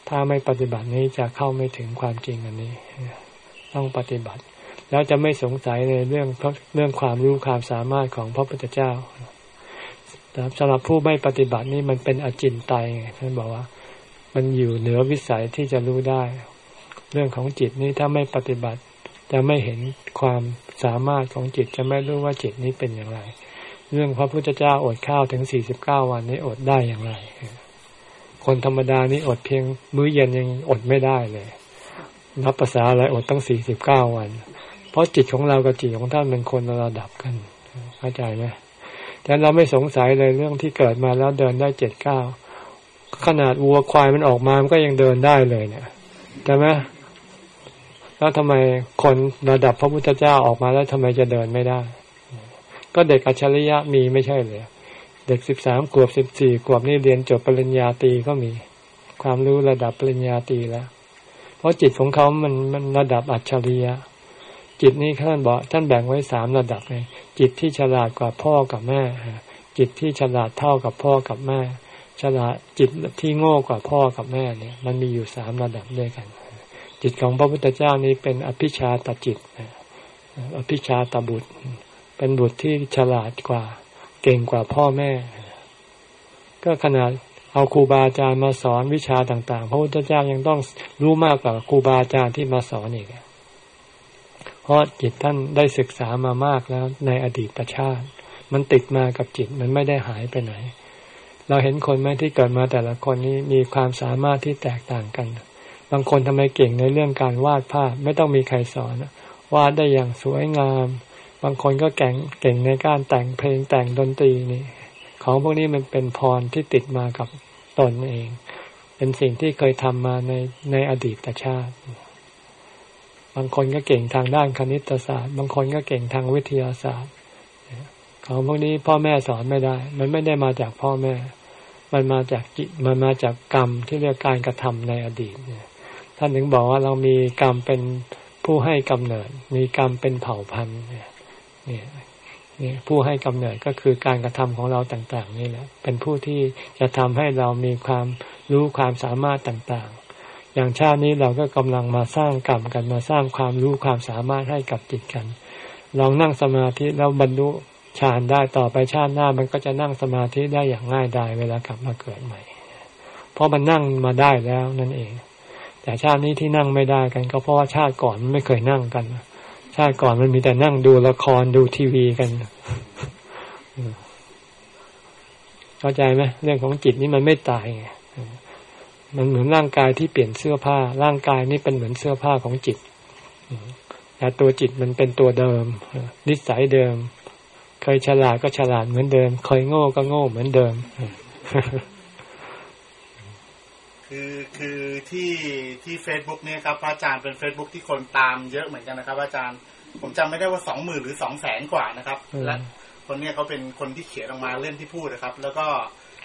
ถ้าไม่ปฏิบัตินี้จะเข้าไม่ถึงความจริงอันนี้ ต้องปฏิบัติ แล้วจะไม่สงสัยในเรื่องเรื่องความรู้ความสามารถของพระพุทธเจ้าสำหรับผู้ไม่ปฏิบัตินี่มันเป็นอจินไตยท่านบอกว่า มันอยู่เหนือวิสัยที่จะรู้ได้ เรื่องของจิตนี้ถ้าไม่ปฏิบัติ จะไม่เห็นความสามารถของจิตจะไม่รู้ว่าจิตนี้เป็นอย่างไร เรื่องพระพุทธเจ้าอดข้าวถึงสี่สิบเก้าวันนี้อดได้อย่างไร คนธรรมดานี่อดเพียงมื้อเย็นยังอดไม่ได้เลยนับภาษาอะไรอดตั้งสี่สิบเก้าวัน เพราะจิตของเรากับจิตของท่านเป็นคนระดับกันเข้าใจไหมแต่เราไม่สงสัยเลยเรื่องที่เกิดมาแล้วเดินได้เจ็ดเก้า ขนาดวัวควายมันออกมา มันก็ยังเดินได้เลยเนี่ยใช่ไหมแล้วทำไมคนระดับพระพุทธเจ้าออกมาแล้วทำไมจะเดินไม่ได้ ก็เด็กอัจฉริยะมีไม่ใช่เลยเด็กสิบสามขวบสิบสี่ขวบนี่เรียนจบปริญญาตรีก็มี ความรู้ระดับปริญญาตรีแล้ว เพราะจิตของเขามันมันระดับอัจฉริยะ จิตนี้ท่านบอกท่านแบ่งไว้สามระดับเลยจิตที่ฉลาดกว่าพ่อกับแม่ จิตที่ฉลาดเท่ากับพ่อกับแม่ ฉลาดจิตที่โง่กว่าพ่อกับแม่เนี่ย มันมีอยู่สามระดับด้วยกัน จิตของพระพุทธเจ้านี้เป็นอภิชาตจิตอภิชาตบุตร เป็นบุตรที่ฉลาดกว่า เก่งกว่าพ่อแม่ ก็ขนาดเอาครูบาอาจารย์มาสอนวิชาต่างๆ พระพุทธเจ้ายังต้องรู้มากกว่าครูบาอาจารย์ที่มาสอนอีกเพราะจิตท่านได้ศึกษามามากแล้วในอดีตชาติ มันติดมากับจิตมันไม่ได้หายไปไหน เราเห็นคนไหมที่เกิดมาแต่ละคนนี้มีความสามารถที่แตกต่างกัน บางคนทำไมเก่งในเรื่องการวาดภาพไม่ต้องมีใครสอนวาดได้อย่างสวยงาม บางคนก็เก่งเก่งในการแต่งเพลงแต่งดนตรีนี่ ของพวกนี้มันเป็นพรที่ติดมากับตนเอง เป็นสิ่งที่เคยทำมาในในอดีตชาติ บางคนก็เก่งทางด้านคณิตศาสตร์ บางคนก็เก่งทางวิทยาศาสตร์ ของพวกนี้พ่อแม่สอนไม่ได้ มันไม่ได้มาจากพ่อแม่ มันมาจากจิตมันมาจากกรรมที่เรียกการกระทำในอดีตเนี่ยท่านถึงบอกว่าเรามีกรรมเป็นผู้ให้กำเนิด มีกรรมเป็นเผ่าพันธุ์เนี่ยนี่ผู้ให้กำเนิดก็คือการกระทำของเราต่างๆ นี่แหละ เป็นผู้ที่จะทำให้เรามีความรู้ความสามารถต่างๆ อย่างชาตินี้เราก็กำลังมาสร้างกรรมกันมาสร้างความรู้ความสามารถให้กับจิตกัน ลองนั่งสมาธิแล้วบรรลุ ฌานได้ต่อไปชาติหน้ามันก็จะนั่งสมาธิได้อย่างง่ายดายเวลากลับมาเกิดใหม่ เพราะมันนั่งมาได้แล้วนั่นเอง แต่ชาตินี้ที่นั่งไม่ได้กัน ก็เพราะว่าชาติก่อนมันไม่เคยนั่งกัน ชาติก่อนมันมีแต่นั่งดูละครดูทีวีกันเข้าใจไหมเรื่องของจิตนี่มันไม่ตายไงมันเหมือนร่างกายที่เปลี่ยนเสื้อผ้า ร่างกายนี่เป็นเหมือนเสื้อผ้าของจิตแต่ตัวจิตมันเป็นตัวเดิมนิสัยเดิม เคยฉลาดก็ฉลาดเหมือนเดิม เคยโง่ก็โง่เหมือนเดิม คือคือที่ที่เฟซบุ๊กเนี่ยครับพระอาจารย์เป็นเฟซบุ๊กที่คนตามเยอะเหมือนกันนะครับ อาจารย์ผมจำไม่ได้ว่าสองหมื่นหรือสองแสนกว่านะครับ และคนนี้เขาเป็นคนที่เขียนออกมาเล่นที่พูดนะครับ แล้วก็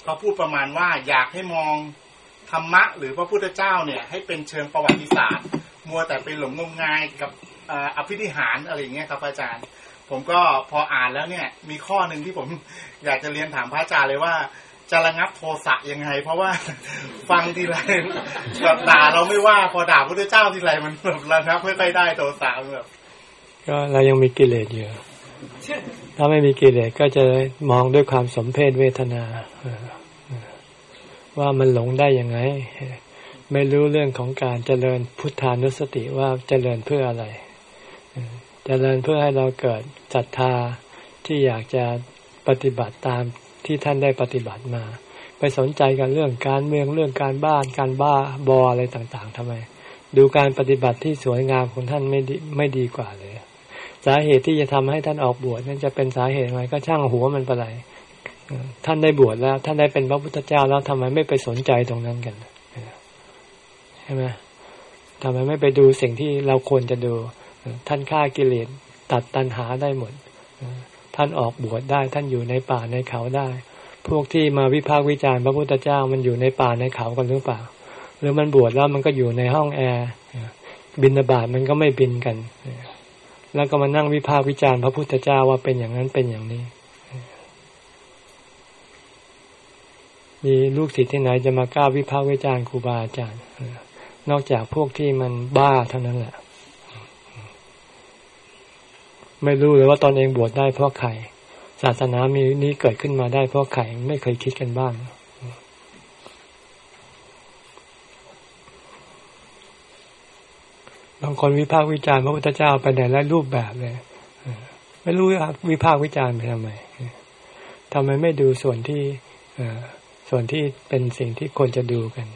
เขาพูดประมาณว่าอยากให้มองธรรมะหรือพระพุทธเจ้าเนี่ยให้เป็นเชิงประวัติศาสตร์ มัวแต่ไปหลงงมงายกับอภินิหารอะไรอย่างเงี้ยครับอาจารย์ ผมก็พออ่านแล้วเนี่ย มีข้อหนึ่งที่ผมอยากจะเรียนถามพระอาจารย์เลยว่า จะระงับโทสะยังไง เพราะว่าฟังทีไรแบบด่าเราไม่ว่าพอด่าพระพุทธเจ้าทีไรมันแบบระงับไม่ค่อยได้โทสะแบบก็เรายังมีกิเลสอยู่ถ้าไม่มีกิเลสก็จะมองด้วยความสมเพศเวทนาว่ามันหลงได้ยังไง ไม่รู้เรื่องของการเจริญพุทธานุสติว่าเจริญเพื่ออะไร จริญเพื่อให้เราเกิดศรัทธาที่อยากจะปฏิบัติตามที่ท่านได้ปฏิบัติมา ไปสนใจกันเรื่องการเมืองเรื่องการบ้านการบ้าบออะไรต่างๆทำไม ดูการปฏิบัติที่สวยงามของท่านไม่ดีไม่ดีกว่าเลย สาเหตุที่จะทำให้ท่านออกบวชนั่นจะเป็นสาเหตุอะไรก็ช่างหัวมันไปเลยท่านได้บวชแล้ว ท่านได้เป็นพระพุทธเจ้าแล้วทำไมไม่ไปสนใจตรงนั้นกันใช่ไหมทำไมไม่ไปดูสิ่งที่เราควรจะดู ท่านฆ่ากิเลสตัดตัณหาได้หมด ท่านออกบวชได้ ท่านอยู่ในป่าในเขาได้ พวกที่มาวิพากษ์วิจารณ์พระพุทธเจ้ามันอยู่ในป่าในเขากันหรือเปล่า หรือมันบวชแล้วมันก็อยู่ในห้องแอร์บินบาตมันก็ไม่บินกัน แล้วก็มานั่งวิพากษ์วิจารณ์พระพุทธเจ้าว่าเป็นอย่างนั้นเป็นอย่างนี้ มีลูกศิษย์ที่ไหนจะมากล้าวิพากษ์วิจารณ์ครูบาอาจารย์ นอกจากพวกที่มันบ้าเท่านั้นแหละ ไม่รู้เลยว่าตอนเองบวชได้เพราะใครศาสนามีนี้เกิดขึ้นมาได้เพราะใครไม่เคยคิดกันบ้างบางคนวิพากษ์วิจารณ์พระพุทธเจ้าไปในหลายรูปแบบเลยไม่รู้วิพากษ์วิจารณ์ไปทำไมทำไมไม่ดูส่วนที่ส่วนที่เป็นสิ่งที่ควรจะดูกัน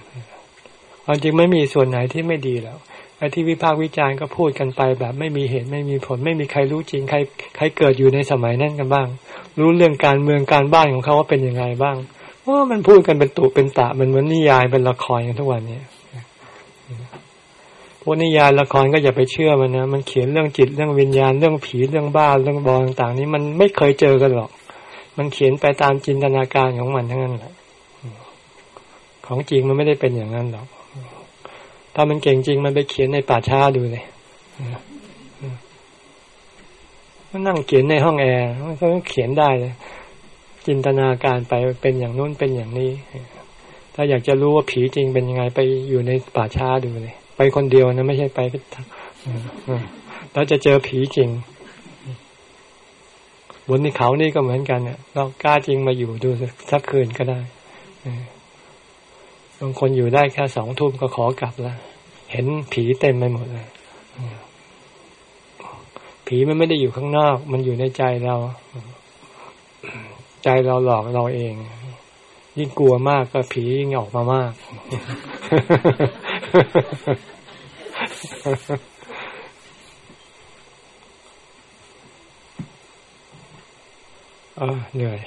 ความจริงไม่มีส่วนไหนที่ไม่ดีแล้ว ไอ้ที่วิพากษ์วิจารณ์ก็พูดกันไป แบบไม่มีเหตุไม่มีผล ไม่มีใครรู้จริงใครใครเกิดอยู่ในสมัยนั้นกันบ้าง รู้เรื่องการเมืองการบ้านของเขาว่าเป็นยังไงบ้างว่ามันพูดกันเป็นตุเป็นตะมันเหมือนนิยายเป็นละครกันทุกวันนี้พวกนิยายละครก็อย่าไปเชื่อมันนะมันเขียนเรื่องจิตเรื่องวิญญาณเรื่องผีเรื่องบ้าเรื่องบอลต่างๆ นี้มันไม่เคยเจอกันหรอก มันเขียนไปตามจินตนาการของมันทั้งนั้นแหละของจริงมันไม่ได้เป็นอย่างนั้นหรอก ถ้ามันเก่งจริงมันไปเขียนในป่าช้าดูเลยนั่งเขียนในห้องแอร์มันก็เขียนได้เลยจินตนาการไปเป็นอย่างนู้นเป็นอย่างนี้ ถ้าอยากจะรู้ว่าผีจริงเป็นยังไงไปอยู่ในป่าช้าดูเลย ไปคนเดียวนะไม่ใช่ไปแล้วจะเจอผีจริง บนในเขานี่ก็เหมือนกันเนี่ยเรากล้าจริงมาอยู่ดูสักคืนก็ได้างคนอยู่ได้แค่สองทุ่มก็ขอกลับแล้วเห็นผีเต็มไปหมดเลยผีมันไม่ได้อยู่ข้างนอก มันอยู่ในใจเรา ใจเราหลอกเราเอง ยิ่งกลัวมากก็ผียิ่งออกมามากเออเหนื่อย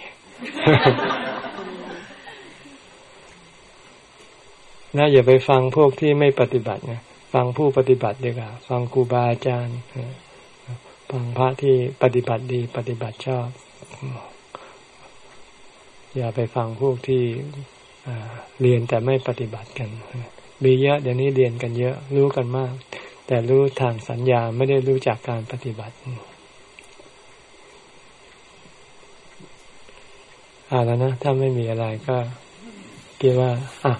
นะอย่าไปฟังพวกที่ไม่ปฏิบัตินะฟังผู้ปฏิบัติดีกว่าฟังครูบาอาจารย์ฟังพระที่ปฏิบัติดี ปฏิบัติชอบ อย่าไปฟังพวกที่เรียนแต่ไม่ปฏิบัติกันมีเยอะเดี๋ยวนี้เรียนกันเยอะ รู้กันมาก แต่รู้ทางสัญญาไม่ได้รู้จากการปฏิบัติอ่าแล้วนะ ถ้าไม่มีอะไรก็ คิดว่า อะ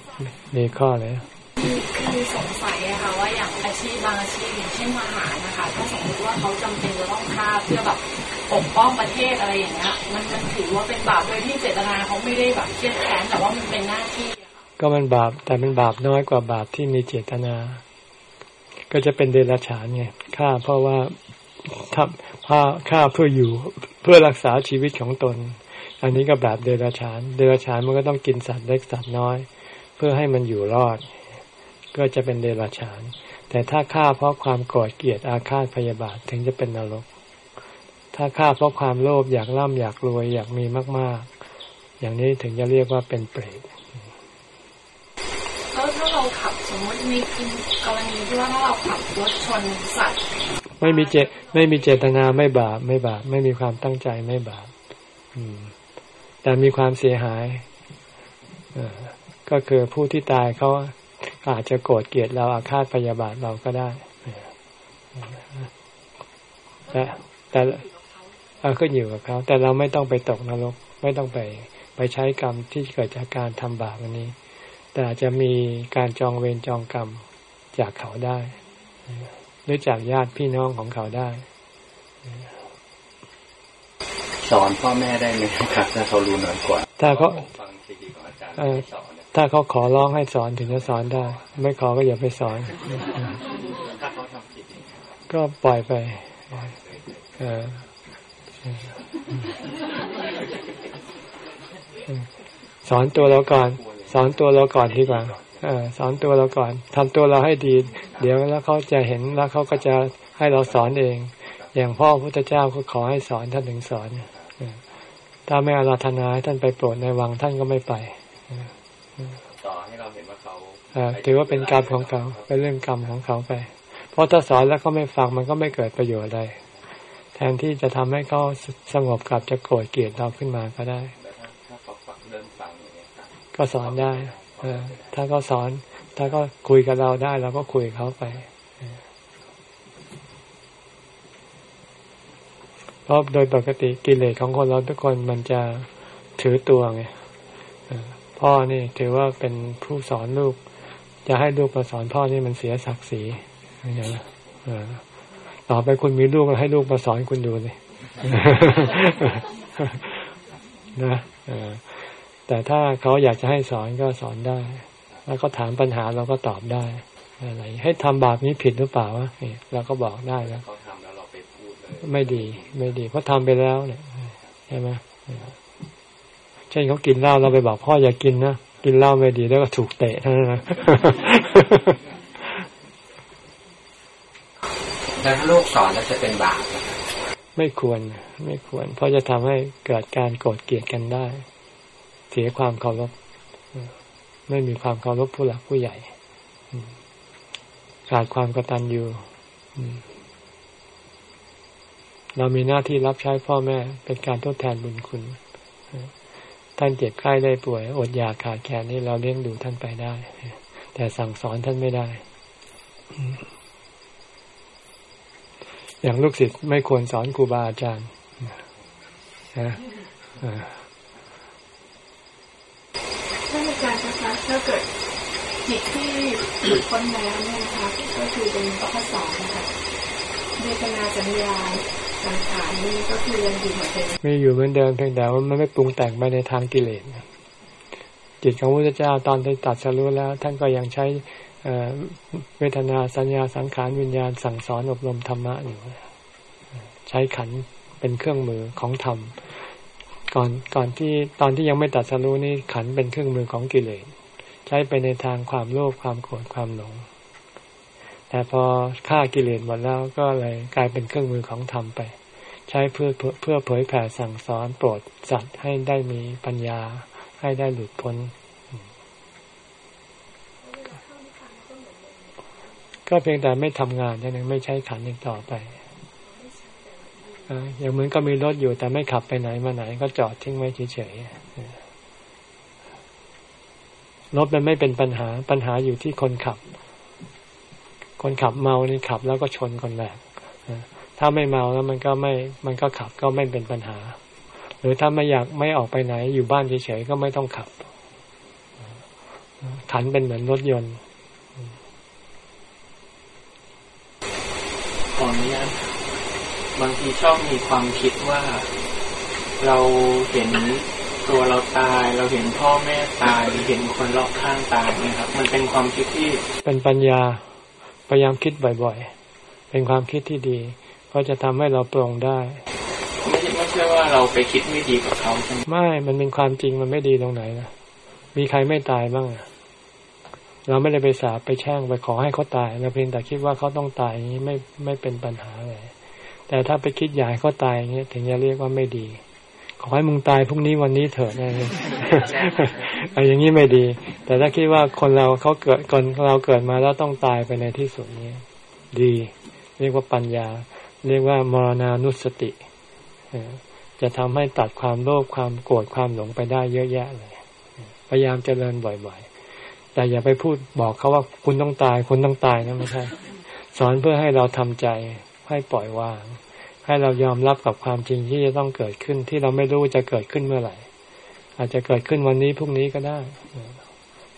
มีข้อเลยคือสงสัยอะค่ะว่าอย่างอาชีพบางอาชีพอย่างเช่นทหารนะคะ ถ้าสมมติว่าเขาจำเป็นจะต้องฆ่าเพื่อแบบปกป้องประเทศอะไรอย่างเงี้ยมันมันถือว่าเป็นบาปโดยที่เจตนาเขาไม่ได้แบบเครียดแค้นแต่ว่ามันเป็นหน้าที่ก็มันบาปแต่มันบาปน้อยกว่าบาปที่มีเจตนา ก็จะเป็นเดรัจฉานไงฆ่าเพราะว่าทำฆ่าฆ่าเพื่ออยู่เพื่อรักษาชีวิตของตน อันนี้ก็แบบเดรัจฉาน เดรัจฉานมันก็ต้องกินสัตว์เล็กสัตว์น้อย เพื่อให้มันอยู่รอด ก็จะเป็นเดรัจฉาน แต่ถ้าฆ่าเพราะความโกรธเกลียดอาฆาตพยาบาทถึงจะเป็นนรก ถ้าฆ่าเพราะความโลภอยากร่ำอยากรวยอยากมีมาก ๆ อย่างนี้ถึงจะเรียกว่าเป็นเปรตแล้วถ้าเราขับสมมติมีกรณีที่ว่าถ้าเราขับรถชนสัตว์ไม่มีเจไม่มีเจตนาไม่บาปไม่บาปไม่มีความตั้งใจไม่บาป แต่มีความเสียหายก็คือผู้ที่ตายเขาอาจจะโกรธเกลียดเราอาฆาตพยาบาทเราก็ได้แต่แต่เราขึ้นอยู่กับเขาแต่เราไม่ต้องไปตกนรก ไม่ต้องไปไปใช้กรรมที่เกิดจากการทำบาปวันนี้ แต่อาจจะมีการจองเวรจองกรรมจากเขาได้ หรือจากญาติพี่น้องของเขาได้ สอนพ่อแม่ได้ไหมครับ ถ้าเขารู้น้อยกว่า ถ้าเขาถ้าเขาขอร้องให้สอนถึงจะสอนได้ ไม่ขอก็อย่าไปสอนก็ปล่อยไปสอนตัวเราก่อน สอนตัวเราก่อนดีกว่าอสอนตัวเราก่อนทำตัวเราให้ดี เดี๋ยวแล้วเขาจะเห็นแล้วเขาก็จะให้เราสอนเอง อย่างพ่อพุทธเจ้าก็ขอให้สอนท่านถึงสอน ถ้าไม่อาราธนาให้ท่านไปโปรดในวังท่านก็ไม่ไปสอนให้เราเห็นว่าเขาถือว่าเป็นกรรมของเขาเป็นเรื่องกรรมของเขาไป เพราะถ้าสอนแล้วเขาไม่ฟังมันก็ไม่เกิดประโยชน์อะไรแทนที่จะทำให้เขาสงบกลับจะโกรธเกลียดเราขึ้นมาก็ได้ก็สอนได้เออถ้าก็สอน ถ้าก็คุยกับเราได้เราก็คุยเขาไป เพราะโดยปกติกิเลสของคนเราทุกคนมันจะถือตัวไงพ่อนี่ถือว่าเป็นผู้สอนลูก จะให้ลูกมาสอนพ่อนี่มันเสียศักดิ์ศรีอย่างนี้ต่อไปคุณมีลูกแล้วให้ลูกมาสอนคุณดูเลยนะแต่ถ้าเขาอยากจะให้สอนก็สอนได้ แล้วก็ถามปัญหาเราก็ตอบได้อะไรให้ทำบาปนี้ผิดหรือเปล่าวะนี่เราก็บอกได้แล้ว ไปพูดเลยไม่ดี ไม่ดี เพราะทำไปแล้วเนี่ยใช่ไหมเช่นเขากินเหล้าเราไปบอกพ่ออย่ากินนะกินเหล้าไม่ดีแล้วก็ถูกเตะเท่านั้นนะแต่ถ้าลูกสอนแล้วจะเป็นบาปไม่ควร ไม่ควร เพราะจะทำให้เกิดการโกรธเกลียดกันได้ เสียความเคารพไม่มีความเคารพผู้หลักผู้ใหญ่ขาดความกตัญญู เรามีหน้าที่รับใช้พ่อแม่เป็นการทดแทนบุญคุณ ท่านเจ็บไข้ได้ป่วย อดอยากขาดแคลนนี่เราเลี้ยงดูท่านไปได้ แต่สั่งสอนท่านไม่ได้ อย่างลูกศิษย์ไม่ควรสอนครูบาอาจารย์นะท่านอาจารย์นะคะถ้าเกิดจิตที่หลุดพ้นแล้วเนี่ยนะคะก็คือเป็นข้อสองนะคะเวทนาสัญญา สังขารนี่ก็คือยังอยู่เหมือนเดิมไม่อยู่เหมือนเดิมเพียงแต่ว่ามันไม่ปรุงแต่งไปในทางกิเลสจิตของพระพุทธเจ้าตอนที่ตัดสรู้แล้ว ท่านก็ยังใช้เวทนาสัญญาสังขารวิญญาณสั่งสอนอบรมธรรมะอยู่ ใช้ขันเป็นเครื่องมือของธรรมก่อนก่อนที่ตอนที่ยังไม่ตัดสรู้นี่ขันเป็นเครื่องมือของกิเลสใช้ไปในทางความโลภความโกรธความหลง แต่พอฆ่ากิเลสหมดแล้วก็เลยกลายเป็นเครื่องมือของธรรมไป ใช้เพื่อเพื่อเผยแผ่สั่งสอนโปรดสัตว์ให้ได้มีปัญญาให้ได้หลุดพ้น ก็เพียงแต่ไม่ทำงานนั่นเองไม่ใช้ขันอีกต่อไปอย่างเหมือนก็มีรถอยู่แต่ไม่ขับไปไหนมาไหน ก็จอดทิ้งไว้เฉยๆรถมันไม่เป็นปัญหาปัญหาอยู่ที่คนขับ คนขับเมานี่ขับแล้วก็ชนคนแรกถ้าไม่เมาแล้วมันก็ไม่ มันก็ขับก็ไม่เป็นปัญหา หรือถ้าไม่อยากไม่ออกไปไหน อยู่บ้านเฉยๆก็ไม่ต้องขับ ขันเป็นเหมือนรถยนต์ขออนุญาตบางทีชอบมีความคิดว่าเราเห็นตัวเราตาย เราเห็นพ่อแม่ตายเห็นคนรอบข้างตายนะครับ มันเป็นความคิดที่เป็นปัญญา พยายามคิดบ่อยๆ เป็นความคิดที่ดีเพราะจะทำให้เราปรงได้ ไม่ใช่ไม่ใช่ว่าเราไปคิดไม่ดีกับเขาใช่ไหมไม่ มันเป็นความจริงมันไม่ดีตรงไหนนะมีใครไม่ตายบ้างเราไม่ได้ไปสาไปแช่งไปขอให้เขาตายเราเพียงแต่คิดว่าเขาต้องตายอย่างนี้ไม่ไม่เป็นปัญหาเลยแต่ถ้าไปคิดอยากให้เขาตายอย่างเงี้ยถึงจะเรียกว่าไม่ดี ขอให้มึงตายพรุ่งนี้วันนี้เถิดอะไรอย่างนี้ไม่ดี แต่ถ้าคิดว่าคนเราเขาเกิดคนเราเกิดมาแล้วต้องตายไปในที่สุดนี้ ดี เรียกว่าปัญญา เรียกว่ามรณานุสติจะทำให้ตัดความโลภความโกรธความหลงไปได้เยอะแยะเลย พยายามเจริญบ่อยๆ แต่อย่าไปพูดบอกเขาว่าคุณต้องตาย คุณต้องตายนะไม่ใช่ สอนเพื่อให้เราทำใจให้ปล่อยวาง ให้เรายอมรับกับความจริงที่จะต้องเกิดขึ้น ที่เราไม่รู้จะเกิดขึ้นเมื่อไหร่ อาจจะเกิดขึ้นวันนี้พรุ่งนี้ก็ได้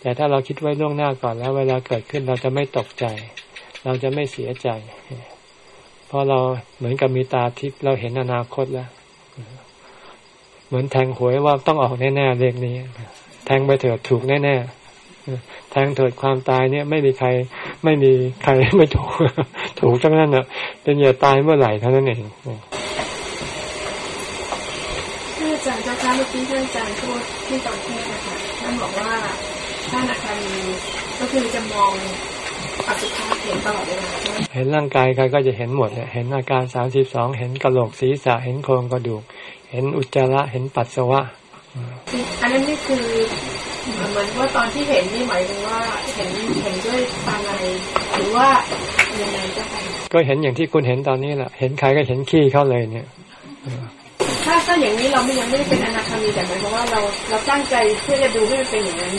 แต่ถ้าเราคิดไว้ล่วงหน้าก่อนแล้ว เวลาเกิดขึ้นเราจะไม่ตกใจ เราจะไม่เสียใจ เพราะเราเหมือนกับมีตาทิพย์เราเห็นอนาคตแล้ว เหมือนแทงหวยว่าต้องออกแน่ๆเลขนี้ แทงไปเถิดถูกแน่ๆ แทงเถิดความตายเนี่ย ไม่มีใคร ไม่มีใครไม่ถูก ถูกจังนั้นอะเป็นอย่าตายเมื่อไหร่เท่านั้นเองท่านอาจารย์เจ้าค่ะเมื่อกี้ท่านอาจารย์พูดที่ตอนเทศนะคะท่านบอกว่าท่านอาจารย์ก็คือจะมองอสุภะเห็นตลอดเวลาเห็นร่างกายใครก็จะเห็นหมดเนี่ยเห็นอาการสามสิบสองเห็นกระโหลกศีรษะเห็นโครงกระดูก เห็นอุจจาระเห็นปัสสาวะอันนั้นนี่คือ เหมือนว่าตอนที่เห็นนี่หมายถึงว่าเห็นเห็นด้วยตาในหรือว่ายังไงก็ไปก็เห็นอย่างที่คุณเห็นตอนนี้แหละเห็นใครก็เห็นขี้เข้าเลยเนี่ยถ้าถ้าอย่างนี้เราไม่ยังไม่ได้เป็นอนาคามีแต่หมายความว่าเราเราตั้งใจเพื่อจะดูให้มันเป็นอย่างนั้น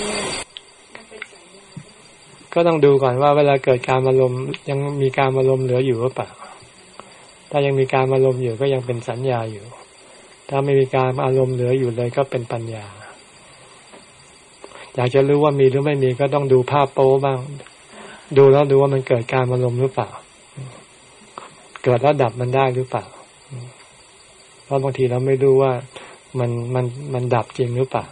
ก็ต้องดูก่อนว่าเวลาเกิดการอารมณ์ยังมีการอารมณ์เหลืออยู่หรือเปล่าถ้ายังมีการอารมณ์อยู่ก็ยังเป็นสัญญาอยู่ ถ้าไม่มีการอารมณ์เหลืออยู่เลยก็เป็นปัญญา อยากจะรู้ว่ามีหรือไม่มีก็ต้องดูภาพโป๊บ้าง ดูแล้วดูว่ามันเกิดการอารมณ์หรือเปล่า เกิดแล้วดับมันได้หรือเปล่า เพราะบางทีเราไม่รู้ว่ามันมันมันดับจริงหรือเปล่า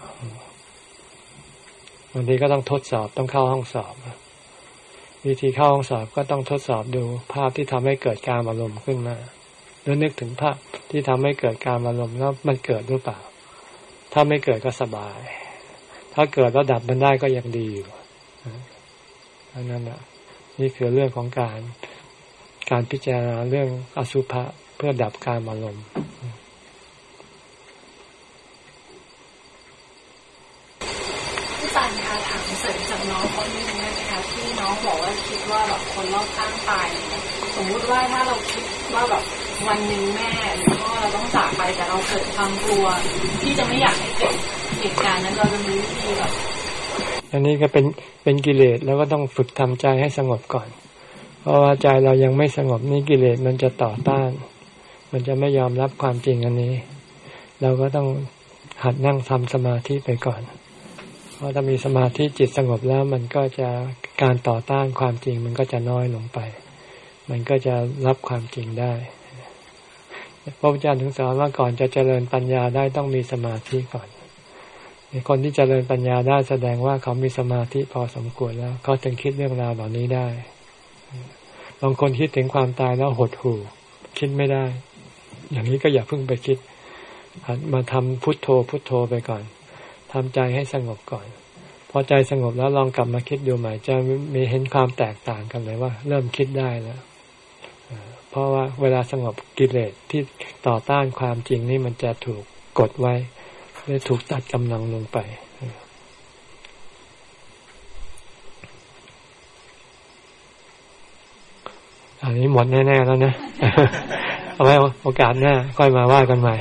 บางทีก็ต้องทดสอบต้องเข้าห้องสอบ วิธีเข้าห้องสอบก็ต้องทดสอบดูภาพที่ทำให้เกิดการอารมณ์ขึ้นมาแล้วนึกถึงภาพที่ทำให้เกิดการอารมณ์แล้วมันเกิดหรือเปล่า ถ้าไม่เกิดก็สบาย ถ้าเกิดแล้วดับมันได้ก็ยังดีอยู่อันนั้นแหะนี่คือเรื่องของการการพิจารณาเรื่องอสุภะเพื่อดับการอารมณ์พี่ปันคะถามเสริมจากน้องเขานิดนึงนะคะที่น้องบอกว่าคิดว่าแบบคนรอบข้างตายสมมุติว่าถ้าเราคิดว่าแบบวันหนึ่งแม่หรือพ่อเราต้องจากไปแต่เราเกิดความกลัวที่จะไม่อยากให้เกิด เหตุการณ์นั้นเราจะมีวิธีแบบอันนี้ก็เป็นเป็นกิเลสแล้วก็ต้องฝึกทำใจให้สงบก่อน เพราะว่าใจเรายังไม่สงบนี่กิเลสมันจะต่อต้าน มันจะไม่ยอมรับความจริงอันนี้ เราก็ต้องหัดนั่งทำสมาธิไปก่อน เพราะถ้ามีสมาธิจิตสงบแล้วมันก็จะการต่อต้านความจริงมันก็จะน้อยลงไป มันก็จะรับความจริงได้พระพุทธเจ้าถึงสอนว่าก่อนจะเจริญปัญญาได้ต้องมีสมาธิก่อน คนที่จเจริญปัญญาได้แสดงว่าเขามีสมาธิพอสมควรแล้วเขาจึงคิดเรื่องราวเหล่านี้ได้ บางคนคิดถึงความตายแล้วหดหู่ คิดไม่ได้ อย่างนี้ก็อย่าเพิ่งไปคิดมาทำพุทโธพุทโธไปก่อนทำใจให้สงบก่อน พอใจสงบแล้วลองกลับมาคิดดูใหม่ จะมีเห็นความแตกต่างกันเลยว่า เริ่มคิดได้แล้วเพราะว่าเวลาสงบกิเลสที่ต่อต้านความจริงนี่มันจะถูกกดไว้ หรือถูกตัดกำลังลงไป อันนี้หมดแน่ ๆ แล้วนะ เอาไว้โอกาสหน้า ค่อยมาว่ากันใหม่